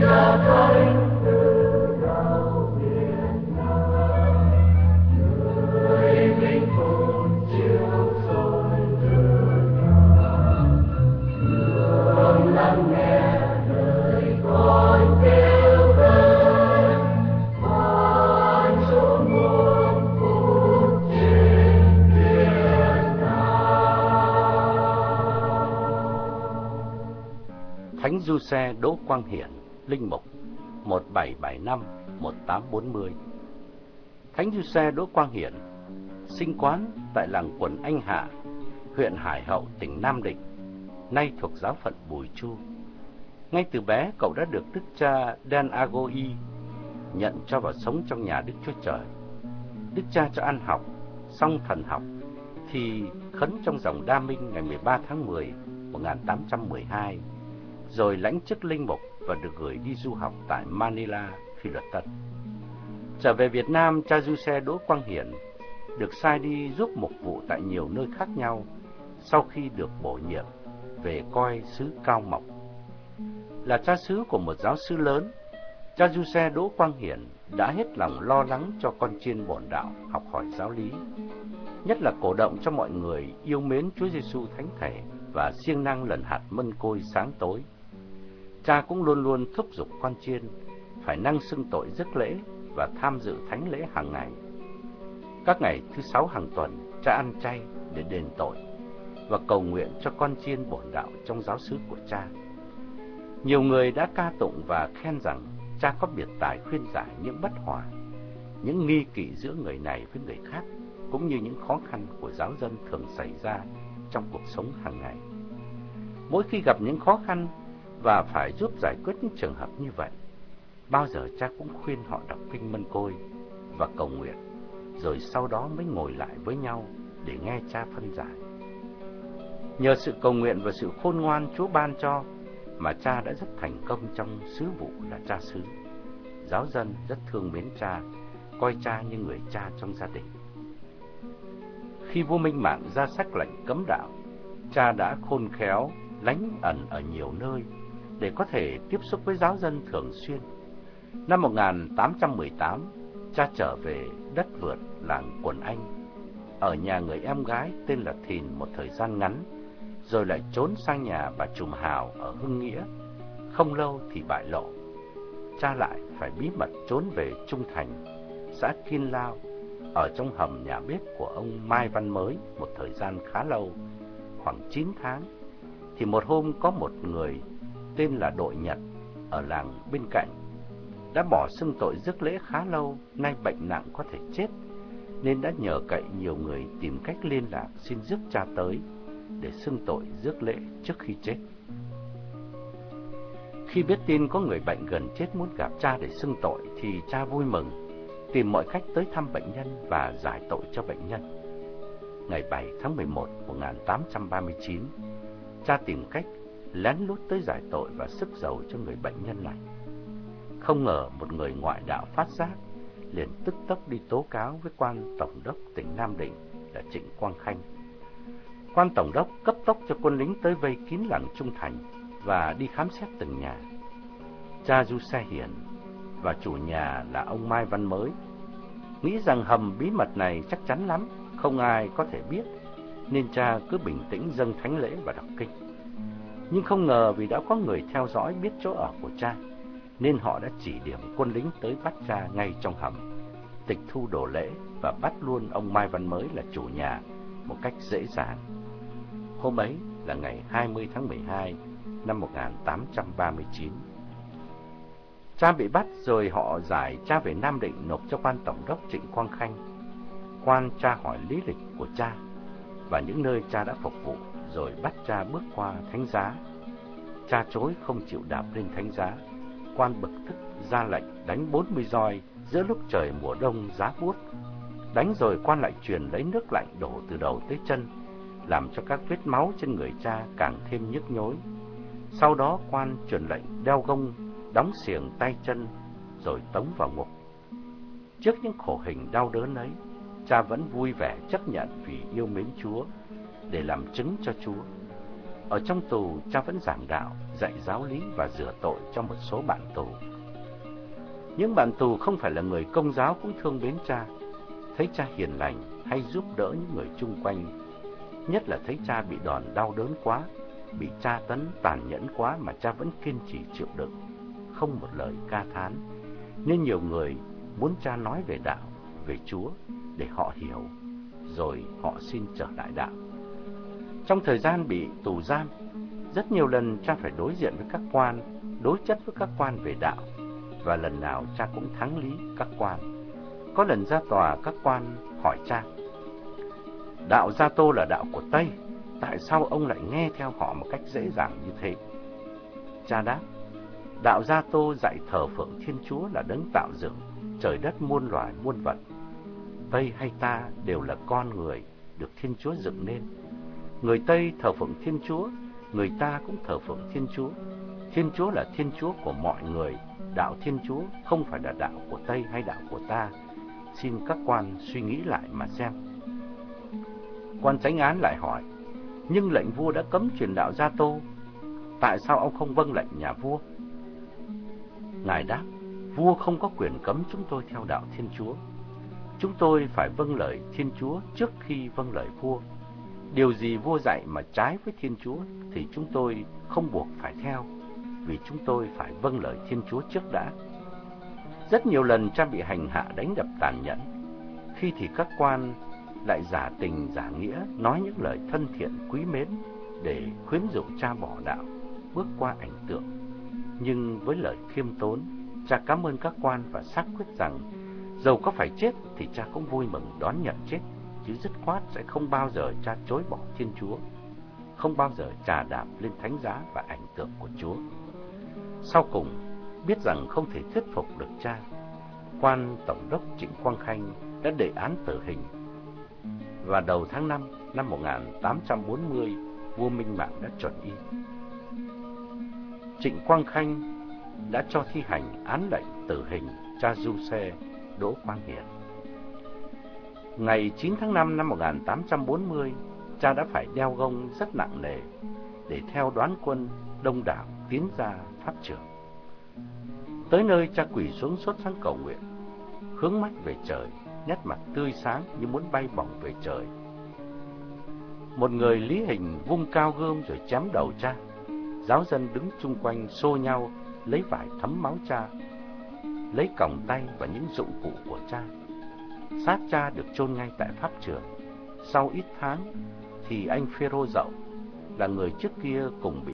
Thánh Du Xe Đỗ Quang Hiển, Linh Mục 1775-1840 Thánh Du Xe Đỗ Quang Hiển sinh quán tại làng quần Anh Hạ, huyện Hải Hậu, tỉnh Nam Định, nay thuộc giáo phận Bùi Chu. Ngay từ bé, cậu đã được đức cha Dan Agoi nhận cho vào sống trong nhà Đức Chúa Trời. Đức cha cho ăn học, xong thần học, thì khấn trong dòng Đa Minh ngày 13 tháng 10, 1812 rồi lãnh chức linh mục và được gửi đi du học tại Manila, Phi Luật Tân. Trở về Việt Nam, cha du xe Đỗ Quang Hiển được sai đi giúp mục vụ tại nhiều nơi khác nhau sau khi được bổ nhiệm về coi sứ Cao Mộc. Là cha xứ của một giáo sư lớn, cha du xe Đỗ Quang Hiển đã hết lòng lo lắng cho con chiên bổn đạo học hỏi giáo lý, nhất là cổ động cho mọi người yêu mến Chúa Giêsu thánh thể và siêng năng lần hạt mân côi sáng tối cha cũng luôn luôn thúc giục con chiên phải năng xưng tội rước lễ và tham dự thánh lễ hàng ngày. Các ngày thứ sáu hàng tuần, cha ăn chay để đền tội và cầu nguyện cho con chiên bổn đạo trong giáo xứ của cha. Nhiều người đã ca tụng và khen rằng cha có biệt tài khuyên giải những bất hòa, những nghi kỵ giữa người này với người khác, cũng như những khó khăn của giáo dân thường xảy ra trong cuộc sống hàng ngày. Mỗi khi gặp những khó khăn, và phải giúp giải quyết những trường hợp như vậy. Bao giờ cha cũng khuyên họ đọc kinh Mân Côi và cầu nguyện, rồi sau đó mới ngồi lại với nhau để nghe cha phân giải. Nhờ sự cầu nguyện và sự khôn ngoan Chúa ban cho mà cha đã rất thành công trong sứ vụ là cha xứ. Giáo dân rất thương mến cha, coi cha như người cha trong gia đình. Khi vua Minh Mạng ra sắc lệnh cấm đạo, cha đã khôn khéo lánh ẩn ở nhiều nơi để có thể tiếp xúc với giáo dân thường xuyên. Năm 1818, cha trở về đất vượt làng Quần Anh, ở nhà người em gái tên là Thìn một thời gian ngắn, rồi lại trốn sang nhà bà Trùm Hào ở Hưng Nghĩa. Không lâu thì bại lộ. Cha lại phải bí mật trốn về Trung Thành, xã Kiên Lao, ở trong hầm nhà bếp của ông Mai Văn Mới một thời gian khá lâu, khoảng 9 tháng. Thì một hôm có một người tên là Đội Nhật ở làng bên cạnh đã bỏ xưng tội rước lễ khá lâu, nay bệnh nặng có thể chết, nên đã nhờ cậy nhiều người tìm cách liên lạc xin rước cha tới để xưng tội rước lễ trước khi chết. Khi biết tin có người bệnh gần chết muốn gặp cha để xưng tội thì cha vui mừng, tìm mọi cách tới thăm bệnh nhân và giải tội cho bệnh nhân. Ngày 7 tháng 11 1839, cha tìm cách lén lút tới giải tội và sức giàu cho người bệnh nhân này. Không ngờ một người ngoại đạo phát giác, liền tức tốc đi tố cáo với quan tổng đốc tỉnh Nam Định là Trịnh Quang Khanh. Quan tổng đốc cấp tốc cho quân lính tới vây kín làng Trung Thành và đi khám xét từng nhà. cha Du Xe Hiền và chủ nhà là ông Mai Văn Mới. Nghĩ rằng hầm bí mật này chắc chắn lắm, không ai có thể biết, nên cha cứ bình tĩnh dâng thánh lễ và đọc kinh. Nhưng không ngờ vì đã có người theo dõi biết chỗ ở của cha, nên họ đã chỉ điểm quân lính tới bắt cha ngay trong hầm, tịch thu đồ lễ và bắt luôn ông Mai Văn Mới là chủ nhà một cách dễ dàng. Hôm ấy là ngày 20 tháng 12 năm 1839. Cha bị bắt rồi họ giải cha về Nam Định nộp cho quan tổng đốc Trịnh Quang Khanh. Quan cha hỏi lý lịch của cha và những nơi cha đã phục vụ rồi bắt cha bước qua thánh giá. Cha chối không chịu đạp lên thánh giá. Quan bực tức ra lệnh đánh 40 roi giữa lúc trời mùa đông giá buốt. Đánh rồi quan lại truyền lấy nước lạnh đổ từ đầu tới chân, làm cho các vết máu trên người cha càng thêm nhức nhối. Sau đó quan truyền lệnh đeo gông, đóng xiềng tay chân, rồi tống vào ngục. Trước những khổ hình đau đớn ấy, cha vẫn vui vẻ chấp nhận vì yêu mến Chúa, để làm chứng cho Chúa. Ở trong tù, cha vẫn giảng đạo, dạy giáo lý và rửa tội cho một số bạn tù. Những bạn tù không phải là người công giáo cũng thương mến cha, thấy cha hiền lành hay giúp đỡ những người chung quanh, nhất là thấy cha bị đòn đau đớn quá, bị tra tấn tàn nhẫn quá mà cha vẫn kiên trì chịu đựng, không một lời ca thán, nên nhiều người muốn cha nói về đạo, về Chúa để họ hiểu, rồi họ xin trở lại đạo. Trong thời gian bị tù giam, rất nhiều lần cha phải đối diện với các quan, đối chất với các quan về đạo, và lần nào cha cũng thắng lý các quan. Có lần ra tòa các quan hỏi cha, đạo Gia Tô là đạo của Tây, tại sao ông lại nghe theo họ một cách dễ dàng như thế? Cha đáp, đạo Gia Tô dạy thờ phượng Thiên Chúa là đấng tạo dựng, trời đất muôn loài muôn vật. Tây hay ta đều là con người được Thiên Chúa dựng nên. Người Tây thờ phượng Thiên Chúa, người ta cũng thờ phượng Thiên Chúa. Thiên Chúa là Thiên Chúa của mọi người, đạo Thiên Chúa không phải là đạo của Tây hay đạo của ta. Xin các quan suy nghĩ lại mà xem. Quan tránh án lại hỏi, nhưng lệnh vua đã cấm truyền đạo Gia Tô, tại sao ông không vâng lệnh nhà vua? Ngài đáp, vua không có quyền cấm chúng tôi theo đạo Thiên Chúa. Chúng tôi phải vâng lời Thiên Chúa trước khi vâng lời vua. Điều gì vua dạy mà trái với Thiên Chúa thì chúng tôi không buộc phải theo, vì chúng tôi phải vâng lời Thiên Chúa trước đã. Rất nhiều lần cha bị hành hạ đánh đập tàn nhẫn, khi thì các quan lại giả tình giả nghĩa nói những lời thân thiện quý mến để khuyến dụ cha bỏ đạo, bước qua ảnh tượng. Nhưng với lời khiêm tốn, cha cảm ơn các quan và xác quyết rằng dầu có phải chết thì cha cũng vui mừng đón nhận chết, chứ dứt khoát sẽ không bao giờ cha chối bỏ Thiên Chúa, không bao giờ trà đạp lên thánh giá và ảnh tượng của Chúa. Sau cùng, biết rằng không thể thuyết phục được cha, quan tổng đốc Trịnh Quang Khanh đã đề án tử hình và đầu tháng 5 năm 1840, vua Minh Mạng đã chuẩn y. Trịnh Quang Khanh đã cho thi hành án lệnh tử hình cha Du Xe Đỗ Quang Hiền. Ngày 9 tháng 5 năm 1840, cha đã phải đeo gông rất nặng nề để theo đoán quân đông đảo tiến ra pháp trường. Tới nơi cha quỳ xuống sốt sáng cầu nguyện, hướng mắt về trời, nét mặt tươi sáng như muốn bay bổng về trời. Một người lý hình vung cao gươm rồi chém đầu cha. Giáo dân đứng chung quanh xô nhau lấy vải thấm máu cha, lấy còng tay và những dụng cụ của cha. Xác cha được chôn ngay tại pháp trường. Sau ít tháng thì anh Phêrô Dậu, là người trước kia cùng bị